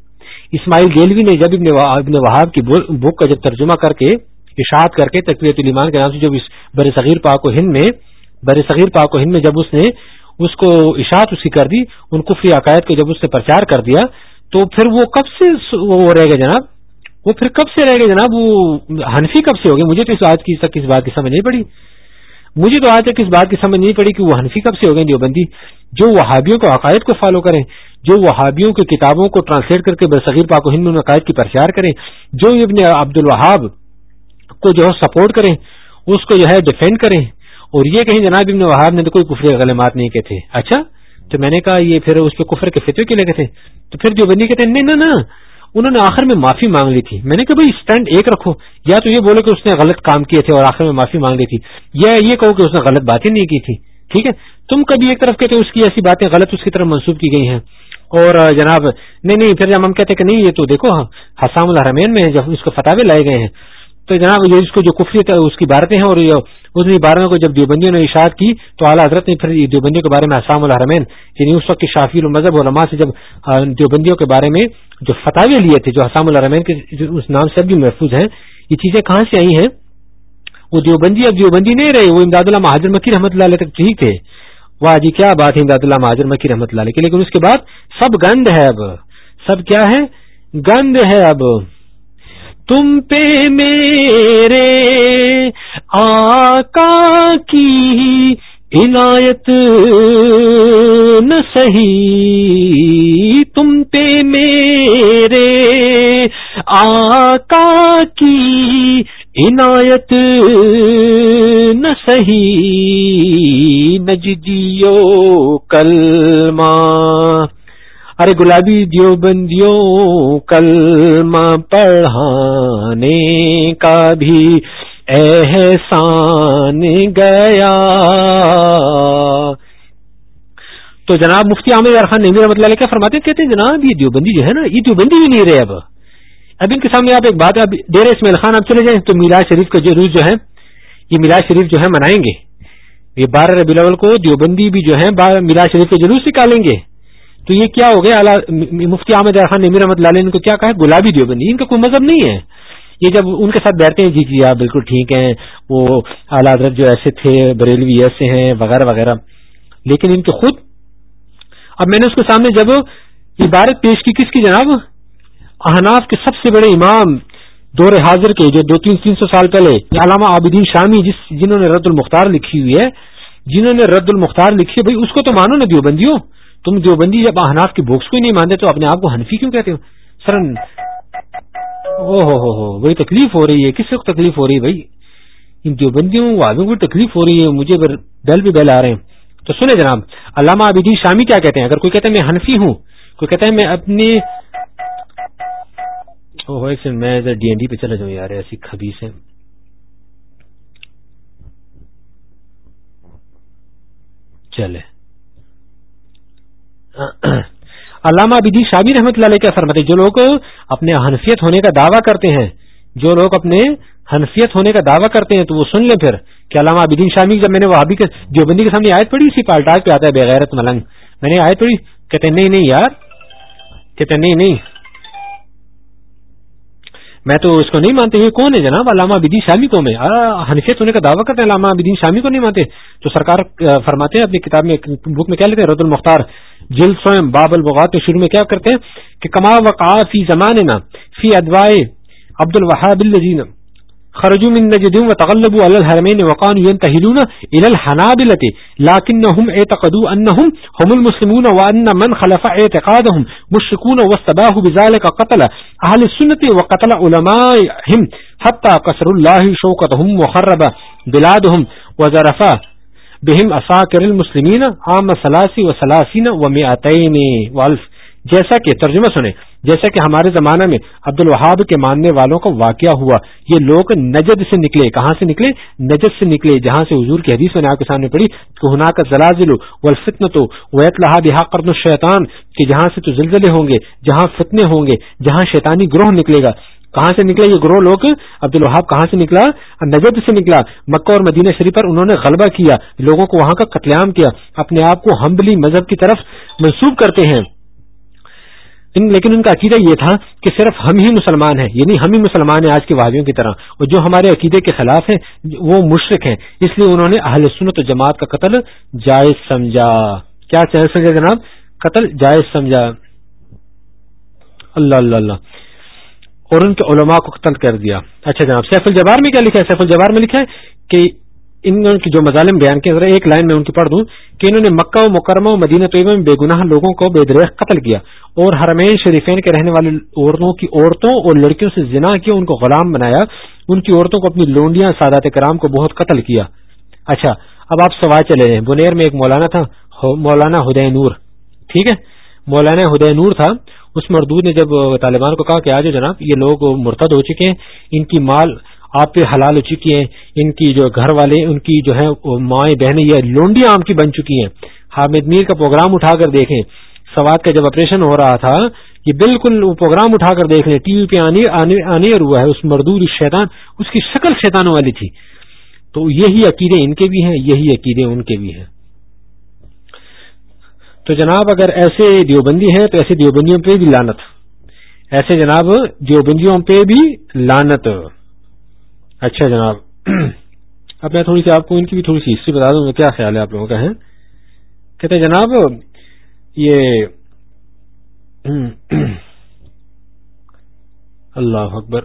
اسماعیل گیلوی نے جب ابن وہاب کی بک کا جب ترجمہ کر کے اشاعت کر کے تقویت المان کے نام سے جب اس بر صغیر پاک و ہند میں، بر صغیر پاک و ہند میں جب اس نے اس کو اشاعت اس کی کر دی، ان کفری عقائد کو جب اس نے پرچار کر دیا، تو پھر وہ کب سے وہ رہے گا جناب؟ وہ پھر کب سے رہے گا جناب؟ وہ حنفی کب سے ہوگی مجھے تو اس آج کی تک اس بات کی سمجھ نہیں پڑی۔ مجھے تو آج تک اس بات کی سمجھ نہیں پڑی کہ وہ حنفی کب سے ہو گئے دیوبندی۔ جو وہابیوں کے عقائد کو فالو کریں، جو وہابیوں کی کتابوں کو ٹرانسلیٹ کر کے برصغیر پاک و ہند میں عقائد کی پرچار کریں، جو ابن عبد الوہاب کو جو ہے سپورٹ کریں، اس کو جو ہے ڈیفینڈ کریں۔ اور یہ کہیں جناب ابن وہاب نے تو کوئی کفر غلمات نہیں کہتے اچھا تو میں نے کہا یہ پھر اس پہ کفر کے فتوے کے لے تھے؟ تو پھر جو بندی کہتے ہیں، نہیں، نہ انہوں نے آخر میں معافی مانگ لی تھی۔ میں نے کہا بھائی اسٹینڈ ایک رکھو۔ یا تو یہ بولو کہ اس نے غلط کام کیے تھے اور آخر میں معافی مانگ لی تھی، یا یہ کہو کہ اس نے غلط باتیں نہیں کی تھی۔ ٹھیک ہے؟ تم کبھی ایک طرف کہتے اس کی ایسی باتیں غلط اس کی طرف منسوخ کی گئی ہیں۔ اور جناب، نہیں نہیں، پھر جب ہم کہتے کہ نہیں، یہ تو دیکھو ہاں، حسام الحرمین میں جب اس کو فتح لائے گئے ہیں۔ تو جناب یہ اس کو جو کفری اس کی بارتیں ہیں اور اس بارہ کو جب دیوبندیوں نے اشاعت کی تو اعلیٰ حضرت نے پھر دیوبندیوں کے بارے میں اسام الحرمین یعنی اس وقت کے شافی المذہب علماء سے جب دیوبندیوں کے بارے میں جو فتح لیے تھے، جو حسام الحرمین کے اس نام سے اب بھی محفوظ ہیں، یہ چیزیں کہاں سے آئی ہیں؟ وہ دیوبندی، اب دیوبندی نہیں رہے وہ امداد اللہ مہاجر مکی رحمۃ اللہ علیہ تک ٹھیک تھے واہ جی کیا بات ہے امداد اللہ مہاجر مکی رحمۃ اللہ علیہ لیکن اس کے بعد سب گند ہے اب۔ سب کیا ہے؟ گند ہے اب۔ تم پہ میرے آقا کی عنایت نہ سہی تم پہ میرے آقا کی عنایت نہ سہی نجدیو کلمہ ارے گلابی دیوبندیوں کلمہ پڑھانے کا بھی احسان گیا۔ تو جناب مفتی عامر خان نبی رحمۃ اللہ کیا فرماتے کہتے ہیں، جناب یہ دیوبندی جو ہے نا، یہ دیوبندی بھی نہیں رہے اب۔ اب ان کے سامنے آپ ایک بات ڈیر اسماعیل خان اب چلے جائیں تو میلاد شریف کا جو روز جو ہے یہ میلاد شریف جو ہے منائیں گے۔ یہ بارہ ربی الاول کو دیوبندی بھی جو ہے میلاد شریف کے جلوس نکالیں گے۔ تو یہ کیا ہو گیا؟ مفتی احمد خان نمیر احمد لال ان کو کیا کہا؟ گلابی دیوبندی ان کا کوئی مذہب نہیں ہے۔ یہ جب ان کے ساتھ بیٹھتے ہیں جی جی آپ بالکل ٹھیک ہیں، وہ اعلیٰ حضرت جو ایسے تھے، بریلوی ایسے ہیں، وغیرہ وغیرہ۔ لیکن ان کے خود، اب میں نے اس کے سامنے جب عبارت پیش کی، کس کی جناب؟ احناف کے سب سے بڑے امام دور حاضر کے، جو دو تین تین سو سال پہلے، علامہ عابدین شامی، جس، جنہوں نے رد المختار لکھی ہوئی ہے، جنہوں نے رد المختار لکھی ہے، بھائی، اس کو تو مانو نا دیوبندی ہو تم دیوبندی جب احناف کی بکس کو ہی نہیں مانتے تو اپنے آپ کو حنفی کیوں کہتے ہو؟ سر او ہو ہو ہو بھائی تکلیف ہو رہی ہے، کس کو تکلیف ہو رہی ہے بھائی؟ ان دیوبندیوں والوں کو تکلیف ہو رہی ہے، مجھے بیل بھی بیل آ رہے ہیں۔ تو سنیں جناب، علامہ عابدین شامی کیا کہتے ہیں؟ اگر کوئی کہتا ہے میں حنفی ہوں، کوئی کہتا ہے میں اپنی میں ڈی این ڈی پہ چلا جاؤں یار، ایسی خبی سے چلے۔ علامہ ابدی شامی رحمت اللہ علیہ کیا فرماتے جو لوگ اپنے حنفیت ہونے کا دعویٰ کرتے ہیں، جو لوگ اپنے حنفیت ہونے کا دعویٰ کرتے ہیں، تو وہ سن لیں پھر کہ علامہ ابدین شامی جب میں نے وہابی کے دیوبندی کے سامنے آیت پڑھی، اسی پالٹاج پہ آتا ہے بغیرت ملنگ۔ میں نے آیت پڑھی، کہتے نہیں نہیں یار، کہتے نہیں نہیں۔ میں تو اس کو نہیں مانتے یہ کون ہے جناب؟ علامہ بدین شامی کو میں. حنفیت ہونے کا دعویٰ کرتے ہیں، علامہ بدین شامی کو نہیں مانتے؟ تو سرکار فرماتے ہیں، اپنی کتاب میں بک میں کیا لیتے ہیں؟ رد المختار، جلد سوئم، باب البغات کے شروع میں کیا کرتے ہیں؟ کہ کما وقع فی زمان فی ادوائے عبد الوہاب الزین خرجوا من نجدهم وتغلبوا على الحرمين وقالوا ينتهلون الى الحنابلة، لكنهم اعتقدوا انهم هم المسلمون وان من خلف اعتقادهم مشركون واستباهوا بذلك قتل اهل السنة وقتل علمائهم حتى قصر الله شوكتهم وخرب بلادهم وزرفا بهم اساكر المسلمين عام ثلاثي وثلاثين ومئتين. والف. جیسا کہ ترجمہ سنیں جیسا کہ ہمارے زمانہ میں عبد الوہاب کے ماننے والوں کا واقعہ ہوا، یہ لوگ نجد سے نکلے، کہاں سے نکلے؟ نجد سے نکلے، جہاں سے حضور کی حدیث میں آپ کے سامنے پڑی کہ ہنا کا زلازل والفتن تو ویت لہا بحا قرن الشیطان کہ جہاں سے تو زلزلے ہوں گے، جہاں فتنے ہوں گے، جہاں شیطانی گروہ نکلے گا۔ کہاں سے نکلا یہ گروہ لوگ؟ عبد الوہاب کہاں سے نکلا؟ نجد سے نکلا۔ مکہ اور مدینہ شریف پر انہوں نے غلبہ کیا، لوگوں کو وہاں کا قتل عام کیا۔ اپنے آپ کو ہمبلی مذہب کی طرف منسوب کرتے ہیں۔ لیکن ان کا عقیدہ یہ تھا کہ صرف ہم ہی مسلمان ہیں یعنی ہم ہی مسلمان ہیں آج کے وادیوں کی طرح۔ اور جو ہمارے عقیدے کے خلاف ہیں، وہ مشرق ہیں۔ اس لیے انہوں نے اہل سنت و جماعت کا قتل جائز سمجھا۔ کیا جائز سمجھا جناب؟ قتل جائز سمجھا۔ اللہ اللہ اللہ۔ اور ان کے علماء کو قتل کر دیا۔ اچھا جناب، سیف الجبار میں کیا لکھا ہے؟ سیف الجبار میں لکھا ہے کہ ان کی جو مظالم بیان کیا ایک لائن میں ان کی پڑھ دوں، کہ انہوں نے مکہ و مکرمہ و مدینہ طیبہ میں بے گناہ لوگوں کو بے دریخ قتل کیا اور حرمین شریفین کے رہنے والی عورتوں کی عورتوں اور لڑکیوں سے زنا کیا، ان کو غلام بنایا، ان کی عورتوں کو اپنی لونڈیاں، سادات کرام کو بہت قتل کیا۔ اچھا اب آپ سوال چلے ہیں بنیر میں ایک مولانا تھا مولانا ہدے نور۔ ٹھیک ہے؟ مولانا ہدے نور تھا۔ اس مردود نے جب طالبان کو کہا کہ آج جناب، یہ لوگ مرتد ہو چکے ہیں، ان کی مال آپ پہ حلال ہو چکی ہیں، ان کی جو گھر والے، ان کی جو ہے مائیں بہنیں یہ لونڈیاں آپ کی بن چکی ہیں۔ حامد میر کا پروگرام اٹھا کر دیکھیں۔ سواد کا جب آپریشن ہو رہا تھا، یہ بالکل وہ پروگرام اٹھا کر دیکھ لیں۔ ٹی وی پہ آنے ہوا ہے، اس مردود شیطان، اس کی شکل شیطانوں والی تھی۔ تو یہی عقیدے ان کے بھی ہیں، یہی عقیدے ان کے بھی ہیں۔ تو جناب، اگر ایسے دیوبندی ہیں تو ایسے دیوبندیوں پہ بھی لانت ایسے جناب، دیوبندیوں پہ بھی لانت اچھا جناب۔ اب میں تھوڑی سی آپ کو ان کی بھی تھوڑی سی ہسٹری بتا دوں کیا خیال ہے آپ لوگوں کا ہے کہتے جناب، یہ اللہ اکبر۔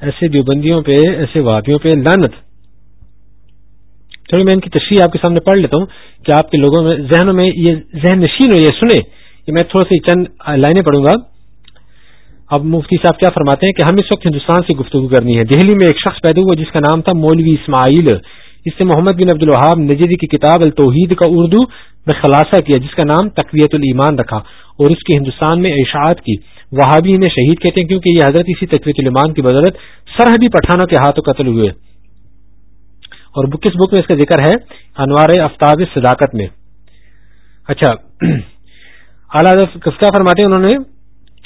ایسے دیوبندیوں پہ، ایسے وادیوں پہ لانت تھوڑی میں ان کی تشریح آپ کے سامنے پڑھ لیتا ہوں کہ آپ کے لوگوں میں، ذہنوں میں یہ، ذہن نشین ہو، یہ سنے کہ میں تھوڑا سی چند لائنیں پڑھوں گا۔ اب مفتی صاحب کیا فرماتے ہیں کہ ہم اس وقت ہندوستان سے گفتگو کرنی ہے۔ دہلی میں ایک شخص پیدا ہوا جس کا نام تھا مولوی اسماعیل۔ اس نے محمد بن عبد الوہاب نجدی کی کتاب التوحید کا اردو میں خلاصہ کیا، جس کا نام تقویت الایمان رکھا اور اس کی ہندوستان میں اشاعت کی۔ وہابی انہیں شہید کہتے ہیں کیونکہ یہ حضرت اسی تقویت الایمان کی بدولت سرحدی پٹھانوں کے ہاتھوں قتل ہوئے۔ اور کس بک میں اس کا ذکر ہے؟ انوار افتاب صداقت میں۔ اچھا۔ اعلیٰ کیا فرماتے ہیں انہوں نے؟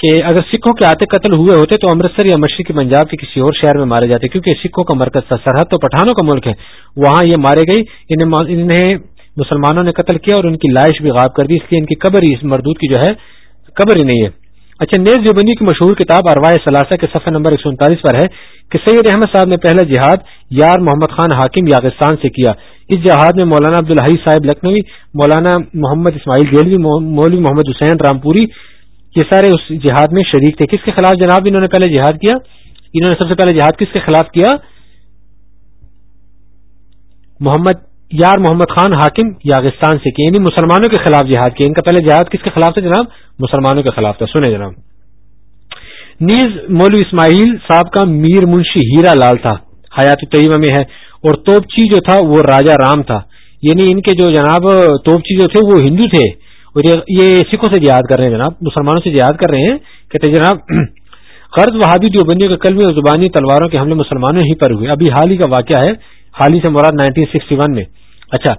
کہ اگر سکھوں کے آتے قتل ہوئے ہوتے تو امرتسر یا مشرقی پنجاب کے کسی اور شہر میں مارے جاتے، کیونکہ سکھوں کا مرکز تھا، سرحد تو پٹھانوں کا ملک ہے، وہاں یہ مارے گئی انہیں مسلمانوں نے قتل کیا اور ان کی لائش بھی غاب کر دی، اس لیے ان کی قبر ہی اس مردود کی جو ہے، قبر ہی نہیں ہے۔ اچھا نیز دیوبندی کی مشہور کتاب اروائے ثلاثہ کے صفحہ نمبر ایک سو انتالیس پر ہے کہ سید احمد صاحب نے پہلا جہاد یار محمد خان حاکم یاغستان سے کیا۔ اس جہاد میں مولانا عبدالحی صاحب لکھنوی، مولانا محمد اسماعیل گیلوی مولوی محمد حسین رامپوری یہ سارے اس جہاد میں شریک تھے۔ کس کے خلاف جناب انہوں نے پہلے جہاد کیا؟ انہوں نے سب سے پہلے جہاد کس کے خلاف کیا؟ محمد، یار محمد خان حاکم یاغستان سے کیا یعنی مسلمانوں کے خلاف جہاد کیا ان کا پہلے جہاد کس کے خلاف تھا جناب؟ مسلمانوں کے خلاف تھا۔ سنے جناب۔ نیز مولوی اسماعیل صاحب کا میر منشی ہیرا لال تھا۔ حیات طیبہ میں ہے۔ اور توپچی جو تھا وہ راجا رام تھا۔ یعنی ان کے جو جناب توپچی جو تھے وہ ہندو تھے۔ اور یہ سکھوں سے جہاد کر رہے ہیں جناب، مسلمانوں سے جہاد کر رہے ہیں کہتے جناب قرض وہابی دیوبندیوں کے قلبی اور زبانی تلواروں کے حملے مسلمانوں ہی پر ہوئے۔ ابھی حال ہی کا واقعہ ہے، حال ہی سے مراد نائنٹین سکسٹی ون میں۔ اچھا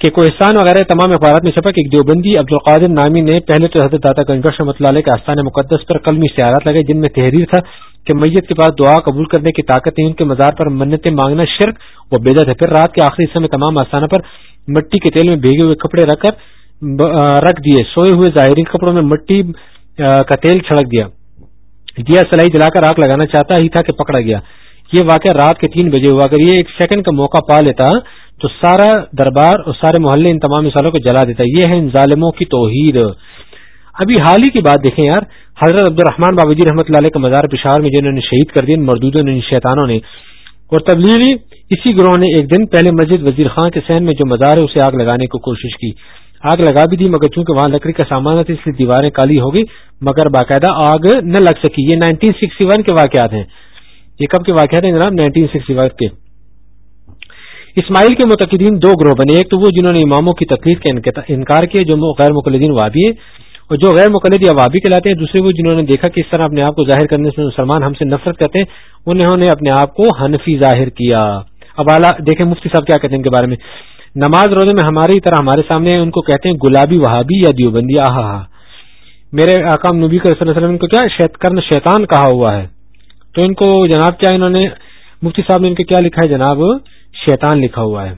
کہ کوہستان وغیرہ تمام اخبارات میں سفر ایک دیوبندی عبد القادر نامی نے پہلے تو حضرت داتا کنکش رحمۃ اللہ کے آستان مقدس پر قلمی سیارات لگے جن میں تحریر تھا کہ میت کے پاس دعا قبول کرنے کی طاقت ہے ان کے مزار پر منتیں مانگنا شرک و بےدت ہے۔ پھر رات کے آخری حصے میں تمام آستانوں پر مٹی کے تیل میں بھیگے ہوئے کپڑے رکھ کر رکھ دیے، سوئے ہوئے ظاہرین کپڑوں میں مٹی کا تیل چھڑک دیا۔ دیا سلائی جلا کر آگ لگانا چاہتا ہی تھا کہ پکڑا گیا۔ یہ واقعہ رات کے تین بجے ہوا۔ اگر یہ ایک سیکنڈ کا موقع پا لیتا تو سارا دربار اور سارے محلے ان تمام مثالوں کو جلا دیتا۔ یہ ہے ان ظالموں کی توحید۔ ابھی حال ہی کی بات دیکھیں یار، حضرت عبد الرحمان بابجی رحمۃ اللہ علیہ کا مزار پشاور میں جنہوں نے شہید کر دیا مردودوں نے شیطانوں نے۔ اور تبلیغی اسی گروہ نے ایک دن پہلے مسجد وزیر خان کے سین میں جو مزار ہے، اسے آگ لگانے کی کوشش کی۔ آگ لگا بھی دی، مگر چونکہ وہاں لکڑی کا سامان تھا اس لیے دیواریں کالی ہو گئی، مگر باقاعدہ آگ نہ لگ سکی۔ یہ نائنٹین سکسٹی ون کے واقعات ہیں۔ یہ کب کے واقعات ہیں جناب؟ نائنٹین سکسٹی ون کے۔ اسماعیل کے متقدین دو گروہ بنے، ایک تو وہ جنہوں نے اماموں کی تقریر کا انکار کیا، جو غیر مقلدین وابی ہیں اور جو غیر مقلد یا وابی کہلاتے ہیں۔ دوسرے وہ جنہوں نے دیکھا کہ اس طرح اپنے آپ کو ظاہر کرنے سے مسلمان ہم سے نفرت کرتے ہیں، انہوں نے اپنے آپ کو حنفی ظاہر کیا۔ اب اعلیٰ، دیکھیں مفتی صاحب کیا کہتے ہیں ان کے بارے میں۔ نماز روزے میں ہماری طرح ہمارے سامنے ان کو کہتے ہیں گلابی وہابی یا دیوبندی، آہا ہا میرے آکام نبی صلی اللہ علیہ وسلم کو کیا کرن، شیطان کہا ہوا ہے؟ تو ان کو جناب کیا انہوں نے، مفتی صاحب نے ان کو کیا لکھا ہے جناب؟ شیطان لکھا ہوا ہے۔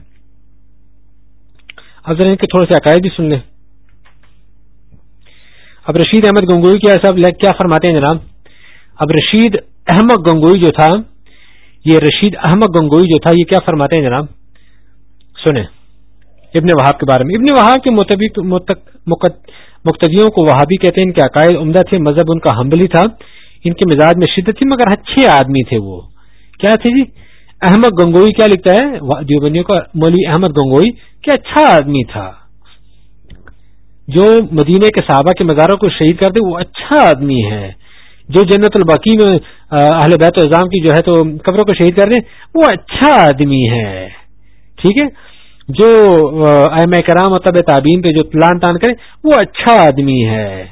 اب ذرا ان کے تھوڑے سے عقائد بھی سن لیں۔ اب رشید احمد گنگوئی کیا صاحب؟ کیا فرماتے ہیں جناب؟ اب رشید احمد گنگوئی جو تھا، یہ رشید احمد گنگوئی جو تھا، یہ کیا فرماتے ہیں جناب؟ سنیں۔ ابن وہاب کے بارے میں۔ ابن وہاب کے مطابق مقتدیوں کو وہابی کہتے ہیں، ان کے عقائد عمدہ تھے، مذہب ان کا حمبلی تھا، ان کے مزاج میں شدت تھی، مگر اچھے آدمی تھے وہ۔ کیا تھے جی؟ احمد گنگوئی کیا لکھتا ہے؟ دیوبندیوں کا مولوی احمد گنگوئی کیا اچھا آدمی تھا۔ جو مدینے کے صحابہ کے مزاروں کو شہید کر دے وہ اچھا آدمی ہے۔ جو جنت الباقی میں اہل بیت الزام کی جو ہے تو قبروں کو شہید کر دے وہ اچھا آدمی ہے۔ ٹھیک ہے؟ جو ایم کرام و طب تعبین پہ جو تلان تان کرے وہ اچھا آدمی ہے۔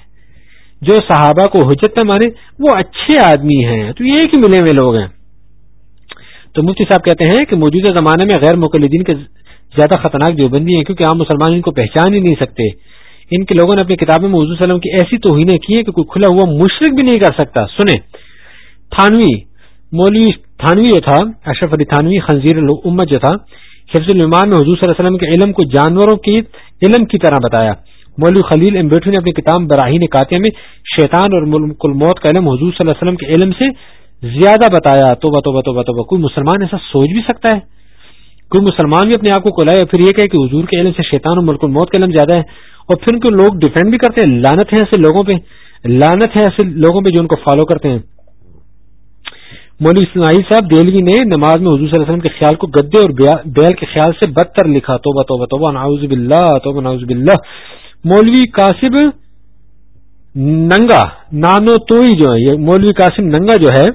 جو صحابہ کو حجت نہ مانے وہ اچھے آدمی ہیں۔ تو یہ ایک ہی ملے ہوئے لوگ ہیں۔ تو مفتی صاحب کہتے ہیں کہ موجودہ زمانے میں غیر مقلدین کے زیادہ خطرناک دیوبندی ہیں، کیونکہ عام مسلمان ان کو پہچان ہی نہیں سکتے۔ ان کے لوگوں نے اپنی کتابوں میں حضور وسلم کی ایسی توہینیں کی ہیں کہ کوئی کھلا ہوا مشرق بھی نہیں کر سکتا۔ سنیں۔ تھانوی، مولوی تھانوی جو تھا، اشرف علی تھانوی، خنزیر امت جو تھا حفظ المان میں حضور صلی اللہ علیہ وسلم کے علم کو جانوروں کی علم کی طرح بتایا۔ مولوی خلیل امبیٹو نے اپنی کتاب براہین کاتیہ میں شیطان اور ملک الموت کا علم حضور صلی اللہ علیہ وسلم کے علم سے زیادہ بتایا۔ تو بتو بتو بتو کوئی مسلمان ایسا سوچ بھی سکتا ہے؟ کوئی مسلمان بھی اپنے آپ کو کھلائے، پھر یہ کہ حضور کے علم سے شیطان اور ملک الموت کا علم زیادہ ہے۔ اور پھر ان کو لوگ ڈیفینڈ بھی کرتے ہیں لانت ہے ایسے لوگوں پہ۔ لانت ہے ایسے لوگوں پہ جو ان کو فالو کرتے ہیں۔ مولوی اسماعیل صاحب دہلوی نے نماز میں حضور صلی اللہ علیہ وسلم کے خیال کو گدے اور بیل کے خیال سے بدتر لکھا۔ تو بتو بتو ناؤز بلّہ تو ناؤز بلّہ مولوی قاسم ننگا، نانو توئی جو ہے مولوی قاسم ننگا جو ہے،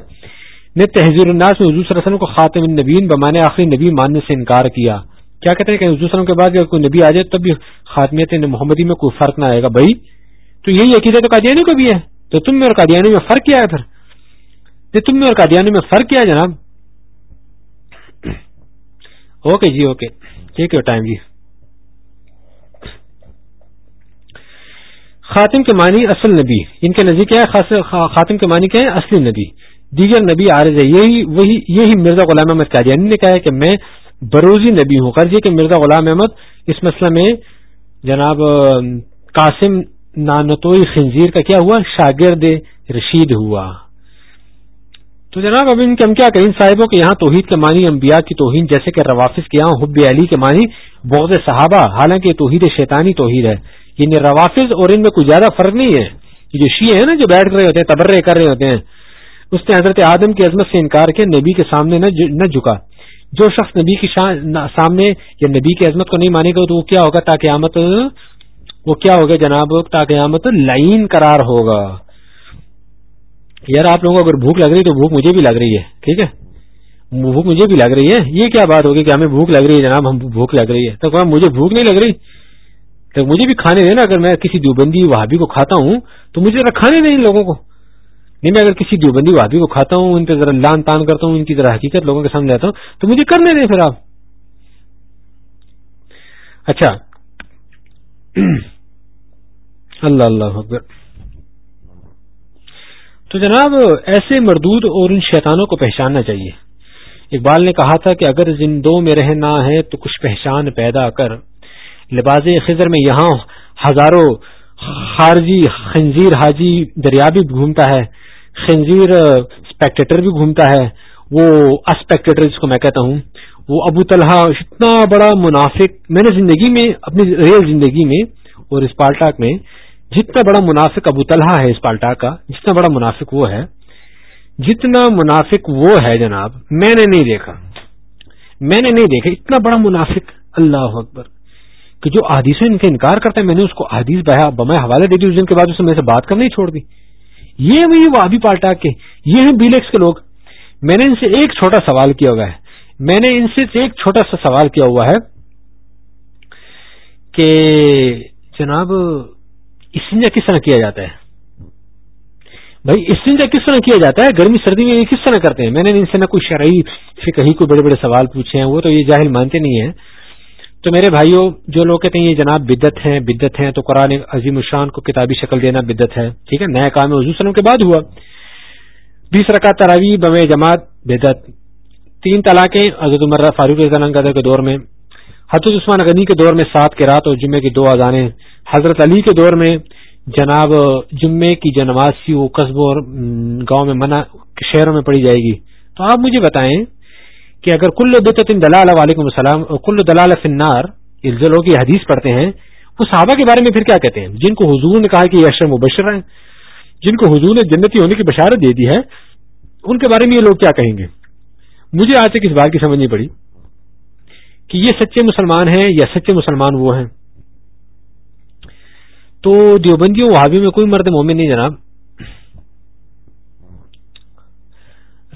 نے تحزیر الناس میں حضور صلی اللہ علیہ وسلم کو خاتم النبین بمانے آخری نبی ماننے سے انکار کیا۔ کیا کہتے ہیں کہ حضور وسلم کے بعد اگر کوئی نبی آ جائے، تب بھی خاتمیت محمدی میں کوئی فرق نہ آئے گا۔ بھائی، تو یہی عقیدہ تو قادیانی کو بھی ہے۔ تو تم میں اور قادیانی میں فرق کیا ہے پھر؟ تم میں اور قادیانی میں فرق کیا ہے جناب؟ اوکے جی اوکے۔ ٹھیک ہے، ٹائم جی۔ خاتم کے معنی اصل نبی۔ ان کے نزدیک کیا ہے؟ خاتم کے معنی کیا ہے؟ اصلی نبی۔ دیگر نبی عارض ہے، یہی وہی یہی مرزا غلام احمد قادیانی نے کہا ہے کہ میں بروزی نبی ہوں۔ قرض یہ کہ مرزا غلام احمد، اس مسئلہ میں جناب، قاسم نانتوئی خنزیر کا کیا ہوا؟ شاگرد رشید ہوا۔ تو جناب، اب ان کے ہم کیا کریں؟ صاحبوں کے یہاں توحید کے معنی، انبیاء کی توہین جیسے کہ روافظ کے یہاں حب علی کے معنی، بغض صحابہ، حالانکہ توحید شیطانی توحید ہے۔ یعنی روافظ اور ان میں کوئی زیادہ فرق نہیں ہے۔ یہ جو شیعہ ہیں نا، جو بیٹھ رہے ہوتے ہیں، تبرے کر رہے ہوتے ہیں، اس نے حضرت آدم کی عظمت سے انکار کیا، نبی کے سامنے نہ جھکا۔ جو شخص نبی کی سامنے یا نبی کی عظمت کو نہیں مانے گا، تو وہ کیا ہوگا؟ تاکہ آمد وہ کیا ہوگا جناب؟ تاکہ آمد لائن قرار ہوگا۔ یار آپ لوگوں کو اگر بھوک لگ رہی تو بھوک مجھے بھی لگ رہی ہے، ٹھیک ہے؟ بھوک مجھے بھی لگ رہی ہے، یہ کیا بات ہوگی کہ ہمیں بھوک لگ رہی ہے جناب، ہم بھوک لگ رہی ہے۔ تو مجھے بھوک نہیں لگ رہی۔ تو مجھے بھی کھانے دینا اگر میں کسی دیوبندی وہابی کو کھاتا ہوں، تو مجھے ذرا کھانے دیں ان لوگوں کو۔ نہیں، میں اگر کسی دیوبندی وہابی کو کھاتا ہوں، ان پہ ذرا لان تان کرتا ہوں، ان کی ذرا حقیقت لوگوں کے سامنے آتا ہوں، تو مجھے کرنے دیں پھر آپ۔ اچھا۔ اللہ اللہ حکبر تو جناب، ایسے مردود اور ان شیطانوں کو پہچاننا چاہیے۔ اقبال نے کہا تھا کہ اگر زندوں میں رہنا ہے تو کچھ پہچان پیدا کر۔ لباز خزر میں یہاں ہزاروں خارجی خنزیر حاجی دریا بھی گھومتا ہے، خنزیر اسپیکٹیٹر بھی گھومتا ہے۔ وہ اسپیکٹیٹر جس کو میں کہتا ہوں۔ وہ ابو طلحہ اتنا بڑا منافق، میں نے زندگی میں، اپنی ریل زندگی میں اور اس پالٹاک میں جتنا بڑا منافق ابو طلحہ ہے اس پالٹا کا، جتنا بڑا منافق وہ ہے، جتنا منافق وہ ہے جناب، میں نے نہیں دیکھا۔ میں نے نہیں دیکھا، اتنا بڑا منافق اللہ اکبر۔ کہ جو آدیش ان کا انکار کرتا ہے، میں نے اس کو آدیش بمائے حوالے دے دی، اس دن کے بعد اس سے بات کرنا ہی چھوڑ دی۔ یہ بھی وہ ابھی پالٹا کے، یہ ہیں بیلیکس کے لوگ۔ میں نے ان سے ایک چھوٹا سوال کیا ہوا ہے۔ میں نے ان سے ایک چھوٹا سا سوال کیا ہوا ہے کہ جناب استنجا کس طرح کیا جاتا ہے؟ بھائی استنجا کس طرح کیا جاتا ہے؟ گرمی سردی میں کس طرح کرتے ہیں؟ میں نے ان سے نہ کوئی شرعی سے کہیں کوئی بڑے بڑے سوال پوچھے ہیں، وہ تو یہ جاہل مانتے نہیں ہیں۔ تو میرے بھائیوں، جو لوگ کہتے ہیں یہ جناب بدت ہیں بدت ہیں، تو قرآن عظیم الشان کو کتابی شکل دینا بدت ہے، ٹھیک ہے؟ نیا کام حضور وسلم کے بعد ہوا۔ بیس رکا تراوی بم جماعت بدت تین طلاقیں، حضرت عمر فاروق کے دور میں، حضرت عثمان غنی کے دور میں، سات کے رات اور جمعے کی دو اذانیں۔ حضرت علی کے دور میں جناب جمعے کی جو نماز وہ قصبوں اور گاؤں میں منع شہروں میں پڑھی جائے گی۔ تو آپ مجھے بتائیں کہ اگر کل بتن دلال علیکم السلام کل دلال فنار لوگ یہ حدیث پڑھتے ہیں، وہ صحابہ کے بارے میں پھر کیا کہتے ہیں؟ جن کو حضور نے کہا کہ یہ اشر مبشر ہیں، جن کو حضور نے جنتی ہونے کی بشارت دے دی ہے، ان کے بارے میں یہ لوگ کیا کہیں گے؟ مجھے آج تک اس بات کی سمجھ نہیں پڑی کہ یہ سچے مسلمان ہیں یا سچے مسلمان وہ ہیں۔ تو دیوبندیوں وہابی میں کوئی مرد مومن نہیں جناب۔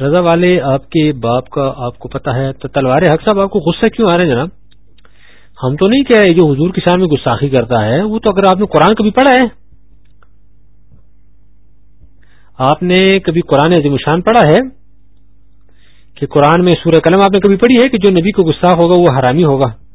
رضا والے آپ کے باپ کا آپ کو پتا ہے، تو تلوار حق صاحب آپ کو غصہ کیوں آ رہے ہیں جناب؟ ہم تو نہیں کہہ جو حضور کے سامنے گستاخی کرتا ہے، وہ تو اگر آپ نے قرآن کبھی پڑھا ہے۔ آپ نے کبھی قرآن عظیم شان پڑھا ہے کہ قرآن میں سورہ قلم آپ نے کبھی پڑھی ہے کہ جو نبی کو گستاخ ہوگا، وہ حرامی ہوگا؟